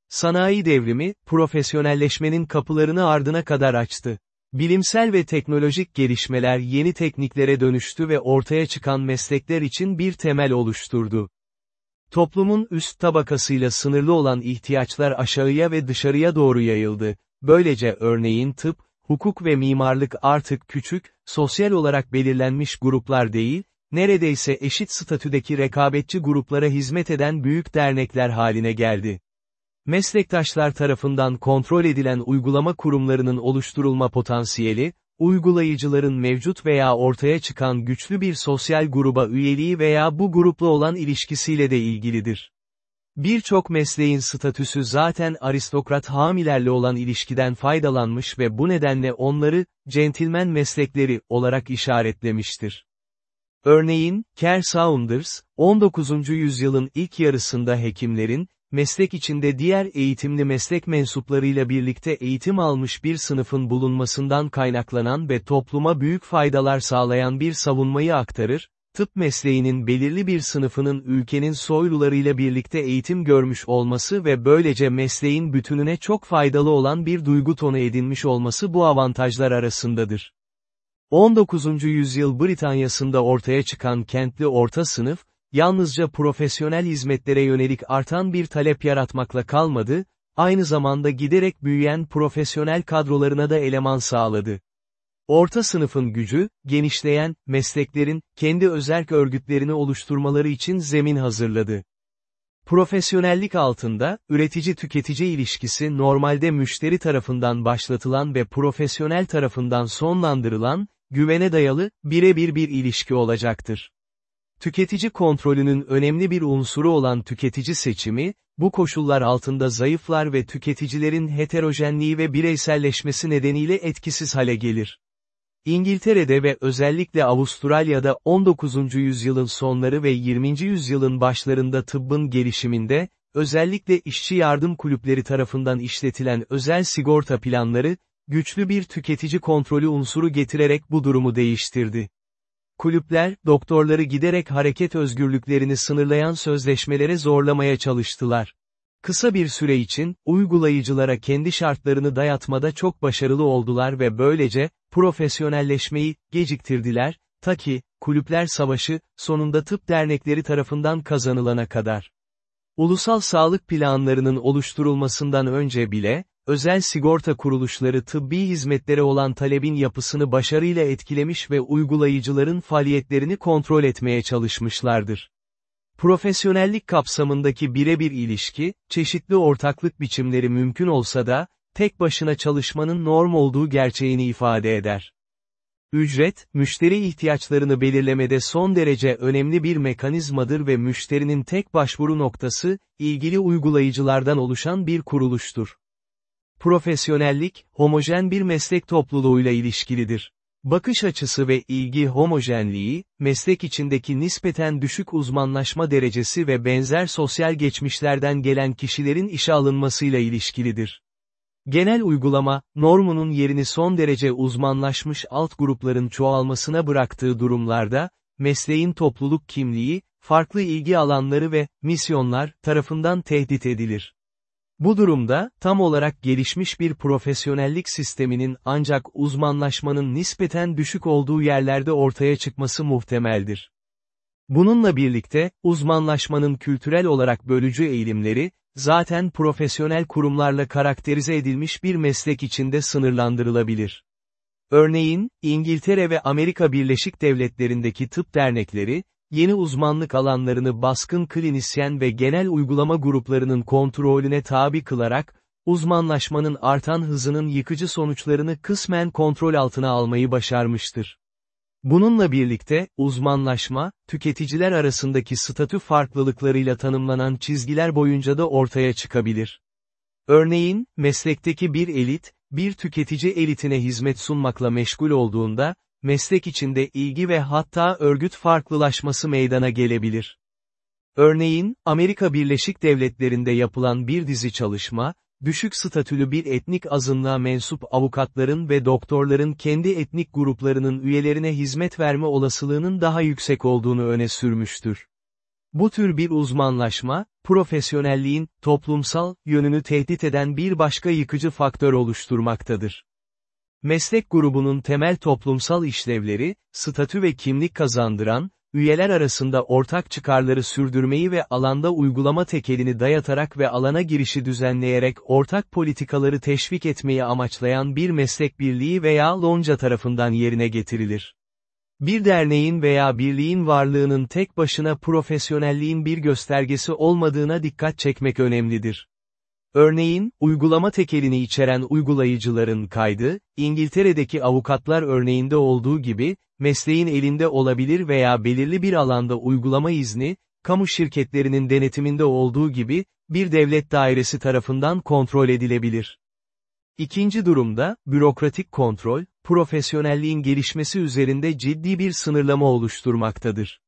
Speaker 1: Sanayi devrimi, profesyonelleşmenin kapılarını ardına kadar açtı. Bilimsel ve teknolojik gelişmeler yeni tekniklere dönüştü ve ortaya çıkan meslekler için bir temel oluşturdu. Toplumun üst tabakasıyla sınırlı olan ihtiyaçlar aşağıya ve dışarıya doğru yayıldı. Böylece örneğin tıp, hukuk ve mimarlık artık küçük, sosyal olarak belirlenmiş gruplar değil, neredeyse eşit statüdeki rekabetçi gruplara hizmet eden büyük dernekler haline geldi. Meslektaşlar tarafından kontrol edilen uygulama kurumlarının oluşturulma potansiyeli, uygulayıcıların mevcut veya ortaya çıkan güçlü bir sosyal gruba üyeliği veya bu grupla olan ilişkisiyle de ilgilidir. Birçok mesleğin statüsü zaten aristokrat hamilerle olan ilişkiden faydalanmış ve bu nedenle onları, centilmen meslekleri, olarak işaretlemiştir. Örneğin, Kerr Saunders, 19. yüzyılın ilk yarısında hekimlerin, meslek içinde diğer eğitimli meslek mensuplarıyla birlikte eğitim almış bir sınıfın bulunmasından kaynaklanan ve topluma büyük faydalar sağlayan bir savunmayı aktarır, tıp mesleğinin belirli bir sınıfının ülkenin soylularıyla birlikte eğitim görmüş olması ve böylece mesleğin bütününe çok faydalı olan bir duygu tonu edinmiş olması bu avantajlar arasındadır. 19. yüzyıl Britanya'sında ortaya çıkan kentli orta sınıf, yalnızca profesyonel hizmetlere yönelik artan bir talep yaratmakla kalmadı, aynı zamanda giderek büyüyen profesyonel kadrolarına da eleman sağladı. Orta sınıfın gücü, genişleyen, mesleklerin, kendi özerk örgütlerini oluşturmaları için zemin hazırladı. Profesyonellik altında, üretici-tüketici ilişkisi normalde müşteri tarafından başlatılan ve profesyonel tarafından sonlandırılan, güvene dayalı, birebir bir ilişki olacaktır. Tüketici kontrolünün önemli bir unsuru olan tüketici seçimi, bu koşullar altında zayıflar ve tüketicilerin heterojenliği ve bireyselleşmesi nedeniyle etkisiz hale gelir. İngiltere'de ve özellikle Avustralya'da 19. yüzyılın sonları ve 20. yüzyılın başlarında tıbbın gelişiminde, özellikle işçi yardım kulüpleri tarafından işletilen özel sigorta planları, güçlü bir tüketici kontrolü unsuru getirerek bu durumu değiştirdi. Kulüpler, doktorları giderek hareket özgürlüklerini sınırlayan sözleşmelere zorlamaya çalıştılar. Kısa bir süre için, uygulayıcılara kendi şartlarını dayatmada çok başarılı oldular ve böylece, profesyonelleşmeyi, geciktirdiler, ta ki, kulüpler savaşı, sonunda tıp dernekleri tarafından kazanılana kadar. Ulusal sağlık planlarının oluşturulmasından önce bile, özel sigorta kuruluşları tıbbi hizmetlere olan talebin yapısını başarıyla etkilemiş ve uygulayıcıların faaliyetlerini kontrol etmeye çalışmışlardır. Profesyonellik kapsamındaki birebir ilişki, çeşitli ortaklık biçimleri mümkün olsa da, tek başına çalışmanın norm olduğu gerçeğini ifade eder. Ücret, müşteri ihtiyaçlarını belirlemede son derece önemli bir mekanizmadır ve müşterinin tek başvuru noktası, ilgili uygulayıcılardan oluşan bir kuruluştur. Profesyonellik, homojen bir meslek topluluğuyla ilişkilidir. Bakış açısı ve ilgi homojenliği, meslek içindeki nispeten düşük uzmanlaşma derecesi ve benzer sosyal geçmişlerden gelen kişilerin işe alınmasıyla ilişkilidir. Genel uygulama, normunun yerini son derece uzmanlaşmış alt grupların çoğalmasına bıraktığı durumlarda, mesleğin topluluk kimliği, farklı ilgi alanları ve misyonlar tarafından tehdit edilir. Bu durumda, tam olarak gelişmiş bir profesyonellik sisteminin ancak uzmanlaşmanın nispeten düşük olduğu yerlerde ortaya çıkması muhtemeldir. Bununla birlikte, uzmanlaşmanın kültürel olarak bölücü eğilimleri, zaten profesyonel kurumlarla karakterize edilmiş bir meslek içinde sınırlandırılabilir. Örneğin, İngiltere ve Amerika Birleşik Devletleri'ndeki tıp dernekleri, yeni uzmanlık alanlarını baskın klinisyen ve genel uygulama gruplarının kontrolüne tabi kılarak, uzmanlaşmanın artan hızının yıkıcı sonuçlarını kısmen kontrol altına almayı başarmıştır. Bununla birlikte, uzmanlaşma, tüketiciler arasındaki statü farklılıklarıyla tanımlanan çizgiler boyunca da ortaya çıkabilir. Örneğin, meslekteki bir elit, bir tüketici elitine hizmet sunmakla meşgul olduğunda, meslek içinde ilgi ve hatta örgüt farklılaşması meydana gelebilir. Örneğin, Amerika Birleşik Devletleri'nde yapılan bir dizi çalışma, düşük statülü bir etnik azınlığa mensup avukatların ve doktorların kendi etnik gruplarının üyelerine hizmet verme olasılığının daha yüksek olduğunu öne sürmüştür. Bu tür bir uzmanlaşma, profesyonelliğin, toplumsal, yönünü tehdit eden bir başka yıkıcı faktör oluşturmaktadır. Meslek grubunun temel toplumsal işlevleri, statü ve kimlik kazandıran, üyeler arasında ortak çıkarları sürdürmeyi ve alanda uygulama tekelini dayatarak ve alana girişi düzenleyerek ortak politikaları teşvik etmeyi amaçlayan bir meslek birliği veya lonca tarafından yerine getirilir. Bir derneğin veya birliğin varlığının tek başına profesyonelliğin bir göstergesi olmadığına dikkat çekmek önemlidir. Örneğin, uygulama tekelini içeren uygulayıcıların kaydı, İngiltere'deki avukatlar örneğinde olduğu gibi, mesleğin elinde olabilir veya belirli bir alanda uygulama izni, kamu şirketlerinin denetiminde olduğu gibi, bir devlet dairesi tarafından kontrol edilebilir. İkinci durumda, bürokratik kontrol, profesyonelliğin gelişmesi üzerinde ciddi bir sınırlama oluşturmaktadır.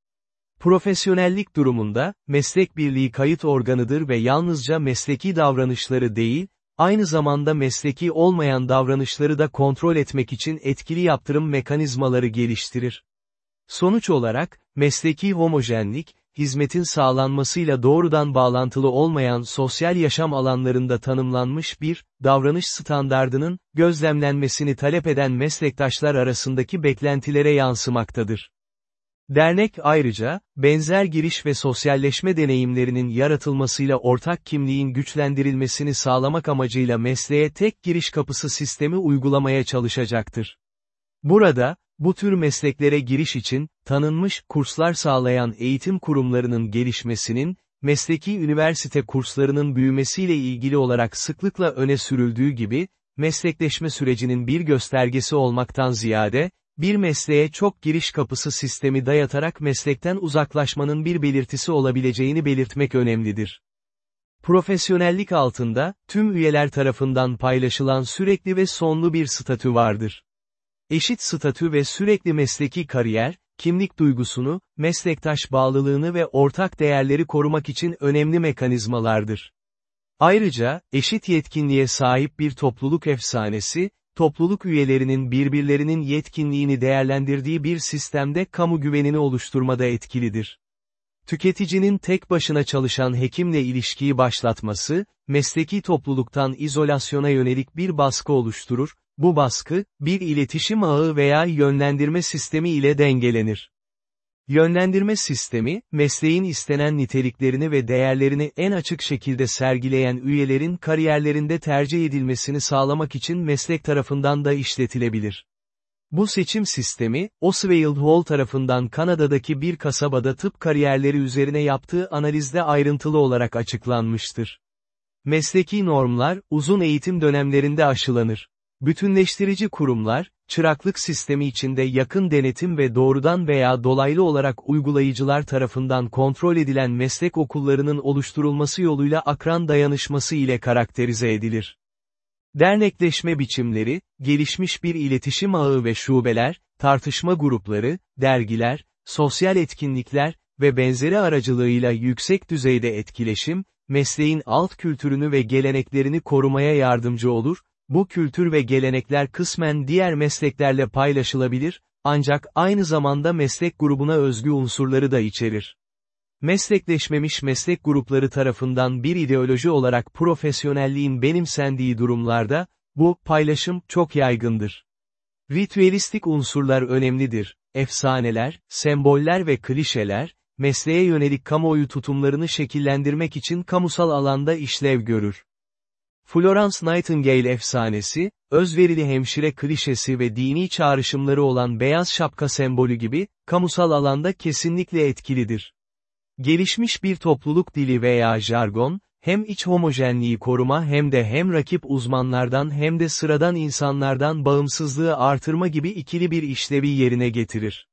Speaker 1: Profesyonellik durumunda, meslek birliği kayıt organıdır ve yalnızca mesleki davranışları değil, aynı zamanda mesleki olmayan davranışları da kontrol etmek için etkili yaptırım mekanizmaları geliştirir. Sonuç olarak, mesleki homojenlik, hizmetin sağlanmasıyla doğrudan bağlantılı olmayan sosyal yaşam alanlarında tanımlanmış bir, davranış standardının, gözlemlenmesini talep eden meslektaşlar arasındaki beklentilere yansımaktadır. Dernek ayrıca, benzer giriş ve sosyalleşme deneyimlerinin yaratılmasıyla ortak kimliğin güçlendirilmesini sağlamak amacıyla mesleğe tek giriş kapısı sistemi uygulamaya çalışacaktır. Burada, bu tür mesleklere giriş için, tanınmış kurslar sağlayan eğitim kurumlarının gelişmesinin, mesleki üniversite kurslarının büyümesiyle ilgili olarak sıklıkla öne sürüldüğü gibi, meslekleşme sürecinin bir göstergesi olmaktan ziyade, bir mesleğe çok giriş kapısı sistemi dayatarak meslekten uzaklaşmanın bir belirtisi olabileceğini belirtmek önemlidir. Profesyonellik altında, tüm üyeler tarafından paylaşılan sürekli ve sonlu bir statü vardır. Eşit statü ve sürekli mesleki kariyer, kimlik duygusunu, meslektaş bağlılığını ve ortak değerleri korumak için önemli mekanizmalardır. Ayrıca, eşit yetkinliğe sahip bir topluluk efsanesi, topluluk üyelerinin birbirlerinin yetkinliğini değerlendirdiği bir sistemde kamu güvenini oluşturmada etkilidir. Tüketicinin tek başına çalışan hekimle ilişkiyi başlatması, mesleki topluluktan izolasyona yönelik bir baskı oluşturur, bu baskı, bir iletişim ağı veya yönlendirme sistemi ile dengelenir. Yönlendirme sistemi, mesleğin istenen niteliklerini ve değerlerini en açık şekilde sergileyen üyelerin kariyerlerinde tercih edilmesini sağlamak için meslek tarafından da işletilebilir. Bu seçim sistemi, Oswald Hall tarafından Kanada'daki bir kasabada tıp kariyerleri üzerine yaptığı analizde ayrıntılı olarak açıklanmıştır. Mesleki normlar, uzun eğitim dönemlerinde aşılanır. Bütünleştirici kurumlar, çıraklık sistemi içinde yakın denetim ve doğrudan veya dolaylı olarak uygulayıcılar tarafından kontrol edilen meslek okullarının oluşturulması yoluyla akran dayanışması ile karakterize edilir. Dernekleşme biçimleri, gelişmiş bir iletişim ağı ve şubeler, tartışma grupları, dergiler, sosyal etkinlikler ve benzeri aracılığıyla yüksek düzeyde etkileşim, mesleğin alt kültürünü ve geleneklerini korumaya yardımcı olur, bu kültür ve gelenekler kısmen diğer mesleklerle paylaşılabilir, ancak aynı zamanda meslek grubuna özgü unsurları da içerir. Meslekleşmemiş meslek grupları tarafından bir ideoloji olarak profesyonelliğin benimsendiği durumlarda, bu paylaşım çok yaygındır. Ritüelistik unsurlar önemlidir. Efsaneler, semboller ve klişeler, mesleğe yönelik kamuoyu tutumlarını şekillendirmek için kamusal alanda işlev görür. Florence Nightingale efsanesi, özverili hemşire klişesi ve dini çağrışımları olan beyaz şapka sembolü gibi, kamusal alanda kesinlikle etkilidir. Gelişmiş bir topluluk dili veya jargon, hem iç homojenliği koruma hem de hem rakip uzmanlardan hem de sıradan insanlardan bağımsızlığı artırma gibi ikili bir işlevi yerine getirir.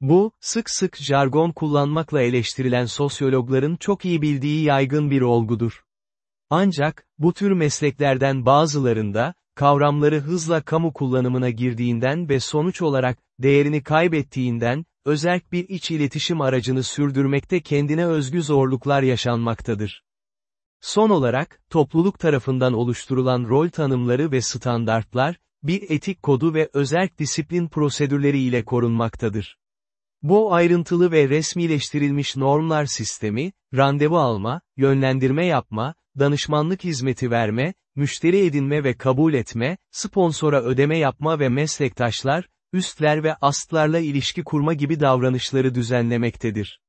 Speaker 1: Bu, sık sık jargon kullanmakla eleştirilen sosyologların çok iyi bildiği yaygın bir olgudur. Ancak, bu tür mesleklerden bazılarında, kavramları hızla kamu kullanımına girdiğinden ve sonuç olarak, değerini kaybettiğinden, özerk bir iç iletişim aracını sürdürmekte kendine özgü zorluklar yaşanmaktadır. Son olarak, topluluk tarafından oluşturulan rol tanımları ve standartlar, bir etik kodu ve özerk disiplin prosedürleri ile korunmaktadır. Bu ayrıntılı ve resmileştirilmiş normlar sistemi, randevu alma, yönlendirme yapma, danışmanlık hizmeti verme, müşteri edinme ve kabul etme, sponsora ödeme yapma ve meslektaşlar, üstler ve astlarla ilişki kurma gibi davranışları düzenlemektedir.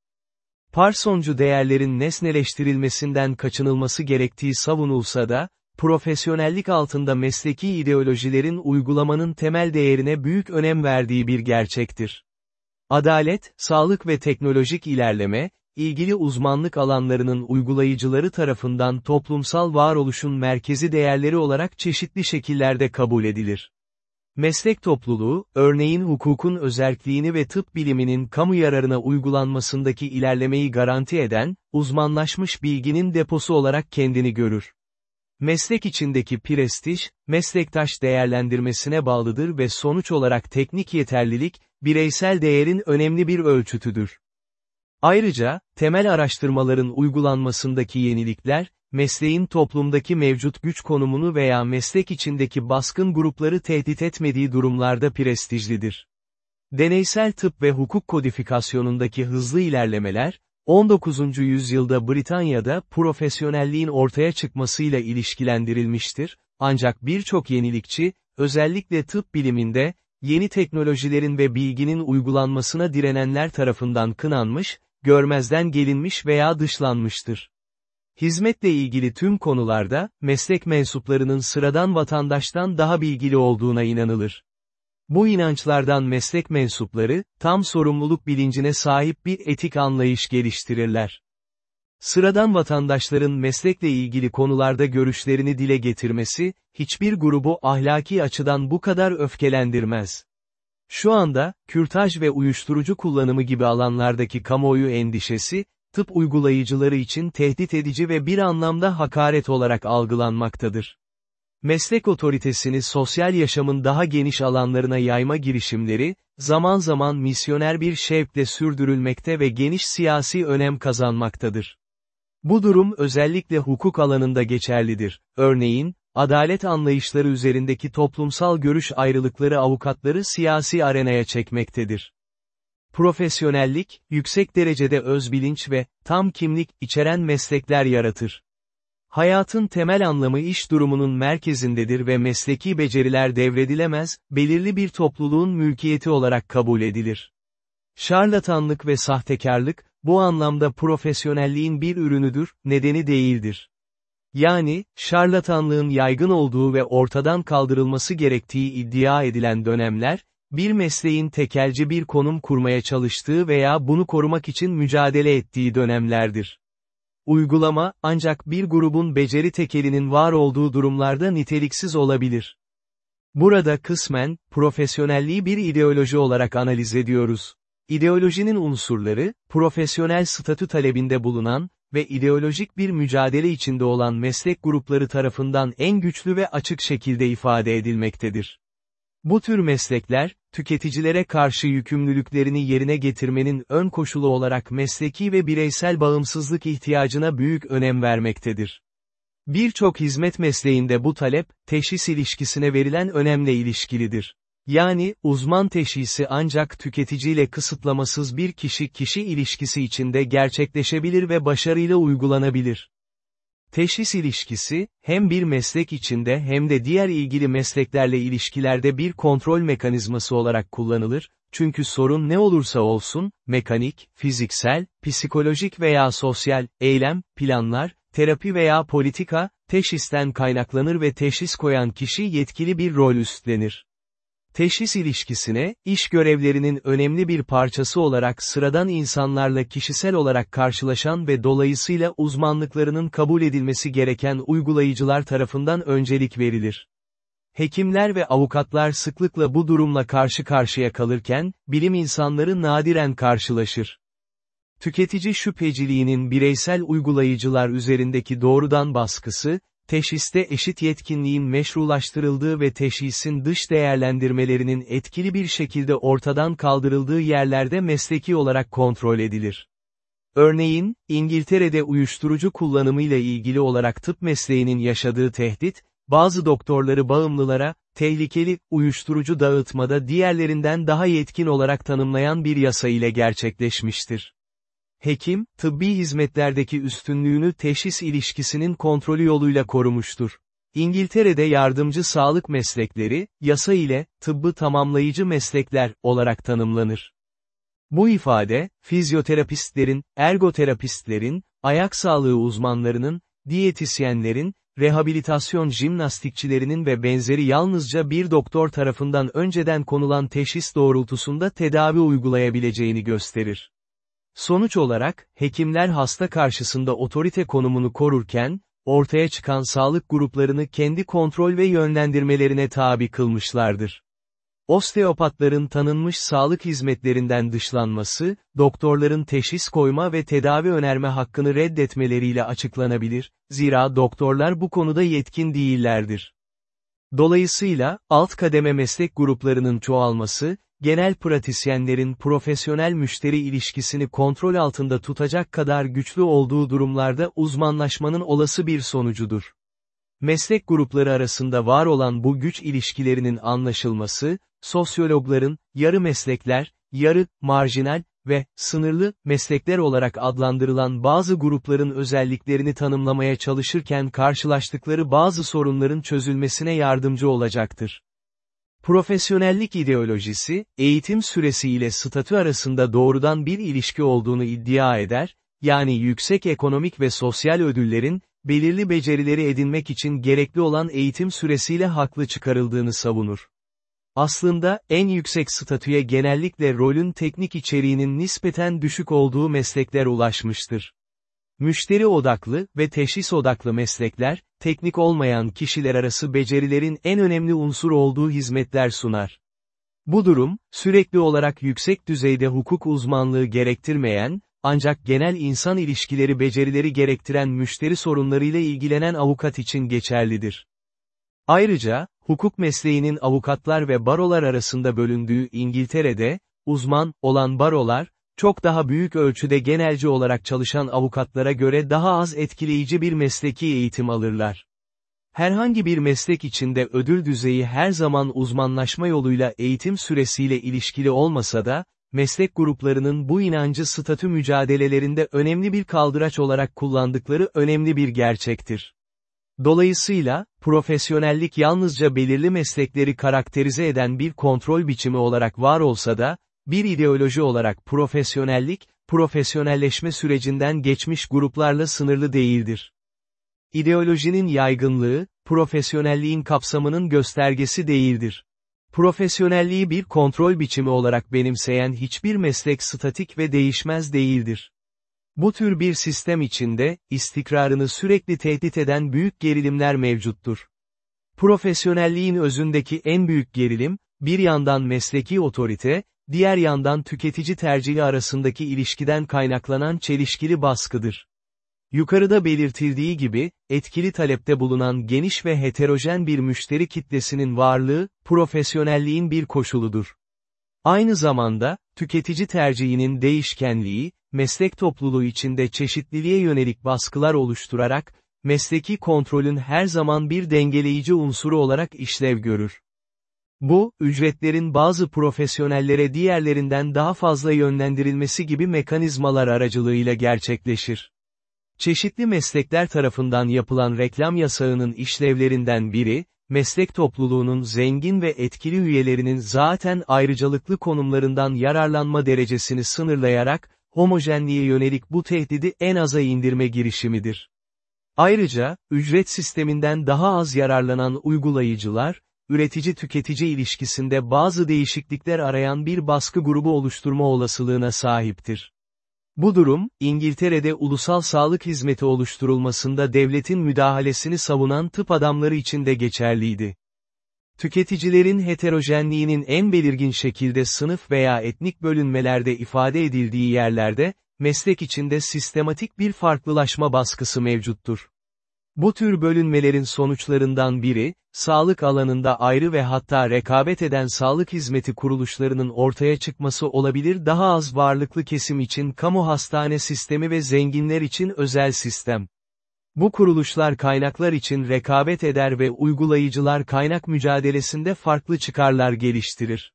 Speaker 1: Parsoncu değerlerin nesneleştirilmesinden kaçınılması gerektiği savunulsa da, profesyonellik altında mesleki ideolojilerin uygulamanın temel değerine büyük önem verdiği bir gerçektir. Adalet, sağlık ve teknolojik ilerleme, ilgili uzmanlık alanlarının uygulayıcıları tarafından toplumsal varoluşun merkezi değerleri olarak çeşitli şekillerde kabul edilir. Meslek topluluğu, örneğin hukukun özerkliğini ve tıp biliminin kamu yararına uygulanmasındaki ilerlemeyi garanti eden, uzmanlaşmış bilginin deposu olarak kendini görür. Meslek içindeki prestij, meslektaş değerlendirmesine bağlıdır ve sonuç olarak teknik yeterlilik, bireysel değerin önemli bir ölçütüdür. Ayrıca, temel araştırmaların uygulanmasındaki yenilikler, mesleğin toplumdaki mevcut güç konumunu veya meslek içindeki baskın grupları tehdit etmediği durumlarda prestijlidir. Deneysel tıp ve hukuk kodifikasyonundaki hızlı ilerlemeler, 19. yüzyılda Britanya'da profesyonelliğin ortaya çıkmasıyla ilişkilendirilmiştir, ancak birçok yenilikçi, özellikle tıp biliminde, yeni teknolojilerin ve bilginin uygulanmasına direnenler tarafından kınanmış, görmezden gelinmiş veya dışlanmıştır. Hizmetle ilgili tüm konularda, meslek mensuplarının sıradan vatandaştan daha bilgili olduğuna inanılır. Bu inançlardan meslek mensupları, tam sorumluluk bilincine sahip bir etik anlayış geliştirirler. Sıradan vatandaşların meslekle ilgili konularda görüşlerini dile getirmesi, hiçbir grubu ahlaki açıdan bu kadar öfkelendirmez. Şu anda, kürtaj ve uyuşturucu kullanımı gibi alanlardaki kamuoyu endişesi, tıp uygulayıcıları için tehdit edici ve bir anlamda hakaret olarak algılanmaktadır. Meslek otoritesini sosyal yaşamın daha geniş alanlarına yayma girişimleri, zaman zaman misyoner bir şevkle sürdürülmekte ve geniş siyasi önem kazanmaktadır. Bu durum özellikle hukuk alanında geçerlidir. Örneğin, adalet anlayışları üzerindeki toplumsal görüş ayrılıkları avukatları siyasi arenaya çekmektedir. Profesyonellik, yüksek derecede özbilinç ve, tam kimlik, içeren meslekler yaratır. Hayatın temel anlamı iş durumunun merkezindedir ve mesleki beceriler devredilemez, belirli bir topluluğun mülkiyeti olarak kabul edilir. Şarlatanlık ve sahtekarlık, bu anlamda profesyonelliğin bir ürünüdür, nedeni değildir. Yani, şarlatanlığın yaygın olduğu ve ortadan kaldırılması gerektiği iddia edilen dönemler, bir mesleğin tekelci bir konum kurmaya çalıştığı veya bunu korumak için mücadele ettiği dönemlerdir. Uygulama, ancak bir grubun beceri tekelinin var olduğu durumlarda niteliksiz olabilir. Burada kısmen, profesyonelliği bir ideoloji olarak analiz ediyoruz. İdeolojinin unsurları, profesyonel statü talebinde bulunan ve ideolojik bir mücadele içinde olan meslek grupları tarafından en güçlü ve açık şekilde ifade edilmektedir. Bu tür meslekler, tüketicilere karşı yükümlülüklerini yerine getirmenin ön koşulu olarak mesleki ve bireysel bağımsızlık ihtiyacına büyük önem vermektedir. Birçok hizmet mesleğinde bu talep, teşhis ilişkisine verilen önemle ilişkilidir. Yani, uzman teşhisi ancak tüketiciyle kısıtlamasız bir kişi-kişi ilişkisi içinde gerçekleşebilir ve başarıyla uygulanabilir. Teşhis ilişkisi, hem bir meslek içinde hem de diğer ilgili mesleklerle ilişkilerde bir kontrol mekanizması olarak kullanılır, çünkü sorun ne olursa olsun, mekanik, fiziksel, psikolojik veya sosyal, eylem, planlar, terapi veya politika, teşhisten kaynaklanır ve teşhis koyan kişi yetkili bir rol üstlenir. Teşhis ilişkisine, iş görevlerinin önemli bir parçası olarak sıradan insanlarla kişisel olarak karşılaşan ve dolayısıyla uzmanlıklarının kabul edilmesi gereken uygulayıcılar tarafından öncelik verilir. Hekimler ve avukatlar sıklıkla bu durumla karşı karşıya kalırken, bilim insanları nadiren karşılaşır. Tüketici şüpheciliğinin bireysel uygulayıcılar üzerindeki doğrudan baskısı, teşhiste eşit yetkinliğin meşrulaştırıldığı ve teşhisin dış değerlendirmelerinin etkili bir şekilde ortadan kaldırıldığı yerlerde mesleki olarak kontrol edilir. Örneğin, İngiltere'de uyuşturucu kullanımıyla ilgili olarak tıp mesleğinin yaşadığı tehdit, bazı doktorları bağımlılara, tehlikeli, uyuşturucu dağıtmada diğerlerinden daha yetkin olarak tanımlayan bir yasa ile gerçekleşmiştir. Hekim, tıbbi hizmetlerdeki üstünlüğünü teşhis ilişkisinin kontrolü yoluyla korumuştur. İngiltere'de yardımcı sağlık meslekleri, yasa ile, tıbbı tamamlayıcı meslekler, olarak tanımlanır. Bu ifade, fizyoterapistlerin, ergoterapistlerin, ayak sağlığı uzmanlarının, diyetisyenlerin, rehabilitasyon jimnastikçilerinin ve benzeri yalnızca bir doktor tarafından önceden konulan teşhis doğrultusunda tedavi uygulayabileceğini gösterir. Sonuç olarak, hekimler hasta karşısında otorite konumunu korurken, ortaya çıkan sağlık gruplarını kendi kontrol ve yönlendirmelerine tabi kılmışlardır. Osteopatların tanınmış sağlık hizmetlerinden dışlanması, doktorların teşhis koyma ve tedavi önerme hakkını reddetmeleriyle açıklanabilir, zira doktorlar bu konuda yetkin değillerdir. Dolayısıyla, alt kademe meslek gruplarının çoğalması, genel pratisyenlerin profesyonel müşteri ilişkisini kontrol altında tutacak kadar güçlü olduğu durumlarda uzmanlaşmanın olası bir sonucudur. Meslek grupları arasında var olan bu güç ilişkilerinin anlaşılması, sosyologların, yarı meslekler, yarı, marjinal ve sınırlı meslekler olarak adlandırılan bazı grupların özelliklerini tanımlamaya çalışırken karşılaştıkları bazı sorunların çözülmesine yardımcı olacaktır. Profesyonellik ideolojisi, eğitim süresi ile statü arasında doğrudan bir ilişki olduğunu iddia eder, yani yüksek ekonomik ve sosyal ödüllerin, belirli becerileri edinmek için gerekli olan eğitim süresiyle haklı çıkarıldığını savunur. Aslında, en yüksek statüye genellikle rolün teknik içeriğinin nispeten düşük olduğu meslekler ulaşmıştır. Müşteri odaklı ve teşhis odaklı meslekler, teknik olmayan kişiler arası becerilerin en önemli unsur olduğu hizmetler sunar. Bu durum, sürekli olarak yüksek düzeyde hukuk uzmanlığı gerektirmeyen, ancak genel insan ilişkileri becerileri gerektiren müşteri sorunlarıyla ilgilenen avukat için geçerlidir. Ayrıca, hukuk mesleğinin avukatlar ve barolar arasında bölündüğü İngiltere'de, uzman olan barolar, çok daha büyük ölçüde genelci olarak çalışan avukatlara göre daha az etkileyici bir mesleki eğitim alırlar. Herhangi bir meslek içinde ödül düzeyi her zaman uzmanlaşma yoluyla eğitim süresiyle ilişkili olmasa da, meslek gruplarının bu inancı statü mücadelelerinde önemli bir kaldıraç olarak kullandıkları önemli bir gerçektir. Dolayısıyla, profesyonellik yalnızca belirli meslekleri karakterize eden bir kontrol biçimi olarak var olsa da, bir ideoloji olarak profesyonellik, profesyonelleşme sürecinden geçmiş gruplarla sınırlı değildir. İdeolojinin yaygınlığı, profesyonelliğin kapsamının göstergesi değildir. Profesyonelliği bir kontrol biçimi olarak benimseyen hiçbir meslek statik ve değişmez değildir. Bu tür bir sistem içinde, istikrarını sürekli tehdit eden büyük gerilimler mevcuttur. Profesyonelliğin özündeki en büyük gerilim, bir yandan mesleki otorite, diğer yandan tüketici tercihi arasındaki ilişkiden kaynaklanan çelişkili baskıdır. Yukarıda belirtildiği gibi, etkili talepte bulunan geniş ve heterojen bir müşteri kitlesinin varlığı, profesyonelliğin bir koşuludur. Aynı zamanda, tüketici tercihinin değişkenliği, meslek topluluğu içinde çeşitliliğe yönelik baskılar oluşturarak, mesleki kontrolün her zaman bir dengeleyici unsuru olarak işlev görür. Bu, ücretlerin bazı profesyonellere diğerlerinden daha fazla yönlendirilmesi gibi mekanizmalar aracılığıyla gerçekleşir. Çeşitli meslekler tarafından yapılan reklam yasağının işlevlerinden biri, meslek topluluğunun zengin ve etkili üyelerinin zaten ayrıcalıklı konumlarından yararlanma derecesini sınırlayarak, homojenliğe yönelik bu tehdidi en aza indirme girişimidir. Ayrıca, ücret sisteminden daha az yararlanan uygulayıcılar, üretici-tüketici ilişkisinde bazı değişiklikler arayan bir baskı grubu oluşturma olasılığına sahiptir. Bu durum, İngiltere'de ulusal sağlık hizmeti oluşturulmasında devletin müdahalesini savunan tıp adamları için de geçerliydi. Tüketicilerin heterojenliğinin en belirgin şekilde sınıf veya etnik bölünmelerde ifade edildiği yerlerde, meslek içinde sistematik bir farklılaşma baskısı mevcuttur. Bu tür bölünmelerin sonuçlarından biri, sağlık alanında ayrı ve hatta rekabet eden sağlık hizmeti kuruluşlarının ortaya çıkması olabilir daha az varlıklı kesim için kamu hastane sistemi ve zenginler için özel sistem. Bu kuruluşlar kaynaklar için rekabet eder ve uygulayıcılar kaynak mücadelesinde farklı çıkarlar geliştirir.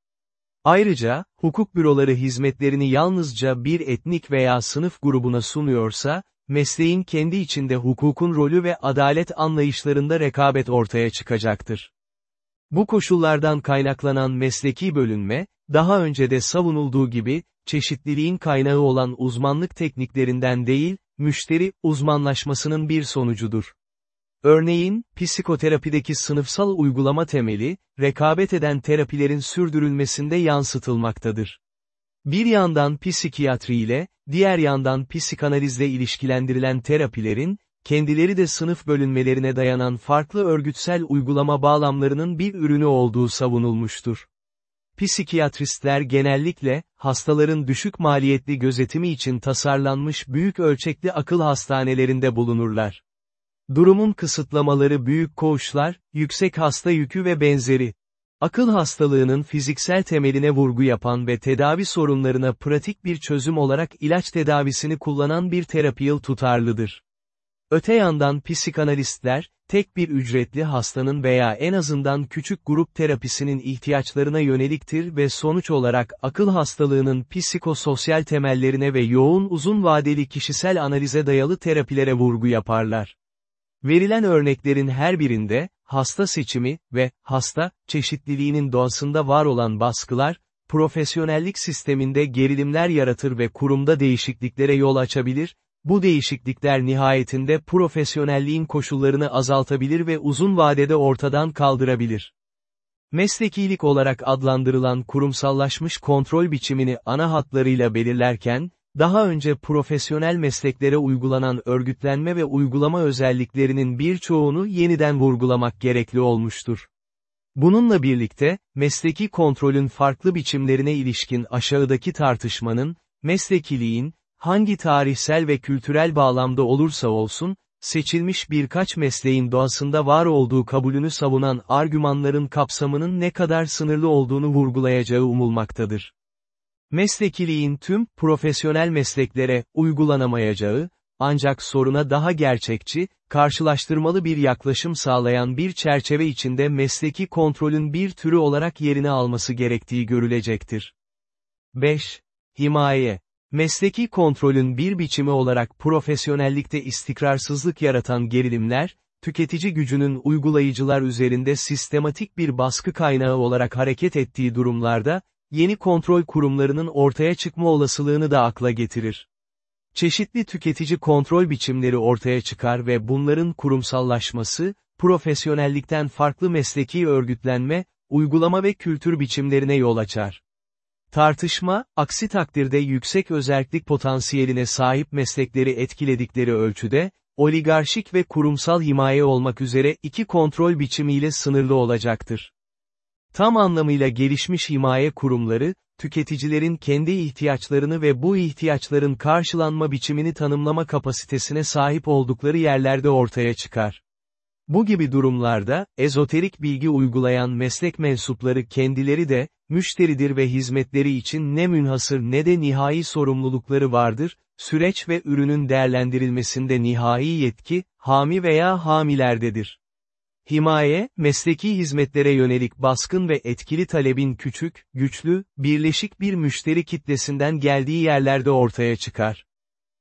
Speaker 1: Ayrıca, hukuk büroları hizmetlerini yalnızca bir etnik veya sınıf grubuna sunuyorsa, mesleğin kendi içinde hukukun rolü ve adalet anlayışlarında rekabet ortaya çıkacaktır. Bu koşullardan kaynaklanan mesleki bölünme, daha önce de savunulduğu gibi, çeşitliliğin kaynağı olan uzmanlık tekniklerinden değil, müşteri uzmanlaşmasının bir sonucudur. Örneğin, psikoterapideki sınıfsal uygulama temeli, rekabet eden terapilerin sürdürülmesinde yansıtılmaktadır. Bir yandan psikiyatri ile, diğer yandan psikanalizle ilişkilendirilen terapilerin, kendileri de sınıf bölünmelerine dayanan farklı örgütsel uygulama bağlamlarının bir ürünü olduğu savunulmuştur. Psikiyatristler genellikle, hastaların düşük maliyetli gözetimi için tasarlanmış büyük ölçekli akıl hastanelerinde bulunurlar. Durumun kısıtlamaları büyük koğuşlar, yüksek hasta yükü ve benzeri. Akıl hastalığının fiziksel temeline vurgu yapan ve tedavi sorunlarına pratik bir çözüm olarak ilaç tedavisini kullanan bir terapi tutarlıdır. Öte yandan psikanalistler, tek bir ücretli hastanın veya en azından küçük grup terapisinin ihtiyaçlarına yöneliktir ve sonuç olarak akıl hastalığının psikososyal temellerine ve yoğun uzun vadeli kişisel analize dayalı terapilere vurgu yaparlar. Verilen örneklerin her birinde, hasta seçimi ve hasta çeşitliliğinin doğasında var olan baskılar, profesyonellik sisteminde gerilimler yaratır ve kurumda değişikliklere yol açabilir, bu değişiklikler nihayetinde profesyonelliğin koşullarını azaltabilir ve uzun vadede ortadan kaldırabilir. Meslekilik olarak adlandırılan kurumsallaşmış kontrol biçimini ana hatlarıyla belirlerken, daha önce profesyonel mesleklere uygulanan örgütlenme ve uygulama özelliklerinin birçoğunu yeniden vurgulamak gerekli olmuştur. Bununla birlikte, mesleki kontrolün farklı biçimlerine ilişkin aşağıdaki tartışmanın, meslekiliğin, hangi tarihsel ve kültürel bağlamda olursa olsun, seçilmiş birkaç mesleğin doğasında var olduğu kabulünü savunan argümanların kapsamının ne kadar sınırlı olduğunu vurgulayacağı umulmaktadır. Meslekiliğin tüm, profesyonel mesleklere, uygulanamayacağı, ancak soruna daha gerçekçi, karşılaştırmalı bir yaklaşım sağlayan bir çerçeve içinde mesleki kontrolün bir türü olarak yerini alması gerektiği görülecektir. 5. Himaye Mesleki kontrolün bir biçimi olarak profesyonellikte istikrarsızlık yaratan gerilimler, tüketici gücünün uygulayıcılar üzerinde sistematik bir baskı kaynağı olarak hareket ettiği durumlarda, yeni kontrol kurumlarının ortaya çıkma olasılığını da akla getirir. Çeşitli tüketici kontrol biçimleri ortaya çıkar ve bunların kurumsallaşması, profesyonellikten farklı mesleki örgütlenme, uygulama ve kültür biçimlerine yol açar. Tartışma, aksi takdirde yüksek özellik potansiyeline sahip meslekleri etkiledikleri ölçüde, oligarşik ve kurumsal himaye olmak üzere iki kontrol biçimiyle sınırlı olacaktır. Tam anlamıyla gelişmiş himaye kurumları, tüketicilerin kendi ihtiyaçlarını ve bu ihtiyaçların karşılanma biçimini tanımlama kapasitesine sahip oldukları yerlerde ortaya çıkar. Bu gibi durumlarda, ezoterik bilgi uygulayan meslek mensupları kendileri de, müşteridir ve hizmetleri için ne münhasır ne de nihai sorumlulukları vardır, süreç ve ürünün değerlendirilmesinde nihai yetki, hami veya hamilerdedir. Himaye, mesleki hizmetlere yönelik baskın ve etkili talebin küçük, güçlü, birleşik bir müşteri kitlesinden geldiği yerlerde ortaya çıkar.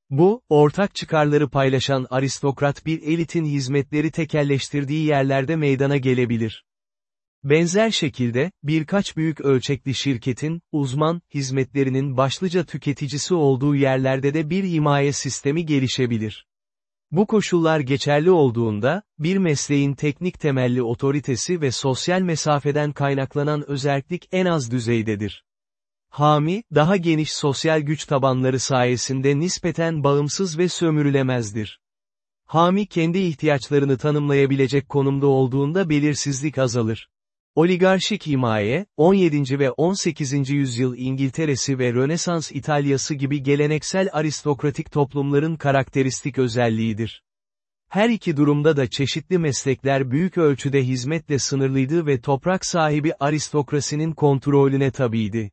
Speaker 1: Bu, ortak çıkarları paylaşan aristokrat bir elitin hizmetleri tekelleştirdiği yerlerde meydana gelebilir. Benzer şekilde, birkaç büyük ölçekli şirketin, uzman, hizmetlerinin başlıca tüketicisi olduğu yerlerde de bir himaye sistemi gelişebilir. Bu koşullar geçerli olduğunda, bir mesleğin teknik temelli otoritesi ve sosyal mesafeden kaynaklanan özellik en az düzeydedir. Hami, daha geniş sosyal güç tabanları sayesinde nispeten bağımsız ve sömürülemezdir. Hami kendi ihtiyaçlarını tanımlayabilecek konumda olduğunda belirsizlik azalır. Oligarşik himaye, 17. ve 18. yüzyıl İngiltere'si ve Rönesans İtalya'sı gibi geleneksel aristokratik toplumların karakteristik özelliğidir. Her iki durumda da çeşitli meslekler büyük ölçüde hizmetle sınırlıydı ve toprak sahibi aristokrasinin kontrolüne tabiydi.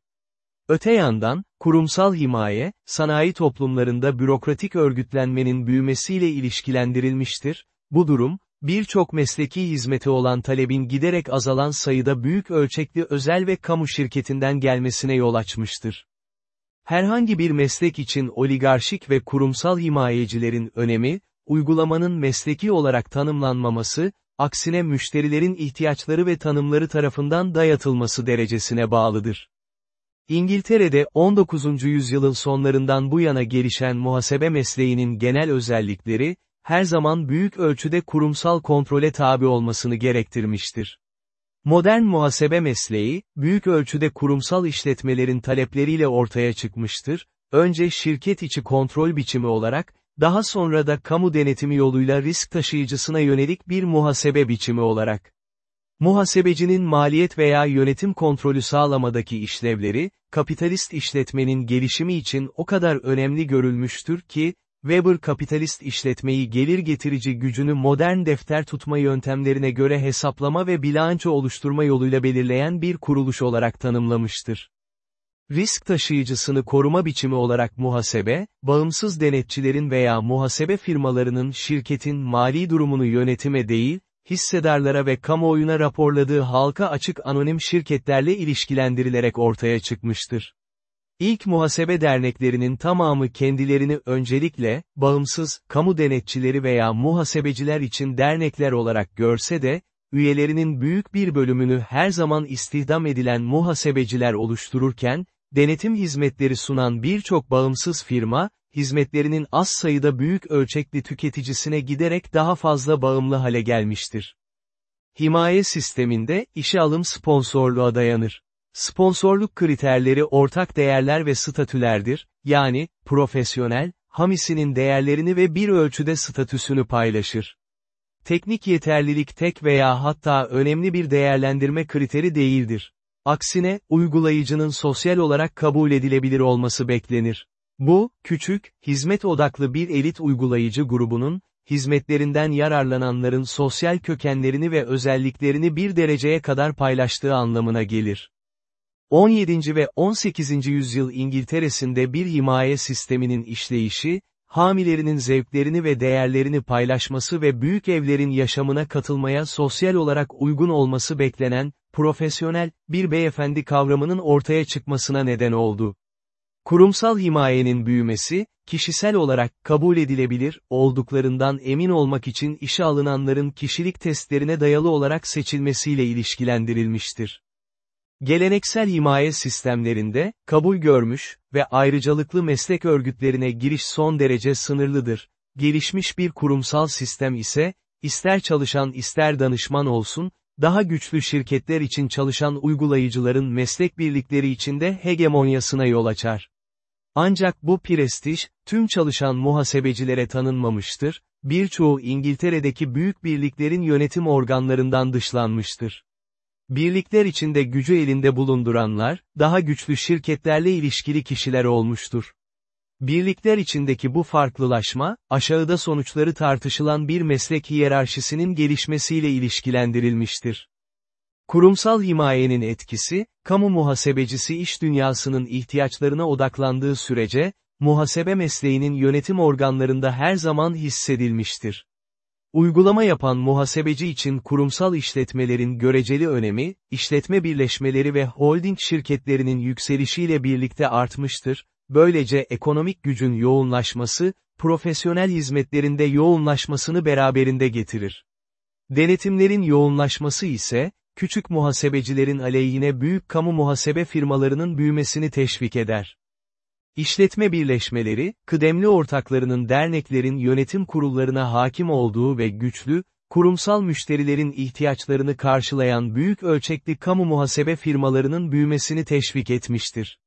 Speaker 1: Öte yandan, kurumsal himaye, sanayi toplumlarında bürokratik örgütlenmenin büyümesiyle ilişkilendirilmiştir, bu durum, birçok mesleki hizmeti olan talebin giderek azalan sayıda büyük ölçekli özel ve kamu şirketinden gelmesine yol açmıştır. Herhangi bir meslek için oligarşik ve kurumsal himayecilerin önemi, uygulamanın mesleki olarak tanımlanmaması, aksine müşterilerin ihtiyaçları ve tanımları tarafından dayatılması derecesine bağlıdır. İngiltere'de 19. yüzyılın sonlarından bu yana gelişen muhasebe mesleğinin genel özellikleri, her zaman büyük ölçüde kurumsal kontrole tabi olmasını gerektirmiştir. Modern muhasebe mesleği, büyük ölçüde kurumsal işletmelerin talepleriyle ortaya çıkmıştır, önce şirket içi kontrol biçimi olarak, daha sonra da kamu denetimi yoluyla risk taşıyıcısına yönelik bir muhasebe biçimi olarak. Muhasebecinin maliyet veya yönetim kontrolü sağlamadaki işlevleri, kapitalist işletmenin gelişimi için o kadar önemli görülmüştür ki, Weber kapitalist işletmeyi gelir getirici gücünü modern defter tutma yöntemlerine göre hesaplama ve bilanço oluşturma yoluyla belirleyen bir kuruluş olarak tanımlamıştır. Risk taşıyıcısını koruma biçimi olarak muhasebe, bağımsız denetçilerin veya muhasebe firmalarının şirketin mali durumunu yönetime değil, hissedarlara ve kamuoyuna raporladığı halka açık anonim şirketlerle ilişkilendirilerek ortaya çıkmıştır. İlk muhasebe derneklerinin tamamı kendilerini öncelikle, bağımsız, kamu denetçileri veya muhasebeciler için dernekler olarak görse de, üyelerinin büyük bir bölümünü her zaman istihdam edilen muhasebeciler oluştururken, denetim hizmetleri sunan birçok bağımsız firma, hizmetlerinin az sayıda büyük ölçekli tüketicisine giderek daha fazla bağımlı hale gelmiştir. Himaye sisteminde, işe alım sponsorluğa dayanır. Sponsorluk kriterleri ortak değerler ve statülerdir, yani, profesyonel, hamisinin değerlerini ve bir ölçüde statüsünü paylaşır. Teknik yeterlilik tek veya hatta önemli bir değerlendirme kriteri değildir. Aksine, uygulayıcının sosyal olarak kabul edilebilir olması beklenir. Bu, küçük, hizmet odaklı bir elit uygulayıcı grubunun, hizmetlerinden yararlananların sosyal kökenlerini ve özelliklerini bir dereceye kadar paylaştığı anlamına gelir. 17. ve 18. yüzyıl İngiltere'sinde bir himaye sisteminin işleyişi, hamilerinin zevklerini ve değerlerini paylaşması ve büyük evlerin yaşamına katılmaya sosyal olarak uygun olması beklenen, profesyonel, bir beyefendi kavramının ortaya çıkmasına neden oldu. Kurumsal himayenin büyümesi, kişisel olarak kabul edilebilir olduklarından emin olmak için işe alınanların kişilik testlerine dayalı olarak seçilmesiyle ilişkilendirilmiştir. Geleneksel himaye sistemlerinde, kabul görmüş ve ayrıcalıklı meslek örgütlerine giriş son derece sınırlıdır. Gelişmiş bir kurumsal sistem ise, ister çalışan ister danışman olsun, daha güçlü şirketler için çalışan uygulayıcıların meslek birlikleri içinde hegemonyasına yol açar. Ancak bu prestij, tüm çalışan muhasebecilere tanınmamıştır, birçoğu İngiltere'deki büyük birliklerin yönetim organlarından dışlanmıştır. Birlikler içinde gücü elinde bulunduranlar, daha güçlü şirketlerle ilişkili kişiler olmuştur. Birlikler içindeki bu farklılaşma, aşağıda sonuçları tartışılan bir meslek hiyerarşisinin gelişmesiyle ilişkilendirilmiştir. Kurumsal himayenin etkisi, kamu muhasebecisi iş dünyasının ihtiyaçlarına odaklandığı sürece, muhasebe mesleğinin yönetim organlarında her zaman hissedilmiştir. Uygulama yapan muhasebeci için kurumsal işletmelerin göreceli önemi, işletme birleşmeleri ve holding şirketlerinin yükselişiyle birlikte artmıştır, böylece ekonomik gücün yoğunlaşması, profesyonel hizmetlerinde yoğunlaşmasını beraberinde getirir. Denetimlerin yoğunlaşması ise, küçük muhasebecilerin aleyhine büyük kamu muhasebe firmalarının büyümesini teşvik eder. İşletme birleşmeleri, kıdemli ortaklarının derneklerin yönetim kurullarına hakim olduğu ve güçlü, kurumsal müşterilerin ihtiyaçlarını karşılayan büyük ölçekli kamu muhasebe firmalarının büyümesini teşvik etmiştir.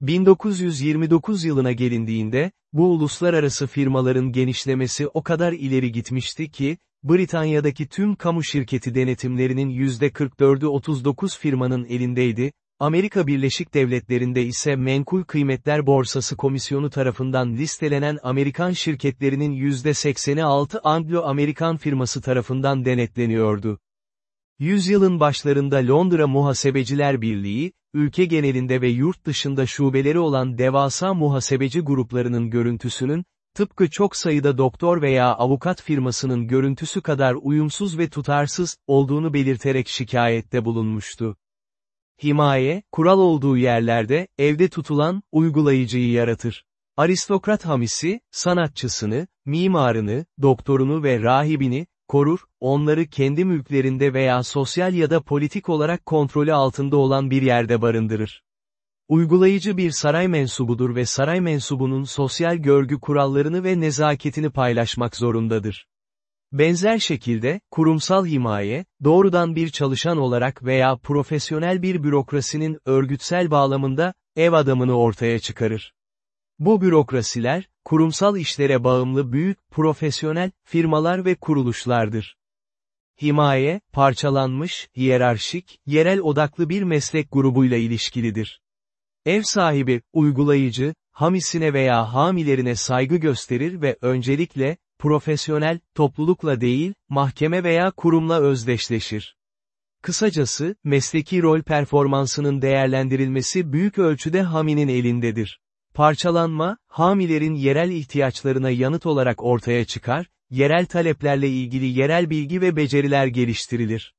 Speaker 1: 1929 yılına gelindiğinde, bu uluslararası firmaların genişlemesi o kadar ileri gitmişti ki, Britanya'daki tüm kamu şirketi denetimlerinin %44'ü 39 firmanın elindeydi, Amerika Birleşik Devletleri'nde ise Menkul Kıymetler Borsası Komisyonu tarafından listelenen Amerikan şirketlerinin %86 Anglo-Amerikan firması tarafından denetleniyordu. Yüzyılın başlarında Londra Muhasebeciler Birliği, ülke genelinde ve yurt dışında şubeleri olan devasa muhasebeci gruplarının görüntüsünün, tıpkı çok sayıda doktor veya avukat firmasının görüntüsü kadar uyumsuz ve tutarsız, olduğunu belirterek şikayette bulunmuştu. Himaye, kural olduğu yerlerde, evde tutulan, uygulayıcıyı yaratır. Aristokrat hamisi, sanatçısını, mimarını, doktorunu ve rahibini, korur, onları kendi mülklerinde veya sosyal ya da politik olarak kontrolü altında olan bir yerde barındırır. Uygulayıcı bir saray mensubudur ve saray mensubunun sosyal görgü kurallarını ve nezaketini paylaşmak zorundadır. Benzer şekilde, kurumsal himaye, doğrudan bir çalışan olarak veya profesyonel bir bürokrasinin örgütsel bağlamında, ev adamını ortaya çıkarır. Bu bürokrasiler, kurumsal işlere bağımlı büyük, profesyonel, firmalar ve kuruluşlardır. Himaye, parçalanmış, hiyerarşik, yerel odaklı bir meslek grubuyla ilişkilidir. Ev sahibi, uygulayıcı, hamisine veya hamilerine saygı gösterir ve öncelikle, profesyonel, toplulukla değil, mahkeme veya kurumla özdeşleşir. Kısacası, mesleki rol performansının değerlendirilmesi büyük ölçüde haminin elindedir. Parçalanma, hamilerin yerel ihtiyaçlarına yanıt olarak ortaya çıkar, yerel taleplerle ilgili yerel bilgi ve beceriler geliştirilir.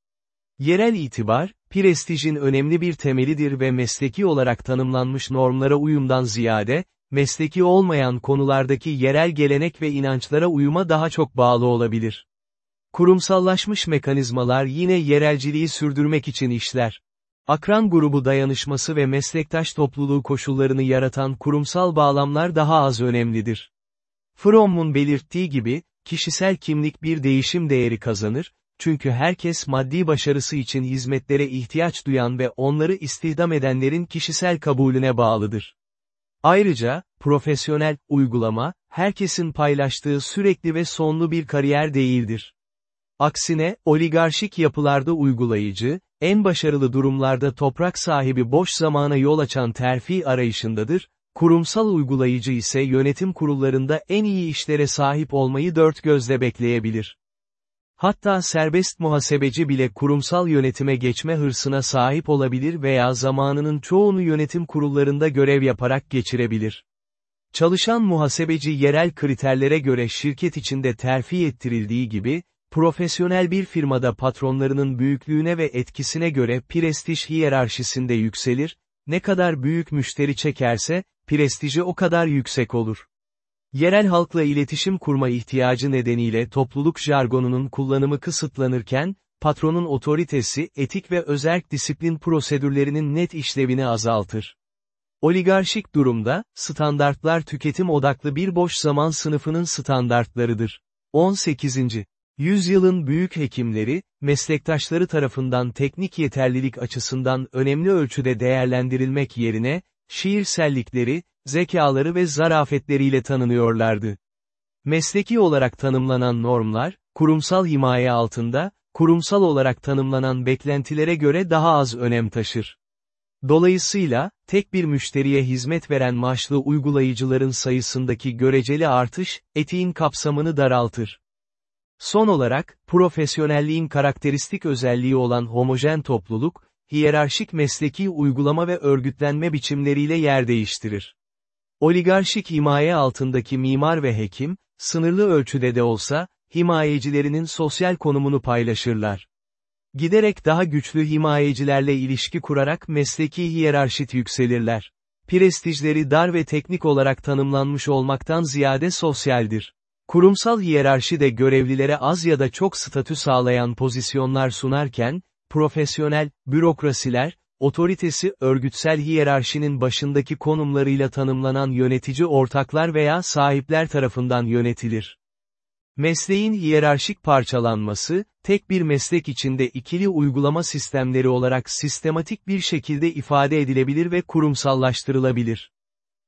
Speaker 1: Yerel itibar, prestijin önemli bir temelidir ve mesleki olarak tanımlanmış normlara uyumdan ziyade, mesleki olmayan konulardaki yerel gelenek ve inançlara uyuma daha çok bağlı olabilir. Kurumsallaşmış mekanizmalar yine yerelciliği sürdürmek için işler. Akran grubu dayanışması ve meslektaş topluluğu koşullarını yaratan kurumsal bağlamlar daha az önemlidir. Fromm'un belirttiği gibi, kişisel kimlik bir değişim değeri kazanır, çünkü herkes maddi başarısı için hizmetlere ihtiyaç duyan ve onları istihdam edenlerin kişisel kabulüne bağlıdır. Ayrıca, profesyonel uygulama, herkesin paylaştığı sürekli ve sonlu bir kariyer değildir. Aksine, oligarşik yapılarda uygulayıcı, en başarılı durumlarda toprak sahibi boş zamana yol açan terfi arayışındadır, kurumsal uygulayıcı ise yönetim kurullarında en iyi işlere sahip olmayı dört gözle bekleyebilir. Hatta serbest muhasebeci bile kurumsal yönetime geçme hırsına sahip olabilir veya zamanının çoğunu yönetim kurullarında görev yaparak geçirebilir. Çalışan muhasebeci yerel kriterlere göre şirket içinde terfi ettirildiği gibi, profesyonel bir firmada patronlarının büyüklüğüne ve etkisine göre prestij hiyerarşisinde yükselir, ne kadar büyük müşteri çekerse, prestiji o kadar yüksek olur. Yerel halkla iletişim kurma ihtiyacı nedeniyle topluluk jargonunun kullanımı kısıtlanırken, patronun otoritesi, etik ve özerk disiplin prosedürlerinin net işlevini azaltır. Oligarşik durumda, standartlar tüketim odaklı bir boş zaman sınıfının standartlarıdır. 18. Yüzyılın büyük hekimleri, meslektaşları tarafından teknik yeterlilik açısından önemli ölçüde değerlendirilmek yerine, şiirsellikleri, zekaları ve zarafetleriyle tanınıyorlardı. Mesleki olarak tanımlanan normlar, kurumsal himaye altında, kurumsal olarak tanımlanan beklentilere göre daha az önem taşır. Dolayısıyla, tek bir müşteriye hizmet veren maaşlı uygulayıcıların sayısındaki göreceli artış, etiğin kapsamını daraltır. Son olarak, profesyonelliğin karakteristik özelliği olan homojen topluluk, hiyerarşik mesleki uygulama ve örgütlenme biçimleriyle yer değiştirir. Oligarşik himaye altındaki mimar ve hekim, sınırlı ölçüde de olsa, himayecilerinin sosyal konumunu paylaşırlar. Giderek daha güçlü himayecilerle ilişki kurarak mesleki hiyerarşit yükselirler. Prestijleri dar ve teknik olarak tanımlanmış olmaktan ziyade sosyaldir. Kurumsal hiyerarşi de görevlilere az ya da çok statü sağlayan pozisyonlar sunarken, profesyonel, bürokrasiler, otoritesi örgütsel hiyerarşinin başındaki konumlarıyla tanımlanan yönetici ortaklar veya sahipler tarafından yönetilir. Mesleğin hiyerarşik parçalanması, tek bir meslek içinde ikili uygulama sistemleri olarak sistematik bir şekilde ifade edilebilir ve kurumsallaştırılabilir.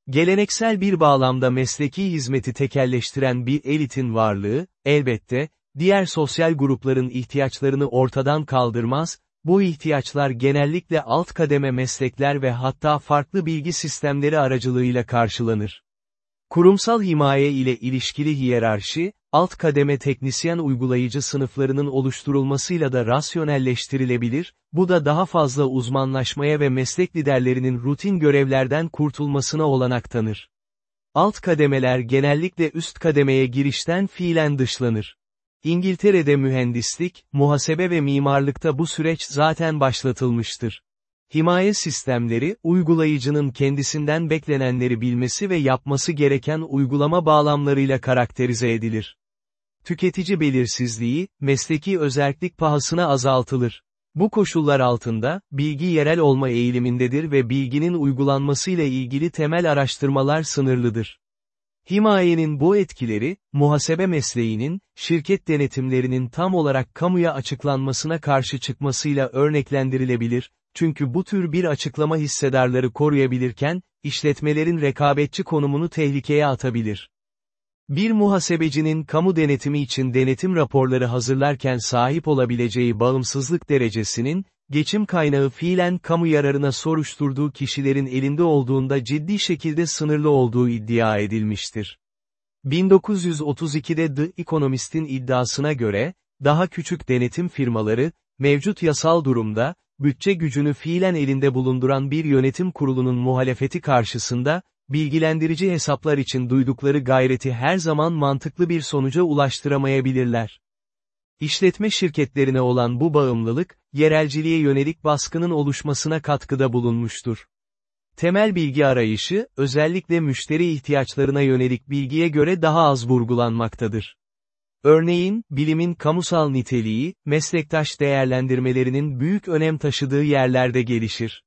Speaker 1: Geleneksel bir bağlamda mesleki hizmeti tekelleştiren bir elitin varlığı, elbette, diğer sosyal grupların ihtiyaçlarını ortadan kaldırmaz, bu ihtiyaçlar genellikle alt kademe meslekler ve hatta farklı bilgi sistemleri aracılığıyla karşılanır. Kurumsal himaye ile ilişkili hiyerarşi, alt kademe teknisyen uygulayıcı sınıflarının oluşturulmasıyla da rasyonelleştirilebilir, bu da daha fazla uzmanlaşmaya ve meslek liderlerinin rutin görevlerden kurtulmasına olanak tanır. Alt kademeler genellikle üst kademeye girişten fiilen dışlanır. İngiltere'de mühendislik, muhasebe ve mimarlıkta bu süreç zaten başlatılmıştır. Himaye sistemleri, uygulayıcının kendisinden beklenenleri bilmesi ve yapması gereken uygulama bağlamlarıyla karakterize edilir. Tüketici belirsizliği, mesleki özellik pahasına azaltılır. Bu koşullar altında, bilgi yerel olma eğilimindedir ve bilginin uygulanmasıyla ilgili temel araştırmalar sınırlıdır. Himayenin bu etkileri, muhasebe mesleğinin, şirket denetimlerinin tam olarak kamuya açıklanmasına karşı çıkmasıyla örneklendirilebilir, çünkü bu tür bir açıklama hissedarları koruyabilirken, işletmelerin rekabetçi konumunu tehlikeye atabilir. Bir muhasebecinin kamu denetimi için denetim raporları hazırlarken sahip olabileceği bağımsızlık derecesinin, geçim kaynağı fiilen kamu yararına soruşturduğu kişilerin elinde olduğunda ciddi şekilde sınırlı olduğu iddia edilmiştir. 1932'de The Economist'in iddiasına göre, daha küçük denetim firmaları, mevcut yasal durumda, bütçe gücünü fiilen elinde bulunduran bir yönetim kurulunun muhalefeti karşısında, bilgilendirici hesaplar için duydukları gayreti her zaman mantıklı bir sonuca ulaştıramayabilirler. İşletme şirketlerine olan bu bağımlılık, yerelciliğe yönelik baskının oluşmasına katkıda bulunmuştur. Temel bilgi arayışı, özellikle müşteri ihtiyaçlarına yönelik bilgiye göre daha az vurgulanmaktadır. Örneğin, bilimin kamusal niteliği, meslektaş değerlendirmelerinin büyük önem taşıdığı yerlerde gelişir.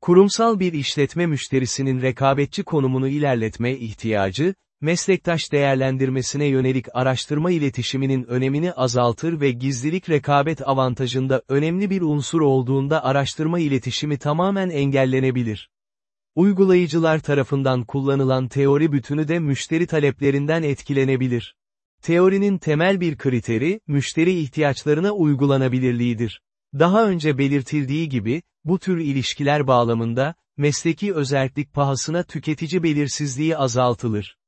Speaker 1: Kurumsal bir işletme müşterisinin rekabetçi konumunu ilerletme ihtiyacı, meslektaş değerlendirmesine yönelik araştırma iletişiminin önemini azaltır ve gizlilik rekabet avantajında önemli bir unsur olduğunda araştırma iletişimi tamamen engellenebilir. Uygulayıcılar tarafından kullanılan teori bütünü de müşteri taleplerinden etkilenebilir. Teorinin temel bir kriteri, müşteri ihtiyaçlarına uygulanabilirliğidir. Daha önce belirtildiği gibi, bu tür ilişkiler bağlamında, mesleki özellik pahasına tüketici belirsizliği azaltılır.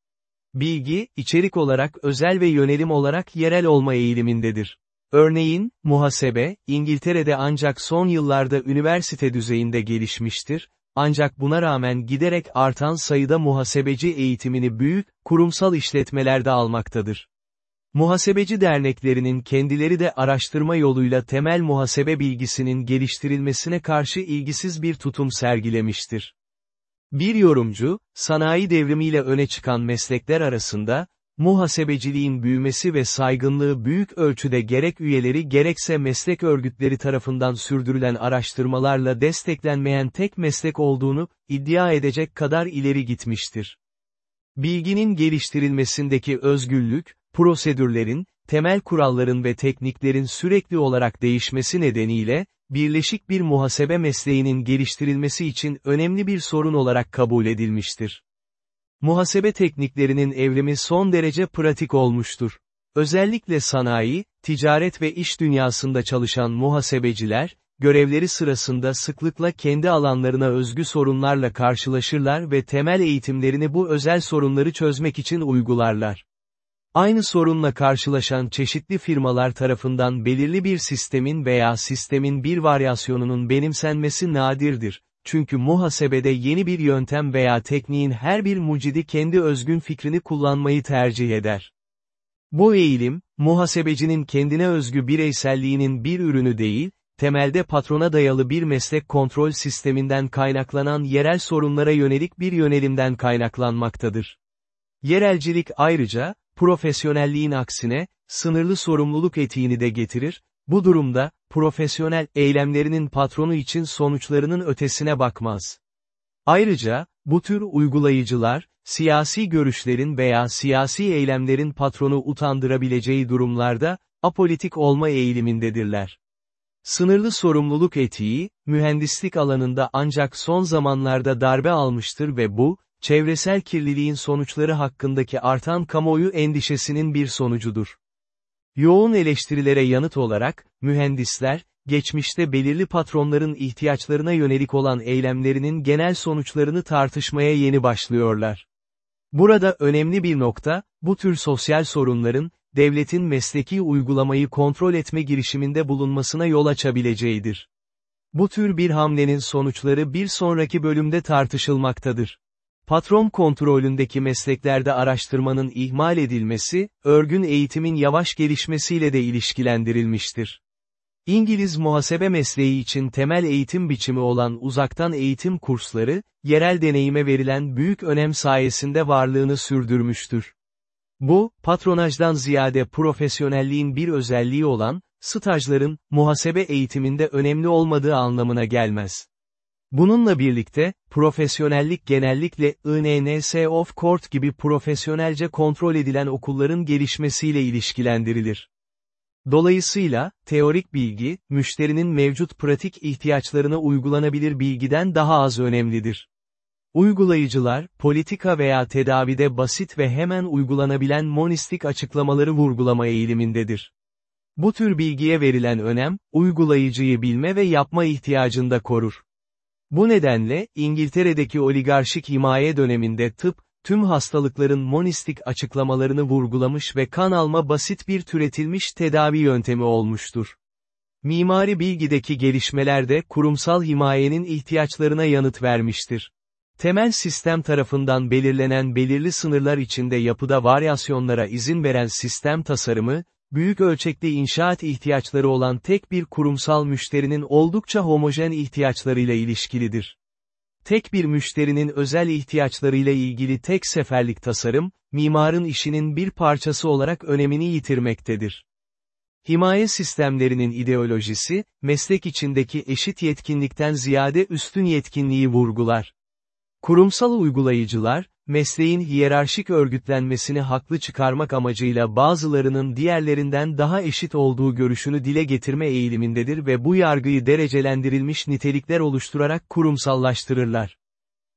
Speaker 1: Bilgi, içerik olarak özel ve yönelim olarak yerel olma eğilimindedir. Örneğin, muhasebe, İngiltere'de ancak son yıllarda üniversite düzeyinde gelişmiştir, ancak buna rağmen giderek artan sayıda muhasebeci eğitimini büyük, kurumsal işletmelerde almaktadır. Muhasebeci derneklerinin kendileri de araştırma yoluyla temel muhasebe bilgisinin geliştirilmesine karşı ilgisiz bir tutum sergilemiştir. Bir yorumcu, sanayi devrimiyle öne çıkan meslekler arasında, muhasebeciliğin büyümesi ve saygınlığı büyük ölçüde gerek üyeleri gerekse meslek örgütleri tarafından sürdürülen araştırmalarla desteklenmeyen tek meslek olduğunu, iddia edecek kadar ileri gitmiştir. Bilginin geliştirilmesindeki özgürlük, prosedürlerin, temel kuralların ve tekniklerin sürekli olarak değişmesi nedeniyle, birleşik bir muhasebe mesleğinin geliştirilmesi için önemli bir sorun olarak kabul edilmiştir. Muhasebe tekniklerinin evrimi son derece pratik olmuştur. Özellikle sanayi, ticaret ve iş dünyasında çalışan muhasebeciler, görevleri sırasında sıklıkla kendi alanlarına özgü sorunlarla karşılaşırlar ve temel eğitimlerini bu özel sorunları çözmek için uygularlar. Aynı sorunla karşılaşan çeşitli firmalar tarafından belirli bir sistemin veya sistemin bir varyasyonunun benimsenmesi nadirdir. Çünkü muhasebede yeni bir yöntem veya tekniğin her bir mucidi kendi özgün fikrini kullanmayı tercih eder. Bu eğilim, muhasebecinin kendine özgü bireyselliğinin bir ürünü değil, temelde patrona dayalı bir meslek kontrol sisteminden kaynaklanan yerel sorunlara yönelik bir yönelimden kaynaklanmaktadır. Yerelcilik ayrıca, profesyonelliğin aksine, sınırlı sorumluluk etiğini de getirir, bu durumda, profesyonel eylemlerinin patronu için sonuçlarının ötesine bakmaz. Ayrıca, bu tür uygulayıcılar, siyasi görüşlerin veya siyasi eylemlerin patronu utandırabileceği durumlarda, apolitik olma eğilimindedirler. Sınırlı sorumluluk etiği, mühendislik alanında ancak son zamanlarda darbe almıştır ve bu, çevresel kirliliğin sonuçları hakkındaki artan kamuoyu endişesinin bir sonucudur. Yoğun eleştirilere yanıt olarak, mühendisler, geçmişte belirli patronların ihtiyaçlarına yönelik olan eylemlerinin genel sonuçlarını tartışmaya yeni başlıyorlar. Burada önemli bir nokta, bu tür sosyal sorunların, devletin mesleki uygulamayı kontrol etme girişiminde bulunmasına yol açabileceğidir. Bu tür bir hamlenin sonuçları bir sonraki bölümde tartışılmaktadır. Patron kontrolündeki mesleklerde araştırmanın ihmal edilmesi, örgün eğitimin yavaş gelişmesiyle de ilişkilendirilmiştir. İngiliz muhasebe mesleği için temel eğitim biçimi olan uzaktan eğitim kursları, yerel deneyime verilen büyük önem sayesinde varlığını sürdürmüştür. Bu, patronajdan ziyade profesyonelliğin bir özelliği olan, stajların, muhasebe eğitiminde önemli olmadığı anlamına gelmez. Bununla birlikte, profesyonellik genellikle INNS of Court gibi profesyonelce kontrol edilen okulların gelişmesiyle ilişkilendirilir. Dolayısıyla, teorik bilgi, müşterinin mevcut pratik ihtiyaçlarına uygulanabilir bilgiden daha az önemlidir. Uygulayıcılar, politika veya tedavide basit ve hemen uygulanabilen monistik açıklamaları vurgulama eğilimindedir. Bu tür bilgiye verilen önem, uygulayıcıyı bilme ve yapma ihtiyacında korur. Bu nedenle, İngiltere'deki oligarşik himaye döneminde tıp, tüm hastalıkların monistik açıklamalarını vurgulamış ve kan alma basit bir türetilmiş tedavi yöntemi olmuştur. Mimari bilgideki gelişmeler de kurumsal himayenin ihtiyaçlarına yanıt vermiştir. Temel sistem tarafından belirlenen belirli sınırlar içinde yapıda varyasyonlara izin veren sistem tasarımı, büyük ölçekli inşaat ihtiyaçları olan tek bir kurumsal müşterinin oldukça homojen ihtiyaçlarıyla ilişkilidir. Tek bir müşterinin özel ihtiyaçlarıyla ilgili tek seferlik tasarım, mimarın işinin bir parçası olarak önemini yitirmektedir. Himaye sistemlerinin ideolojisi, meslek içindeki eşit yetkinlikten ziyade üstün yetkinliği vurgular. Kurumsal uygulayıcılar, mesleğin hiyerarşik örgütlenmesini haklı çıkarmak amacıyla bazılarının diğerlerinden daha eşit olduğu görüşünü dile getirme eğilimindedir ve bu yargıyı derecelendirilmiş nitelikler oluşturarak kurumsallaştırırlar.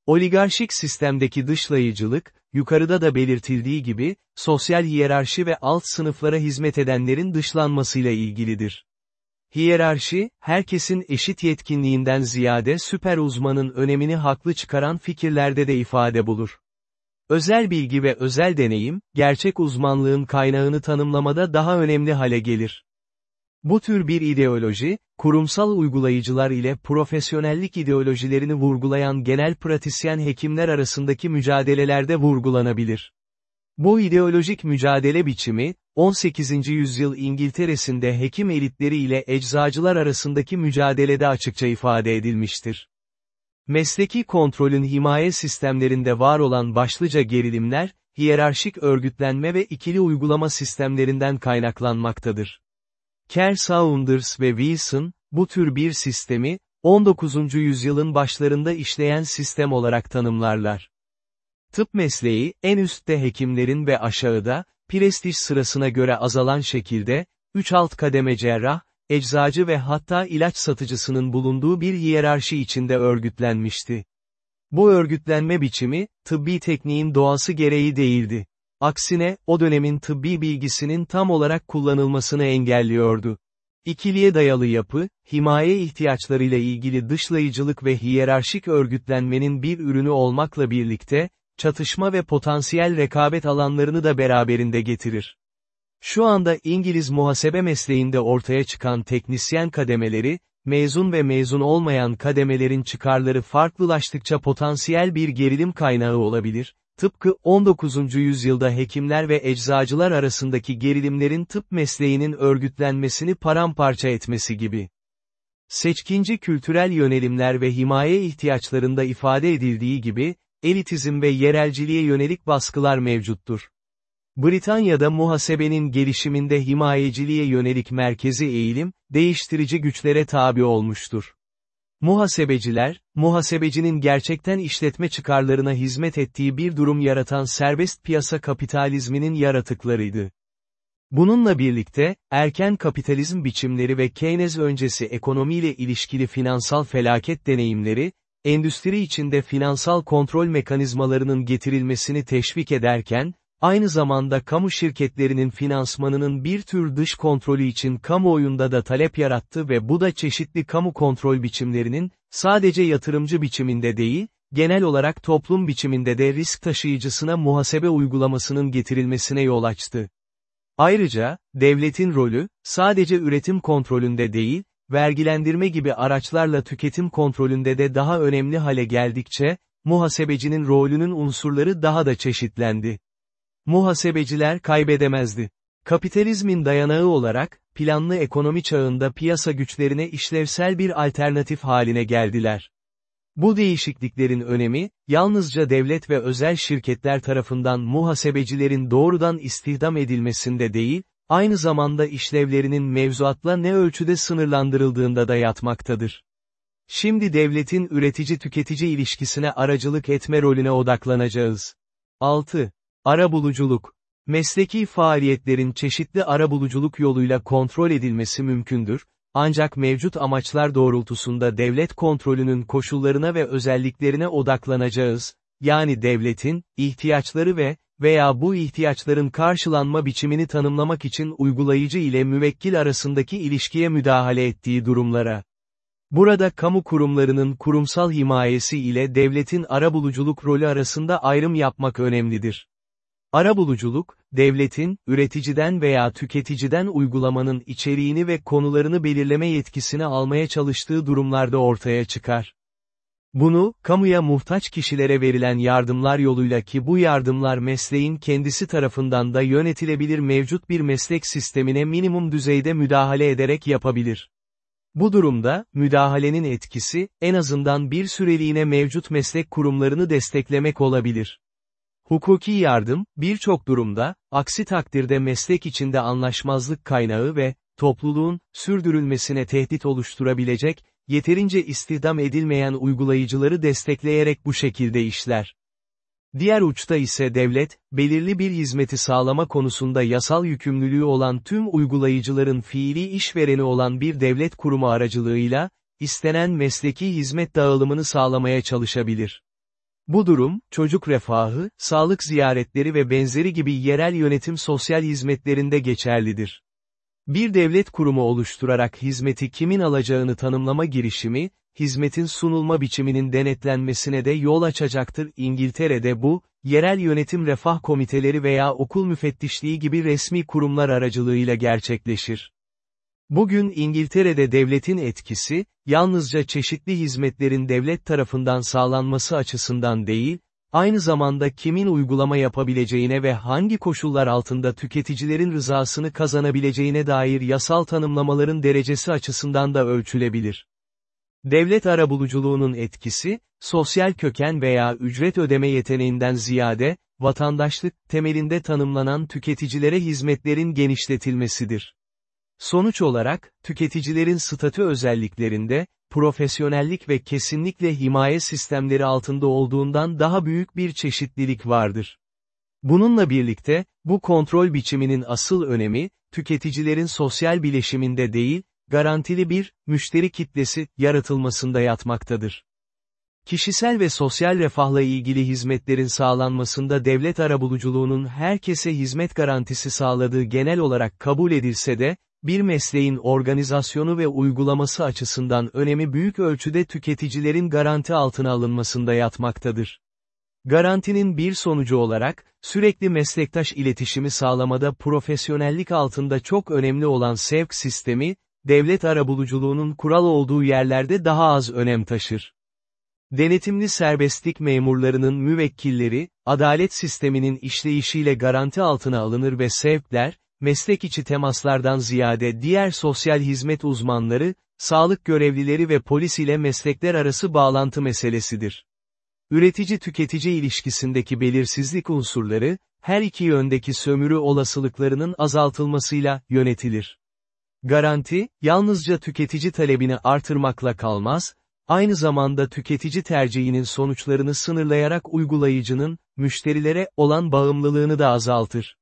Speaker 1: Oligarşik sistemdeki dışlayıcılık, yukarıda da belirtildiği gibi, sosyal hiyerarşi ve alt sınıflara hizmet edenlerin dışlanmasıyla ilgilidir. Hiyerarşi, herkesin eşit yetkinliğinden ziyade süper uzmanın önemini haklı çıkaran fikirlerde de ifade bulur. Özel bilgi ve özel deneyim, gerçek uzmanlığın kaynağını tanımlamada daha önemli hale gelir. Bu tür bir ideoloji, kurumsal uygulayıcılar ile profesyonellik ideolojilerini vurgulayan genel pratisyen hekimler arasındaki mücadelelerde vurgulanabilir. Bu ideolojik mücadele biçimi, 18. yüzyıl İngiltere'sinde hekim elitleri ile eczacılar arasındaki mücadelede açıkça ifade edilmiştir. Mesleki kontrolün himaye sistemlerinde var olan başlıca gerilimler, hiyerarşik örgütlenme ve ikili uygulama sistemlerinden kaynaklanmaktadır. Kerr Saunders ve Wilson, bu tür bir sistemi, 19. yüzyılın başlarında işleyen sistem olarak tanımlarlar. Tıp mesleği, en üstte hekimlerin ve aşağıda, prestij sırasına göre azalan şekilde, 3 alt kademe cerrah, eczacı ve hatta ilaç satıcısının bulunduğu bir hiyerarşi içinde örgütlenmişti. Bu örgütlenme biçimi, tıbbi tekniğin doğası gereği değildi. Aksine, o dönemin tıbbi bilgisinin tam olarak kullanılmasını engelliyordu. İkiliye dayalı yapı, himaye ihtiyaçlarıyla ilgili dışlayıcılık ve hiyerarşik örgütlenmenin bir ürünü olmakla birlikte, çatışma ve potansiyel rekabet alanlarını da beraberinde getirir. Şu anda İngiliz muhasebe mesleğinde ortaya çıkan teknisyen kademeleri, mezun ve mezun olmayan kademelerin çıkarları farklılaştıkça potansiyel bir gerilim kaynağı olabilir, tıpkı 19. yüzyılda hekimler ve eczacılar arasındaki gerilimlerin tıp mesleğinin örgütlenmesini paramparça etmesi gibi. Seçkinci kültürel yönelimler ve himaye ihtiyaçlarında ifade edildiği gibi, elitizm ve yerelciliğe yönelik baskılar mevcuttur. Britanya'da muhasebenin gelişiminde himayeciliğe yönelik merkezi eğilim, değiştirici güçlere tabi olmuştur. Muhasebeciler, muhasebecinin gerçekten işletme çıkarlarına hizmet ettiği bir durum yaratan serbest piyasa kapitalizminin yaratıklarıydı. Bununla birlikte, erken kapitalizm biçimleri ve Keynes öncesi ekonomiyle ilişkili finansal felaket deneyimleri, endüstri içinde finansal kontrol mekanizmalarının getirilmesini teşvik ederken, aynı zamanda kamu şirketlerinin finansmanının bir tür dış kontrolü için kamuoyunda da talep yarattı ve bu da çeşitli kamu kontrol biçimlerinin, sadece yatırımcı biçiminde değil, genel olarak toplum biçiminde de risk taşıyıcısına muhasebe uygulamasının getirilmesine yol açtı. Ayrıca, devletin rolü, sadece üretim kontrolünde değil, vergilendirme gibi araçlarla tüketim kontrolünde de daha önemli hale geldikçe, muhasebecinin rolünün unsurları daha da çeşitlendi. Muhasebeciler kaybedemezdi. Kapitalizmin dayanağı olarak, planlı ekonomi çağında piyasa güçlerine işlevsel bir alternatif haline geldiler. Bu değişikliklerin önemi, yalnızca devlet ve özel şirketler tarafından muhasebecilerin doğrudan istihdam edilmesinde değil, aynı zamanda işlevlerinin mevzuatla ne ölçüde sınırlandırıldığında da yatmaktadır. Şimdi devletin üretici-tüketici ilişkisine aracılık etme rolüne odaklanacağız. 6. Arabuluculuk. Mesleki faaliyetlerin çeşitli arabuluculuk yoluyla kontrol edilmesi mümkündür, ancak mevcut amaçlar doğrultusunda devlet kontrolünün koşullarına ve özelliklerine odaklanacağız, yani devletin, ihtiyaçları ve, veya bu ihtiyaçların karşılanma biçimini tanımlamak için uygulayıcı ile müvekkil arasındaki ilişkiye müdahale ettiği durumlara. Burada kamu kurumlarının kurumsal himayesi ile devletin arabuluculuk rolü arasında ayrım yapmak önemlidir. Arabuluculuk, devletin, üreticiden veya tüketiciden uygulamanın içeriğini ve konularını belirleme yetkisini almaya çalıştığı durumlarda ortaya çıkar. Bunu, kamuya muhtaç kişilere verilen yardımlar yoluyla ki bu yardımlar mesleğin kendisi tarafından da yönetilebilir mevcut bir meslek sistemine minimum düzeyde müdahale ederek yapabilir. Bu durumda, müdahalenin etkisi, en azından bir süreliğine mevcut meslek kurumlarını desteklemek olabilir. Hukuki yardım, birçok durumda, aksi takdirde meslek içinde anlaşmazlık kaynağı ve, topluluğun, sürdürülmesine tehdit oluşturabilecek, yeterince istihdam edilmeyen uygulayıcıları destekleyerek bu şekilde işler. Diğer uçta ise devlet, belirli bir hizmeti sağlama konusunda yasal yükümlülüğü olan tüm uygulayıcıların fiili işvereni olan bir devlet kurumu aracılığıyla, istenen mesleki hizmet dağılımını sağlamaya çalışabilir. Bu durum, çocuk refahı, sağlık ziyaretleri ve benzeri gibi yerel yönetim sosyal hizmetlerinde geçerlidir. Bir devlet kurumu oluşturarak hizmeti kimin alacağını tanımlama girişimi, hizmetin sunulma biçiminin denetlenmesine de yol açacaktır. İngiltere'de bu, yerel yönetim refah komiteleri veya okul müfettişliği gibi resmi kurumlar aracılığıyla gerçekleşir. Bugün İngiltere'de devletin etkisi, yalnızca çeşitli hizmetlerin devlet tarafından sağlanması açısından değil, aynı zamanda kimin uygulama yapabileceğine ve hangi koşullar altında tüketicilerin rızasını kazanabileceğine dair yasal tanımlamaların derecesi açısından da ölçülebilir. Devlet arabuluculuğunun etkisi, sosyal köken veya ücret ödeme yeteneğinden ziyade, vatandaşlık temelinde tanımlanan tüketicilere hizmetlerin genişletilmesidir. Sonuç olarak, tüketicilerin statü özelliklerinde, profesyonellik ve kesinlikle himaye sistemleri altında olduğundan daha büyük bir çeşitlilik vardır. Bununla birlikte, bu kontrol biçiminin asıl önemi, tüketicilerin sosyal bileşiminde değil, garantili bir, müşteri kitlesi, yaratılmasında yatmaktadır. Kişisel ve sosyal refahla ilgili hizmetlerin sağlanmasında devlet arabuluculuğunun herkese hizmet garantisi sağladığı genel olarak kabul edilse de, bir mesleğin organizasyonu ve uygulaması açısından önemi büyük ölçüde tüketicilerin garanti altına alınmasında yatmaktadır. Garantinin bir sonucu olarak, sürekli meslektaş iletişimi sağlamada profesyonellik altında çok önemli olan sevk sistemi, devlet arabuluculuğunun kural olduğu yerlerde daha az önem taşır. Denetimli serbestlik memurlarının müvekkilleri, adalet sisteminin işleyişiyle garanti altına alınır ve sevkler, meslek içi temaslardan ziyade diğer sosyal hizmet uzmanları, sağlık görevlileri ve polis ile meslekler arası bağlantı meselesidir. Üretici-tüketici ilişkisindeki belirsizlik unsurları, her iki yöndeki sömürü olasılıklarının azaltılmasıyla yönetilir. Garanti, yalnızca tüketici talebini artırmakla kalmaz, aynı zamanda tüketici tercihinin sonuçlarını sınırlayarak uygulayıcının, müşterilere olan bağımlılığını da azaltır.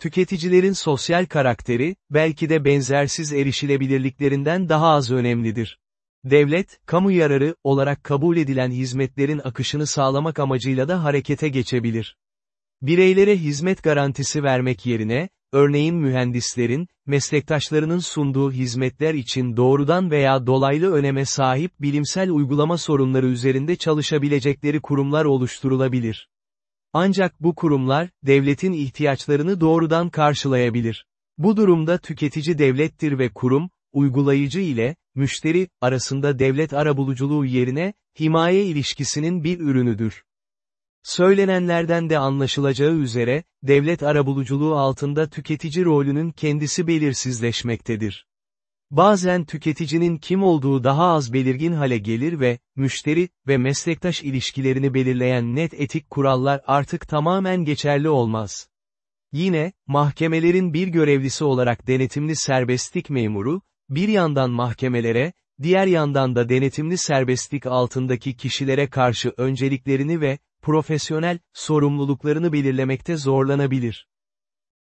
Speaker 1: Tüketicilerin sosyal karakteri, belki de benzersiz erişilebilirliklerinden daha az önemlidir. Devlet, kamu yararı olarak kabul edilen hizmetlerin akışını sağlamak amacıyla da harekete geçebilir. Bireylere hizmet garantisi vermek yerine, örneğin mühendislerin, meslektaşlarının sunduğu hizmetler için doğrudan veya dolaylı öneme sahip bilimsel uygulama sorunları üzerinde çalışabilecekleri kurumlar oluşturulabilir. Ancak bu kurumlar, devletin ihtiyaçlarını doğrudan karşılayabilir. Bu durumda tüketici devlettir ve kurum, uygulayıcı ile, müşteri, arasında devlet arabuluculuğu yerine, himaye ilişkisinin bir ürünüdür. Söylenenlerden de anlaşılacağı üzere, devlet arabuluculuğu altında tüketici rolünün kendisi belirsizleşmektedir. Bazen tüketicinin kim olduğu daha az belirgin hale gelir ve, müşteri ve meslektaş ilişkilerini belirleyen net etik kurallar artık tamamen geçerli olmaz. Yine, mahkemelerin bir görevlisi olarak denetimli serbestlik memuru, bir yandan mahkemelere, diğer yandan da denetimli serbestlik altındaki kişilere karşı önceliklerini ve, profesyonel, sorumluluklarını belirlemekte zorlanabilir.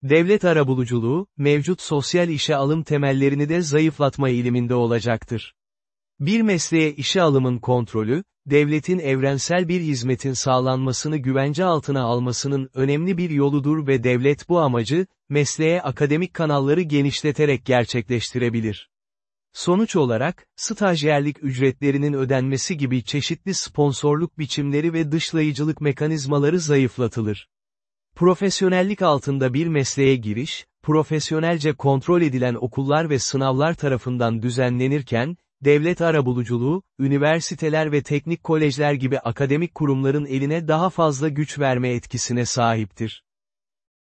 Speaker 1: Devlet arabuluculuğu, mevcut sosyal işe alım temellerini de zayıflatma eğiliminde olacaktır. Bir mesleğe işe alımın kontrolü, devletin evrensel bir hizmetin sağlanmasını güvence altına almasının önemli bir yoludur ve devlet bu amacı, mesleğe akademik kanalları genişleterek gerçekleştirebilir. Sonuç olarak, stajyerlik ücretlerinin ödenmesi gibi çeşitli sponsorluk biçimleri ve dışlayıcılık mekanizmaları zayıflatılır. Profesyonellik altında bir mesleğe giriş, profesyonelce kontrol edilen okullar ve sınavlar tarafından düzenlenirken, devlet arabuluculuğu, üniversiteler ve teknik kolejler gibi akademik kurumların eline daha fazla güç verme etkisine sahiptir.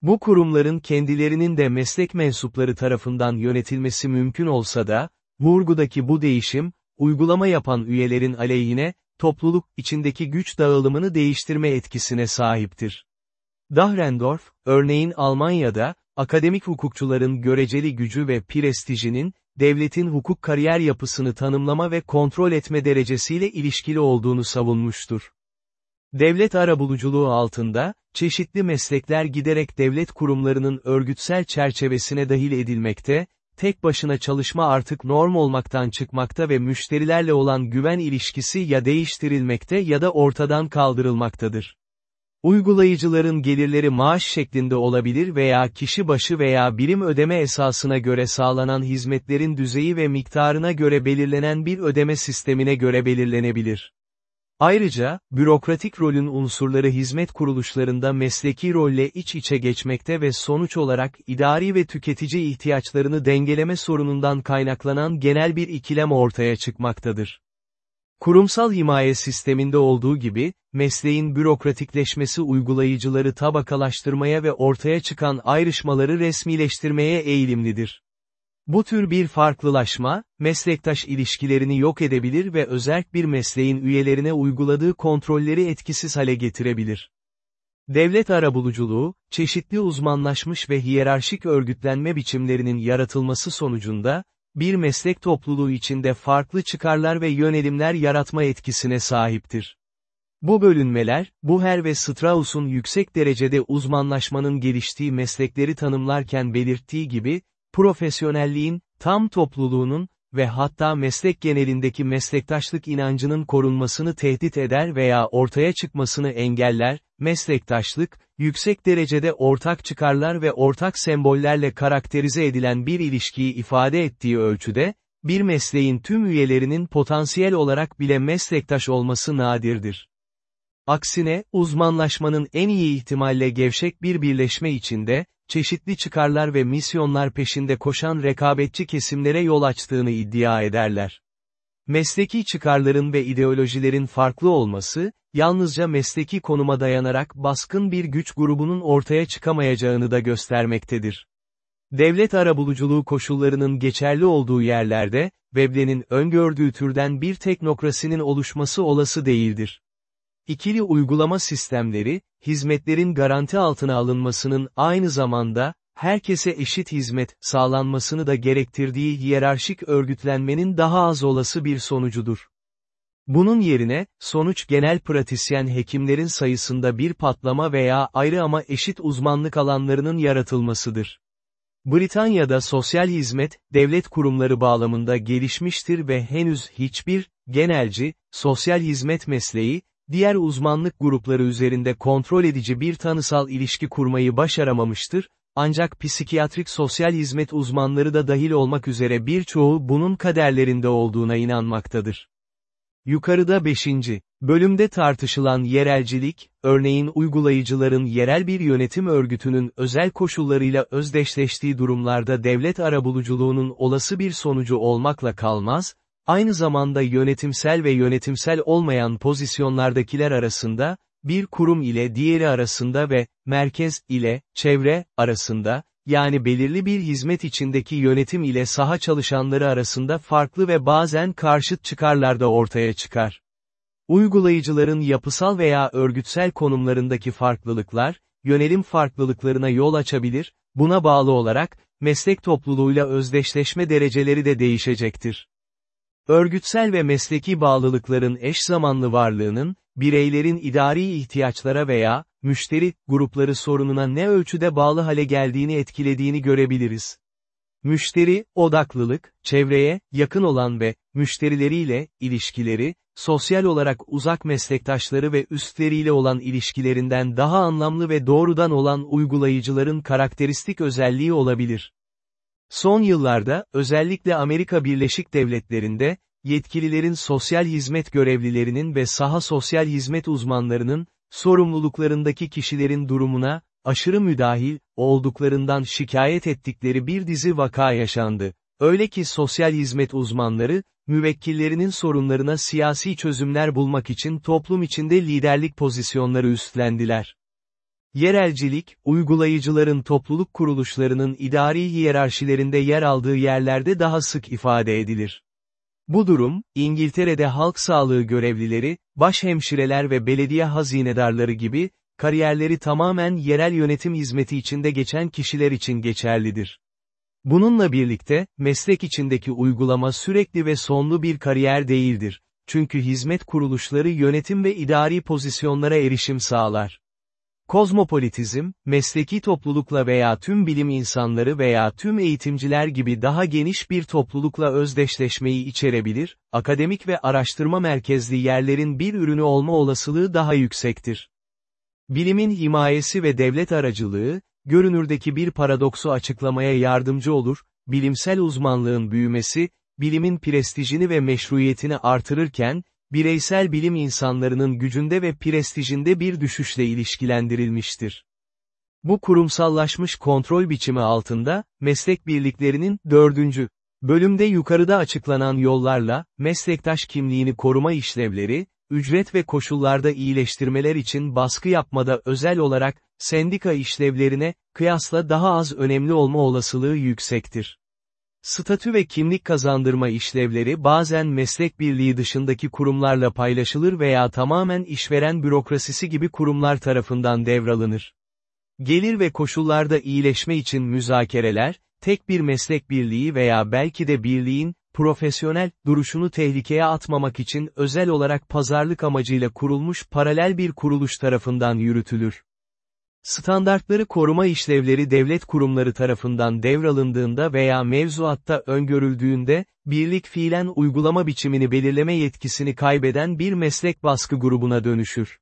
Speaker 1: Bu kurumların kendilerinin de meslek mensupları tarafından yönetilmesi mümkün olsa da, vurgudaki bu değişim, uygulama yapan üyelerin aleyhine, topluluk içindeki güç dağılımını değiştirme etkisine sahiptir. Dahrendorf, örneğin Almanya'da, akademik hukukçuların göreceli gücü ve prestijinin, devletin hukuk kariyer yapısını tanımlama ve kontrol etme derecesiyle ilişkili olduğunu savunmuştur. Devlet arabuluculuğu altında, çeşitli meslekler giderek devlet kurumlarının örgütsel çerçevesine dahil edilmekte, tek başına çalışma artık norm olmaktan çıkmakta ve müşterilerle olan güven ilişkisi ya değiştirilmekte ya da ortadan kaldırılmaktadır. Uygulayıcıların gelirleri maaş şeklinde olabilir veya kişi başı veya birim ödeme esasına göre sağlanan hizmetlerin düzeyi ve miktarına göre belirlenen bir ödeme sistemine göre belirlenebilir. Ayrıca, bürokratik rolün unsurları hizmet kuruluşlarında mesleki rolle iç içe geçmekte ve sonuç olarak idari ve tüketici ihtiyaçlarını dengeleme sorunundan kaynaklanan genel bir ikilem ortaya çıkmaktadır. Kurumsal himaye sisteminde olduğu gibi, mesleğin bürokratikleşmesi uygulayıcıları tabakalaştırmaya ve ortaya çıkan ayrışmaları resmileştirmeye eğilimlidir. Bu tür bir farklılaşma, meslektaş ilişkilerini yok edebilir ve özerk bir mesleğin üyelerine uyguladığı kontrolleri etkisiz hale getirebilir. Devlet arabuluculuğu, çeşitli uzmanlaşmış ve hiyerarşik örgütlenme biçimlerinin yaratılması sonucunda, bir meslek topluluğu içinde farklı çıkarlar ve yönelimler yaratma etkisine sahiptir. Bu bölünmeler, Buher ve Strauss'un yüksek derecede uzmanlaşmanın geliştiği meslekleri tanımlarken belirttiği gibi, profesyonelliğin, tam topluluğunun ve hatta meslek genelindeki meslektaşlık inancının korunmasını tehdit eder veya ortaya çıkmasını engeller, meslektaşlık, yüksek derecede ortak çıkarlar ve ortak sembollerle karakterize edilen bir ilişkiyi ifade ettiği ölçüde, bir mesleğin tüm üyelerinin potansiyel olarak bile meslektaş olması nadirdir. Aksine, uzmanlaşmanın en iyi ihtimalle gevşek bir birleşme içinde, çeşitli çıkarlar ve misyonlar peşinde koşan rekabetçi kesimlere yol açtığını iddia ederler. Mesleki çıkarların ve ideolojilerin farklı olması, yalnızca mesleki konuma dayanarak baskın bir güç grubunun ortaya çıkamayacağını da göstermektedir. Devlet arabuluculuğu koşullarının geçerli olduğu yerlerde, Veblen'in öngördüğü türden bir teknokrasinin oluşması olası değildir. İkili uygulama sistemleri, hizmetlerin garanti altına alınmasının aynı zamanda, herkese eşit hizmet sağlanmasını da gerektirdiği hiyerarşik örgütlenmenin daha az olası bir sonucudur. Bunun yerine, sonuç genel pratisyen hekimlerin sayısında bir patlama veya ayrı ama eşit uzmanlık alanlarının yaratılmasıdır. Britanya'da sosyal hizmet, devlet kurumları bağlamında gelişmiştir ve henüz hiçbir, genelci, sosyal hizmet mesleği, diğer uzmanlık grupları üzerinde kontrol edici bir tanısal ilişki kurmayı başaramamıştır, ancak psikiyatrik sosyal hizmet uzmanları da dahil olmak üzere birçoğu bunun kaderlerinde olduğuna inanmaktadır. Yukarıda 5. bölümde tartışılan yerelcilik, örneğin uygulayıcıların yerel bir yönetim örgütünün özel koşullarıyla özdeşleştiği durumlarda devlet arabuluculuğunun olası bir sonucu olmakla kalmaz, aynı zamanda yönetimsel ve yönetimsel olmayan pozisyonlardakiler arasında, bir kurum ile diğeri arasında ve, merkez ile, çevre, arasında, yani belirli bir hizmet içindeki yönetim ile saha çalışanları arasında farklı ve bazen karşıt çıkarlar da ortaya çıkar. Uygulayıcıların yapısal veya örgütsel konumlarındaki farklılıklar, yönelim farklılıklarına yol açabilir, buna bağlı olarak, meslek topluluğuyla özdeşleşme dereceleri de değişecektir. Örgütsel ve mesleki bağlılıkların eş zamanlı varlığının, bireylerin idari ihtiyaçlara veya, müşteri, grupları sorununa ne ölçüde bağlı hale geldiğini etkilediğini görebiliriz. Müşteri, odaklılık, çevreye, yakın olan ve, müşterileriyle, ilişkileri, sosyal olarak uzak meslektaşları ve üstleriyle olan ilişkilerinden daha anlamlı ve doğrudan olan uygulayıcıların karakteristik özelliği olabilir. Son yıllarda, özellikle Amerika Birleşik Devletleri'nde, yetkililerin sosyal hizmet görevlilerinin ve saha sosyal hizmet uzmanlarının, sorumluluklarındaki kişilerin durumuna, aşırı müdahil, olduklarından şikayet ettikleri bir dizi vaka yaşandı. Öyle ki sosyal hizmet uzmanları, müvekkillerinin sorunlarına siyasi çözümler bulmak için toplum içinde liderlik pozisyonları üstlendiler. Yerelcilik, uygulayıcıların topluluk kuruluşlarının idari hiyerarşilerinde yer aldığı yerlerde daha sık ifade edilir. Bu durum, İngiltere'de halk sağlığı görevlileri, başhemşireler ve belediye hazinedarları gibi, kariyerleri tamamen yerel yönetim hizmeti içinde geçen kişiler için geçerlidir. Bununla birlikte, meslek içindeki uygulama sürekli ve sonlu bir kariyer değildir. Çünkü hizmet kuruluşları yönetim ve idari pozisyonlara erişim sağlar. Kozmopolitizm, mesleki toplulukla veya tüm bilim insanları veya tüm eğitimciler gibi daha geniş bir toplulukla özdeşleşmeyi içerebilir, akademik ve araştırma merkezli yerlerin bir ürünü olma olasılığı daha yüksektir. Bilimin himayesi ve devlet aracılığı, görünürdeki bir paradoksu açıklamaya yardımcı olur, bilimsel uzmanlığın büyümesi, bilimin prestijini ve meşruiyetini artırırken, bireysel bilim insanlarının gücünde ve prestijinde bir düşüşle ilişkilendirilmiştir. Bu kurumsallaşmış kontrol biçimi altında, meslek birliklerinin, dördüncü, bölümde yukarıda açıklanan yollarla, meslektaş kimliğini koruma işlevleri, ücret ve koşullarda iyileştirmeler için baskı yapmada özel olarak, sendika işlevlerine, kıyasla daha az önemli olma olasılığı yüksektir. Statü ve kimlik kazandırma işlevleri bazen meslek birliği dışındaki kurumlarla paylaşılır veya tamamen işveren bürokrasisi gibi kurumlar tarafından devralınır. Gelir ve koşullarda iyileşme için müzakereler, tek bir meslek birliği veya belki de birliğin, profesyonel, duruşunu tehlikeye atmamak için özel olarak pazarlık amacıyla kurulmuş paralel bir kuruluş tarafından yürütülür. Standartları koruma işlevleri devlet kurumları tarafından devralındığında veya mevzuatta öngörüldüğünde, birlik fiilen uygulama biçimini belirleme yetkisini kaybeden bir meslek baskı grubuna dönüşür.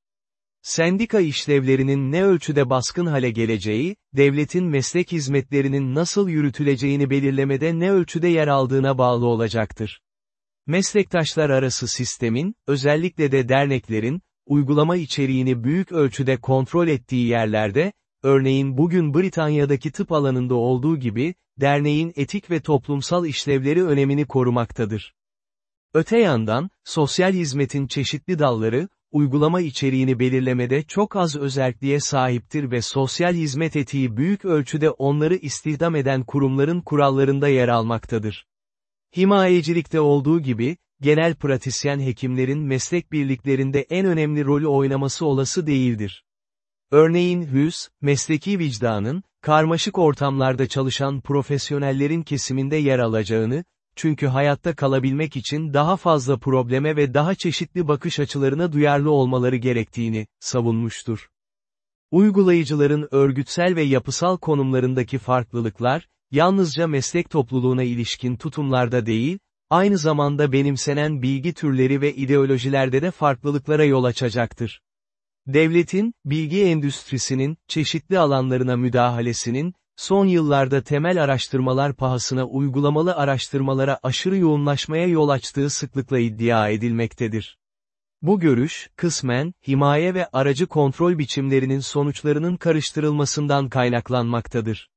Speaker 1: Sendika işlevlerinin ne ölçüde baskın hale geleceği, devletin meslek hizmetlerinin nasıl yürütüleceğini belirlemede ne ölçüde yer aldığına bağlı olacaktır. Meslektaşlar arası sistemin, özellikle de derneklerin, uygulama içeriğini büyük ölçüde kontrol ettiği yerlerde, örneğin bugün Britanya'daki tıp alanında olduğu gibi, derneğin etik ve toplumsal işlevleri önemini korumaktadır. Öte yandan, sosyal hizmetin çeşitli dalları, uygulama içeriğini belirlemede çok az özelliğe sahiptir ve sosyal hizmet etiği büyük ölçüde onları istihdam eden kurumların kurallarında yer almaktadır. Himayecilikte olduğu gibi, genel pratisyen hekimlerin meslek birliklerinde en önemli rolü oynaması olası değildir. Örneğin hüs, mesleki vicdanın, karmaşık ortamlarda çalışan profesyonellerin kesiminde yer alacağını, çünkü hayatta kalabilmek için daha fazla probleme ve daha çeşitli bakış açılarına duyarlı olmaları gerektiğini, savunmuştur. Uygulayıcıların örgütsel ve yapısal konumlarındaki farklılıklar, yalnızca meslek topluluğuna ilişkin tutumlarda değil, aynı zamanda benimsenen bilgi türleri ve ideolojilerde de farklılıklara yol açacaktır. Devletin, bilgi endüstrisinin, çeşitli alanlarına müdahalesinin, son yıllarda temel araştırmalar pahasına uygulamalı araştırmalara aşırı yoğunlaşmaya yol açtığı sıklıkla iddia edilmektedir. Bu görüş, kısmen, himaye ve aracı kontrol biçimlerinin sonuçlarının karıştırılmasından kaynaklanmaktadır.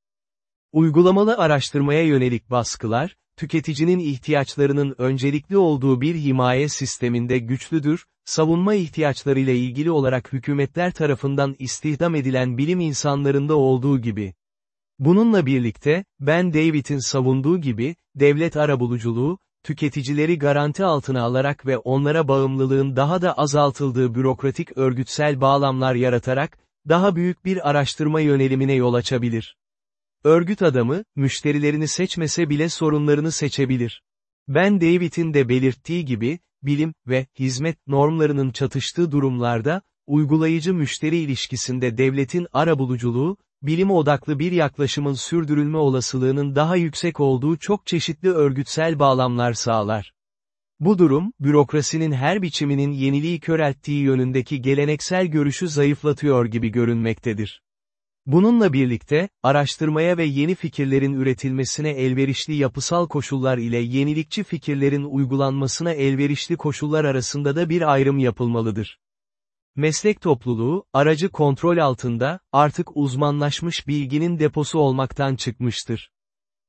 Speaker 1: Uygulamalı araştırmaya yönelik baskılar, tüketicinin ihtiyaçlarının öncelikli olduğu bir himaye sisteminde güçlüdür, savunma ihtiyaçlarıyla ilgili olarak hükümetler tarafından istihdam edilen bilim insanlarında olduğu gibi. Bununla birlikte, Ben David'in savunduğu gibi, devlet arabuluculuğu, tüketicileri garanti altına alarak ve onlara bağımlılığın daha da azaltıldığı bürokratik örgütsel bağlamlar yaratarak, daha büyük bir araştırma yönelimine yol açabilir. Örgüt adamı, müşterilerini seçmese bile sorunlarını seçebilir. Ben David'in de belirttiği gibi, bilim ve hizmet normlarının çatıştığı durumlarda, uygulayıcı müşteri ilişkisinde devletin arabuluculuğu, bilim odaklı bir yaklaşımın sürdürülme olasılığının daha yüksek olduğu çok çeşitli örgütsel bağlamlar sağlar. Bu durum, bürokrasinin her biçiminin yeniliği körelttiği yönündeki geleneksel görüşü zayıflatıyor gibi görünmektedir. Bununla birlikte, araştırmaya ve yeni fikirlerin üretilmesine elverişli yapısal koşullar ile yenilikçi fikirlerin uygulanmasına elverişli koşullar arasında da bir ayrım yapılmalıdır. Meslek topluluğu, aracı kontrol altında, artık uzmanlaşmış bilginin deposu olmaktan çıkmıştır.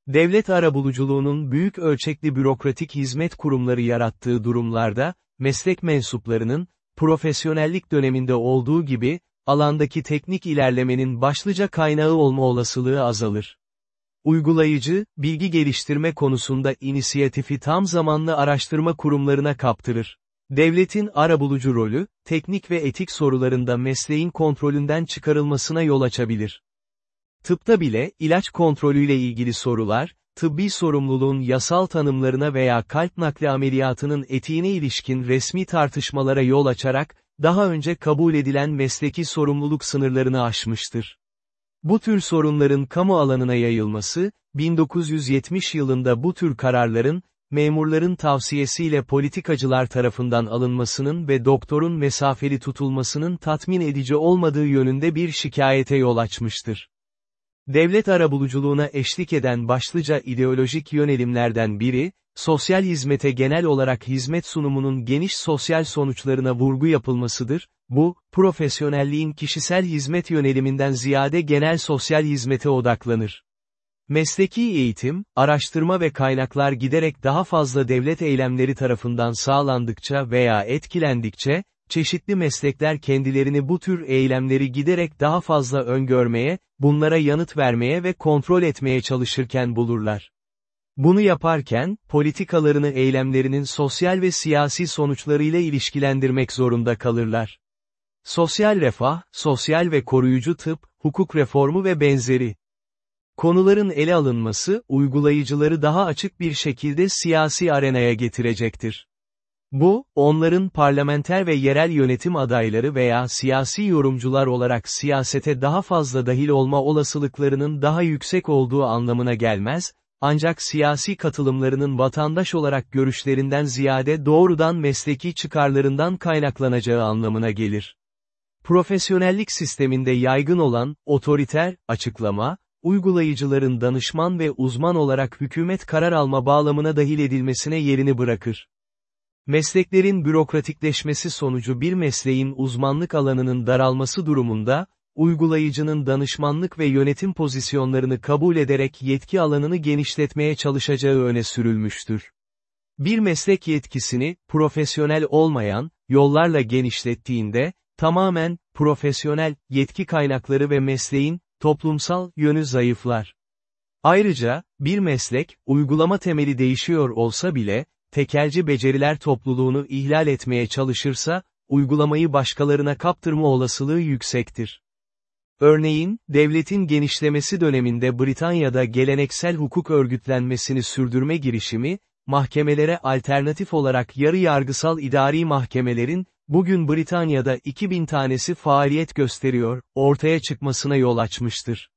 Speaker 1: Devlet arabuluculuğunun büyük ölçekli bürokratik hizmet kurumları yarattığı durumlarda, meslek mensuplarının, profesyonellik döneminde olduğu gibi, alandaki teknik ilerlemenin başlıca kaynağı olma olasılığı azalır. Uygulayıcı, bilgi geliştirme konusunda inisiyatifi tam zamanlı araştırma kurumlarına kaptırır. Devletin arabulucu rolü, teknik ve etik sorularında mesleğin kontrolünden çıkarılmasına yol açabilir. Tıpta bile, ilaç kontrolüyle ilgili sorular, tıbbi sorumluluğun yasal tanımlarına veya kalp nakli ameliyatının etiğine ilişkin resmi tartışmalara yol açarak, daha önce kabul edilen mesleki sorumluluk sınırlarını aşmıştır. Bu tür sorunların kamu alanına yayılması, 1970 yılında bu tür kararların, memurların tavsiyesiyle politikacılar tarafından alınmasının ve doktorun mesafeli tutulmasının tatmin edici olmadığı yönünde bir şikayete yol açmıştır. Devlet arabuluculuğuna eşlik eden başlıca ideolojik yönelimlerden biri, sosyal hizmete genel olarak hizmet sunumunun geniş sosyal sonuçlarına vurgu yapılmasıdır, bu, profesyonelliğin kişisel hizmet yöneliminden ziyade genel sosyal hizmete odaklanır. Mesleki eğitim, araştırma ve kaynaklar giderek daha fazla devlet eylemleri tarafından sağlandıkça veya etkilendikçe, çeşitli meslekler kendilerini bu tür eylemleri giderek daha fazla öngörmeye, bunlara yanıt vermeye ve kontrol etmeye çalışırken bulurlar. Bunu yaparken, politikalarını eylemlerinin sosyal ve siyasi sonuçlarıyla ilişkilendirmek zorunda kalırlar. Sosyal refah, sosyal ve koruyucu tıp, hukuk reformu ve benzeri. Konuların ele alınması, uygulayıcıları daha açık bir şekilde siyasi arenaya getirecektir. Bu, onların parlamenter ve yerel yönetim adayları veya siyasi yorumcular olarak siyasete daha fazla dahil olma olasılıklarının daha yüksek olduğu anlamına gelmez, ancak siyasi katılımlarının vatandaş olarak görüşlerinden ziyade doğrudan mesleki çıkarlarından kaynaklanacağı anlamına gelir. Profesyonellik sisteminde yaygın olan, otoriter, açıklama, uygulayıcıların danışman ve uzman olarak hükümet karar alma bağlamına dahil edilmesine yerini bırakır. Mesleklerin bürokratikleşmesi sonucu bir mesleğin uzmanlık alanının daralması durumunda, uygulayıcının danışmanlık ve yönetim pozisyonlarını kabul ederek yetki alanını genişletmeye çalışacağı öne sürülmüştür. Bir meslek yetkisini, profesyonel olmayan, yollarla genişlettiğinde, tamamen, profesyonel, yetki kaynakları ve mesleğin, toplumsal, yönü zayıflar. Ayrıca, bir meslek, uygulama temeli değişiyor olsa bile, tekelci beceriler topluluğunu ihlal etmeye çalışırsa, uygulamayı başkalarına kaptırma olasılığı yüksektir. Örneğin, devletin genişlemesi döneminde Britanya'da geleneksel hukuk örgütlenmesini sürdürme girişimi, mahkemelere alternatif olarak yarı yargısal idari mahkemelerin, bugün Britanya'da 2000 tanesi faaliyet gösteriyor, ortaya çıkmasına yol açmıştır.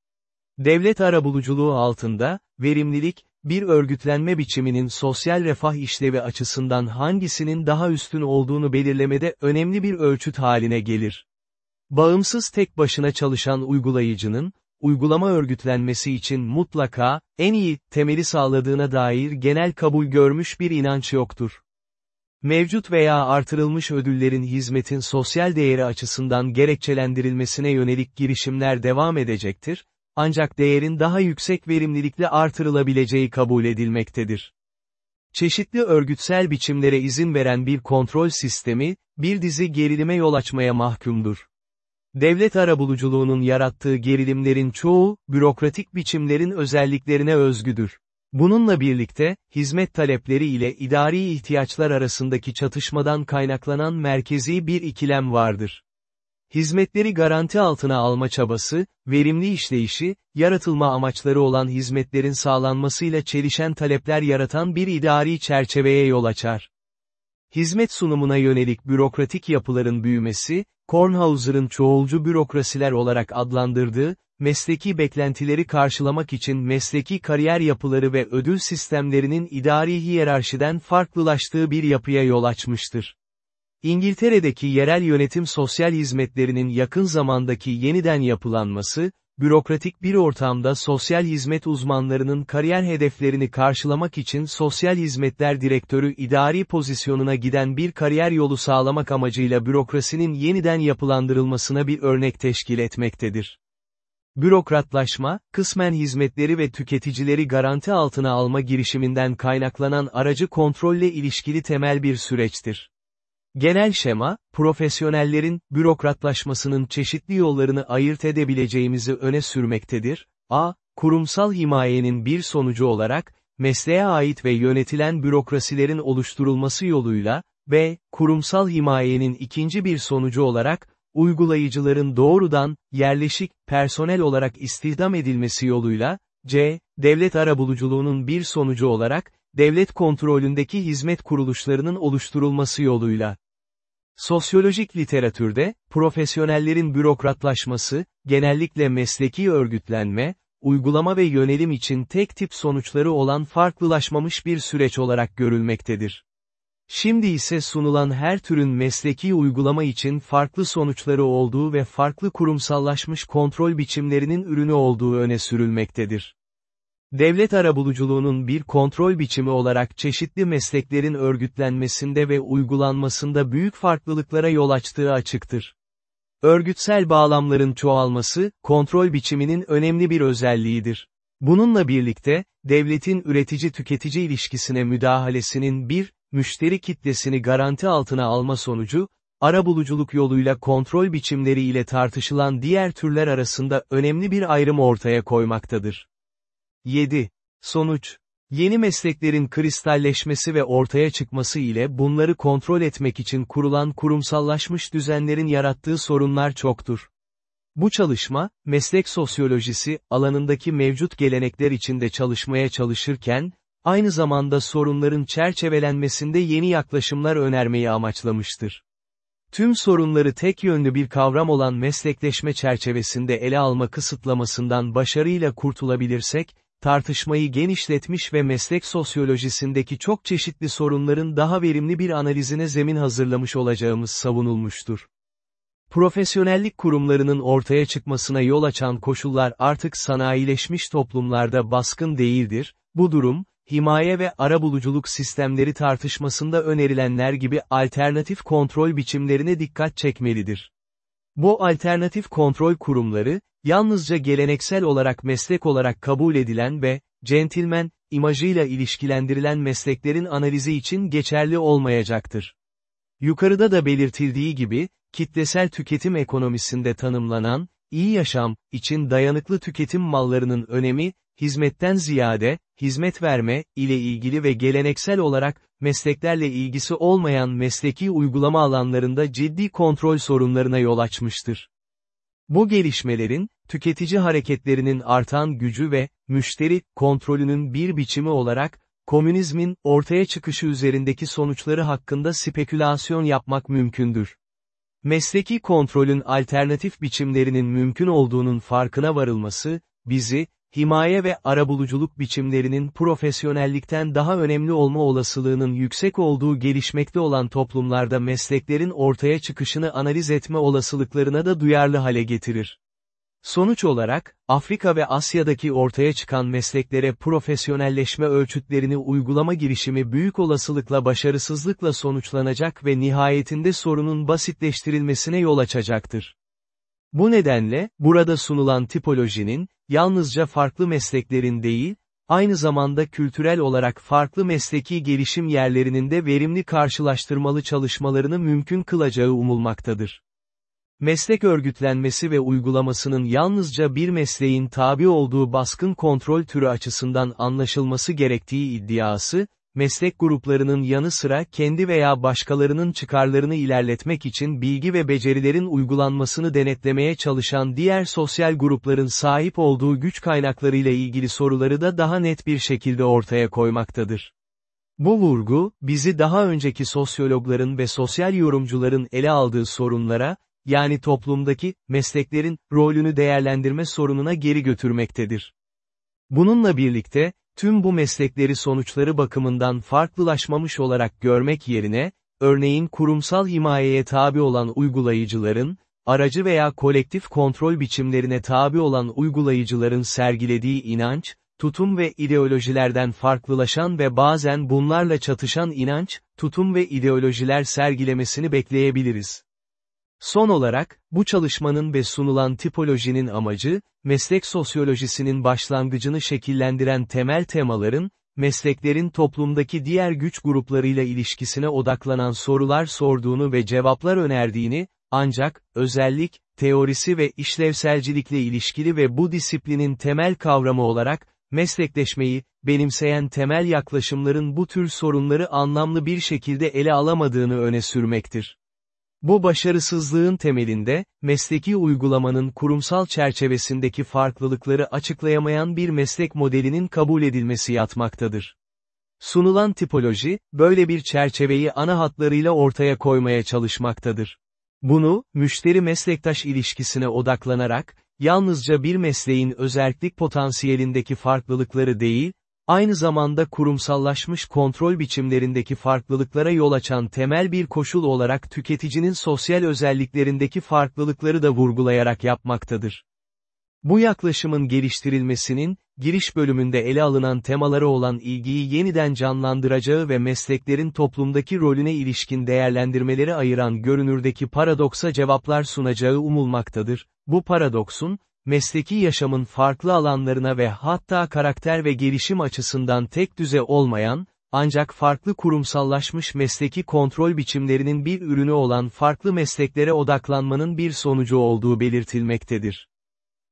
Speaker 1: Devlet arabuluculuğu altında, verimlilik, bir örgütlenme biçiminin sosyal refah işlevi açısından hangisinin daha üstün olduğunu belirlemede önemli bir ölçüt haline gelir. Bağımsız tek başına çalışan uygulayıcının, uygulama örgütlenmesi için mutlaka, en iyi, temeli sağladığına dair genel kabul görmüş bir inanç yoktur. Mevcut veya artırılmış ödüllerin hizmetin sosyal değeri açısından gerekçelendirilmesine yönelik girişimler devam edecektir, ancak değerin daha yüksek verimlilikle artırılabileceği kabul edilmektedir. Çeşitli örgütsel biçimlere izin veren bir kontrol sistemi, bir dizi gerilime yol açmaya mahkumdur. Devlet arabuluculuğunun yarattığı gerilimlerin çoğu, bürokratik biçimlerin özelliklerine özgüdür. Bununla birlikte, hizmet talepleri ile idari ihtiyaçlar arasındaki çatışmadan kaynaklanan merkezi bir ikilem vardır. Hizmetleri garanti altına alma çabası, verimli işleyişi, yaratılma amaçları olan hizmetlerin sağlanmasıyla çelişen talepler yaratan bir idari çerçeveye yol açar. Hizmet sunumuna yönelik bürokratik yapıların büyümesi, Kornhauser'ın çoğulcu bürokrasiler olarak adlandırdığı, mesleki beklentileri karşılamak için mesleki kariyer yapıları ve ödül sistemlerinin idari hiyerarşiden farklılaştığı bir yapıya yol açmıştır. İngiltere'deki yerel yönetim sosyal hizmetlerinin yakın zamandaki yeniden yapılanması, bürokratik bir ortamda sosyal hizmet uzmanlarının kariyer hedeflerini karşılamak için sosyal hizmetler direktörü idari pozisyonuna giden bir kariyer yolu sağlamak amacıyla bürokrasinin yeniden yapılandırılmasına bir örnek teşkil etmektedir. Bürokratlaşma, kısmen hizmetleri ve tüketicileri garanti altına alma girişiminden kaynaklanan aracı kontrolle ilişkili temel bir süreçtir. Genel şema, profesyonellerin, bürokratlaşmasının çeşitli yollarını ayırt edebileceğimizi öne sürmektedir. A. Kurumsal himayenin bir sonucu olarak, mesleğe ait ve yönetilen bürokrasilerin oluşturulması yoluyla, B. Kurumsal himayenin ikinci bir sonucu olarak, uygulayıcıların doğrudan, yerleşik, personel olarak istihdam edilmesi yoluyla, C. Devlet arabuluculuğunun bir sonucu olarak, devlet kontrolündeki hizmet kuruluşlarının oluşturulması yoluyla. Sosyolojik literatürde, profesyonellerin bürokratlaşması, genellikle mesleki örgütlenme, uygulama ve yönelim için tek tip sonuçları olan farklılaşmamış bir süreç olarak görülmektedir. Şimdi ise sunulan her türün mesleki uygulama için farklı sonuçları olduğu ve farklı kurumsallaşmış kontrol biçimlerinin ürünü olduğu öne sürülmektedir. Devlet arabuluculuğunun bir kontrol biçimi olarak çeşitli mesleklerin örgütlenmesinde ve uygulanmasında büyük farklılıklara yol açtığı açıktır. Örgütsel bağlamların çoğalması, kontrol biçiminin önemli bir özelliğidir. Bununla birlikte, devletin üretici-tüketici ilişkisine müdahalesinin bir, müşteri kitlesini garanti altına alma sonucu, arabuluculuk yoluyla kontrol biçimleri ile tartışılan diğer türler arasında önemli bir ayrım ortaya koymaktadır. 7. Sonuç Yeni mesleklerin kristalleşmesi ve ortaya çıkması ile bunları kontrol etmek için kurulan kurumsallaşmış düzenlerin yarattığı sorunlar çoktur. Bu çalışma, meslek sosyolojisi, alanındaki mevcut gelenekler içinde çalışmaya çalışırken, aynı zamanda sorunların çerçevelenmesinde yeni yaklaşımlar önermeyi amaçlamıştır. Tüm sorunları tek yönlü bir kavram olan meslekleşme çerçevesinde ele alma kısıtlamasından başarıyla kurtulabilirsek, tartışmayı genişletmiş ve meslek sosyolojisindeki çok çeşitli sorunların daha verimli bir analizine zemin hazırlamış olacağımız savunulmuştur. Profesyonellik kurumlarının ortaya çıkmasına yol açan koşullar artık sanayileşmiş toplumlarda baskın değildir, bu durum, himaye ve arabuluculuk sistemleri tartışmasında önerilenler gibi alternatif kontrol biçimlerine dikkat çekmelidir. Bu alternatif kontrol kurumları, yalnızca geleneksel olarak meslek olarak kabul edilen ve, centilmen, imajıyla ilişkilendirilen mesleklerin analizi için geçerli olmayacaktır. Yukarıda da belirtildiği gibi, kitlesel tüketim ekonomisinde tanımlanan, iyi yaşam, için dayanıklı tüketim mallarının önemi, hizmetten ziyade, hizmet verme, ile ilgili ve geleneksel olarak, mesleklerle ilgisi olmayan mesleki uygulama alanlarında ciddi kontrol sorunlarına yol açmıştır. Bu gelişmelerin, tüketici hareketlerinin artan gücü ve, müşteri, kontrolünün bir biçimi olarak, komünizmin, ortaya çıkışı üzerindeki sonuçları hakkında spekülasyon yapmak mümkündür. Mesleki kontrolün alternatif biçimlerinin mümkün olduğunun farkına varılması, bizi, himaye ve arabuluculuk biçimlerinin profesyonellikten daha önemli olma olasılığının yüksek olduğu gelişmekte olan toplumlarda mesleklerin ortaya çıkışını analiz etme olasılıklarına da duyarlı hale getirir. Sonuç olarak, Afrika ve Asya'daki ortaya çıkan mesleklere profesyonelleşme ölçütlerini uygulama girişimi büyük olasılıkla başarısızlıkla sonuçlanacak ve nihayetinde sorunun basitleştirilmesine yol açacaktır. Bu nedenle, burada sunulan tipolojinin, yalnızca farklı mesleklerin değil, aynı zamanda kültürel olarak farklı mesleki gelişim yerlerinin de verimli karşılaştırmalı çalışmalarını mümkün kılacağı umulmaktadır. Meslek örgütlenmesi ve uygulamasının yalnızca bir mesleğin tabi olduğu baskın kontrol türü açısından anlaşılması gerektiği iddiası, meslek gruplarının yanı sıra kendi veya başkalarının çıkarlarını ilerletmek için bilgi ve becerilerin uygulanmasını denetlemeye çalışan diğer sosyal grupların sahip olduğu güç kaynaklarıyla ilgili soruları da daha net bir şekilde ortaya koymaktadır. Bu vurgu, bizi daha önceki sosyologların ve sosyal yorumcuların ele aldığı sorunlara, yani toplumdaki, mesleklerin, rolünü değerlendirme sorununa geri götürmektedir. Bununla birlikte, tüm bu meslekleri sonuçları bakımından farklılaşmamış olarak görmek yerine, örneğin kurumsal himayeye tabi olan uygulayıcıların, aracı veya kolektif kontrol biçimlerine tabi olan uygulayıcıların sergilediği inanç, tutum ve ideolojilerden farklılaşan ve bazen bunlarla çatışan inanç, tutum ve ideolojiler sergilemesini bekleyebiliriz. Son olarak, bu çalışmanın ve sunulan tipolojinin amacı, meslek sosyolojisinin başlangıcını şekillendiren temel temaların, mesleklerin toplumdaki diğer güç gruplarıyla ilişkisine odaklanan sorular sorduğunu ve cevaplar önerdiğini, ancak, özellik, teorisi ve işlevselcilikle ilişkili ve bu disiplinin temel kavramı olarak, meslekleşmeyi, benimseyen temel yaklaşımların bu tür sorunları anlamlı bir şekilde ele alamadığını öne sürmektir. Bu başarısızlığın temelinde, mesleki uygulamanın kurumsal çerçevesindeki farklılıkları açıklayamayan bir meslek modelinin kabul edilmesi yatmaktadır. Sunulan tipoloji, böyle bir çerçeveyi ana hatlarıyla ortaya koymaya çalışmaktadır. Bunu, müşteri-meslektaş ilişkisine odaklanarak, yalnızca bir mesleğin özellik potansiyelindeki farklılıkları değil, aynı zamanda kurumsallaşmış kontrol biçimlerindeki farklılıklara yol açan temel bir koşul olarak tüketicinin sosyal özelliklerindeki farklılıkları da vurgulayarak yapmaktadır. Bu yaklaşımın geliştirilmesinin, giriş bölümünde ele alınan temaları olan ilgiyi yeniden canlandıracağı ve mesleklerin toplumdaki rolüne ilişkin değerlendirmeleri ayıran görünürdeki paradoksa cevaplar sunacağı umulmaktadır. Bu paradoksun, mesleki yaşamın farklı alanlarına ve hatta karakter ve gelişim açısından tek düze olmayan, ancak farklı kurumsallaşmış mesleki kontrol biçimlerinin bir ürünü olan farklı mesleklere odaklanmanın bir sonucu olduğu belirtilmektedir.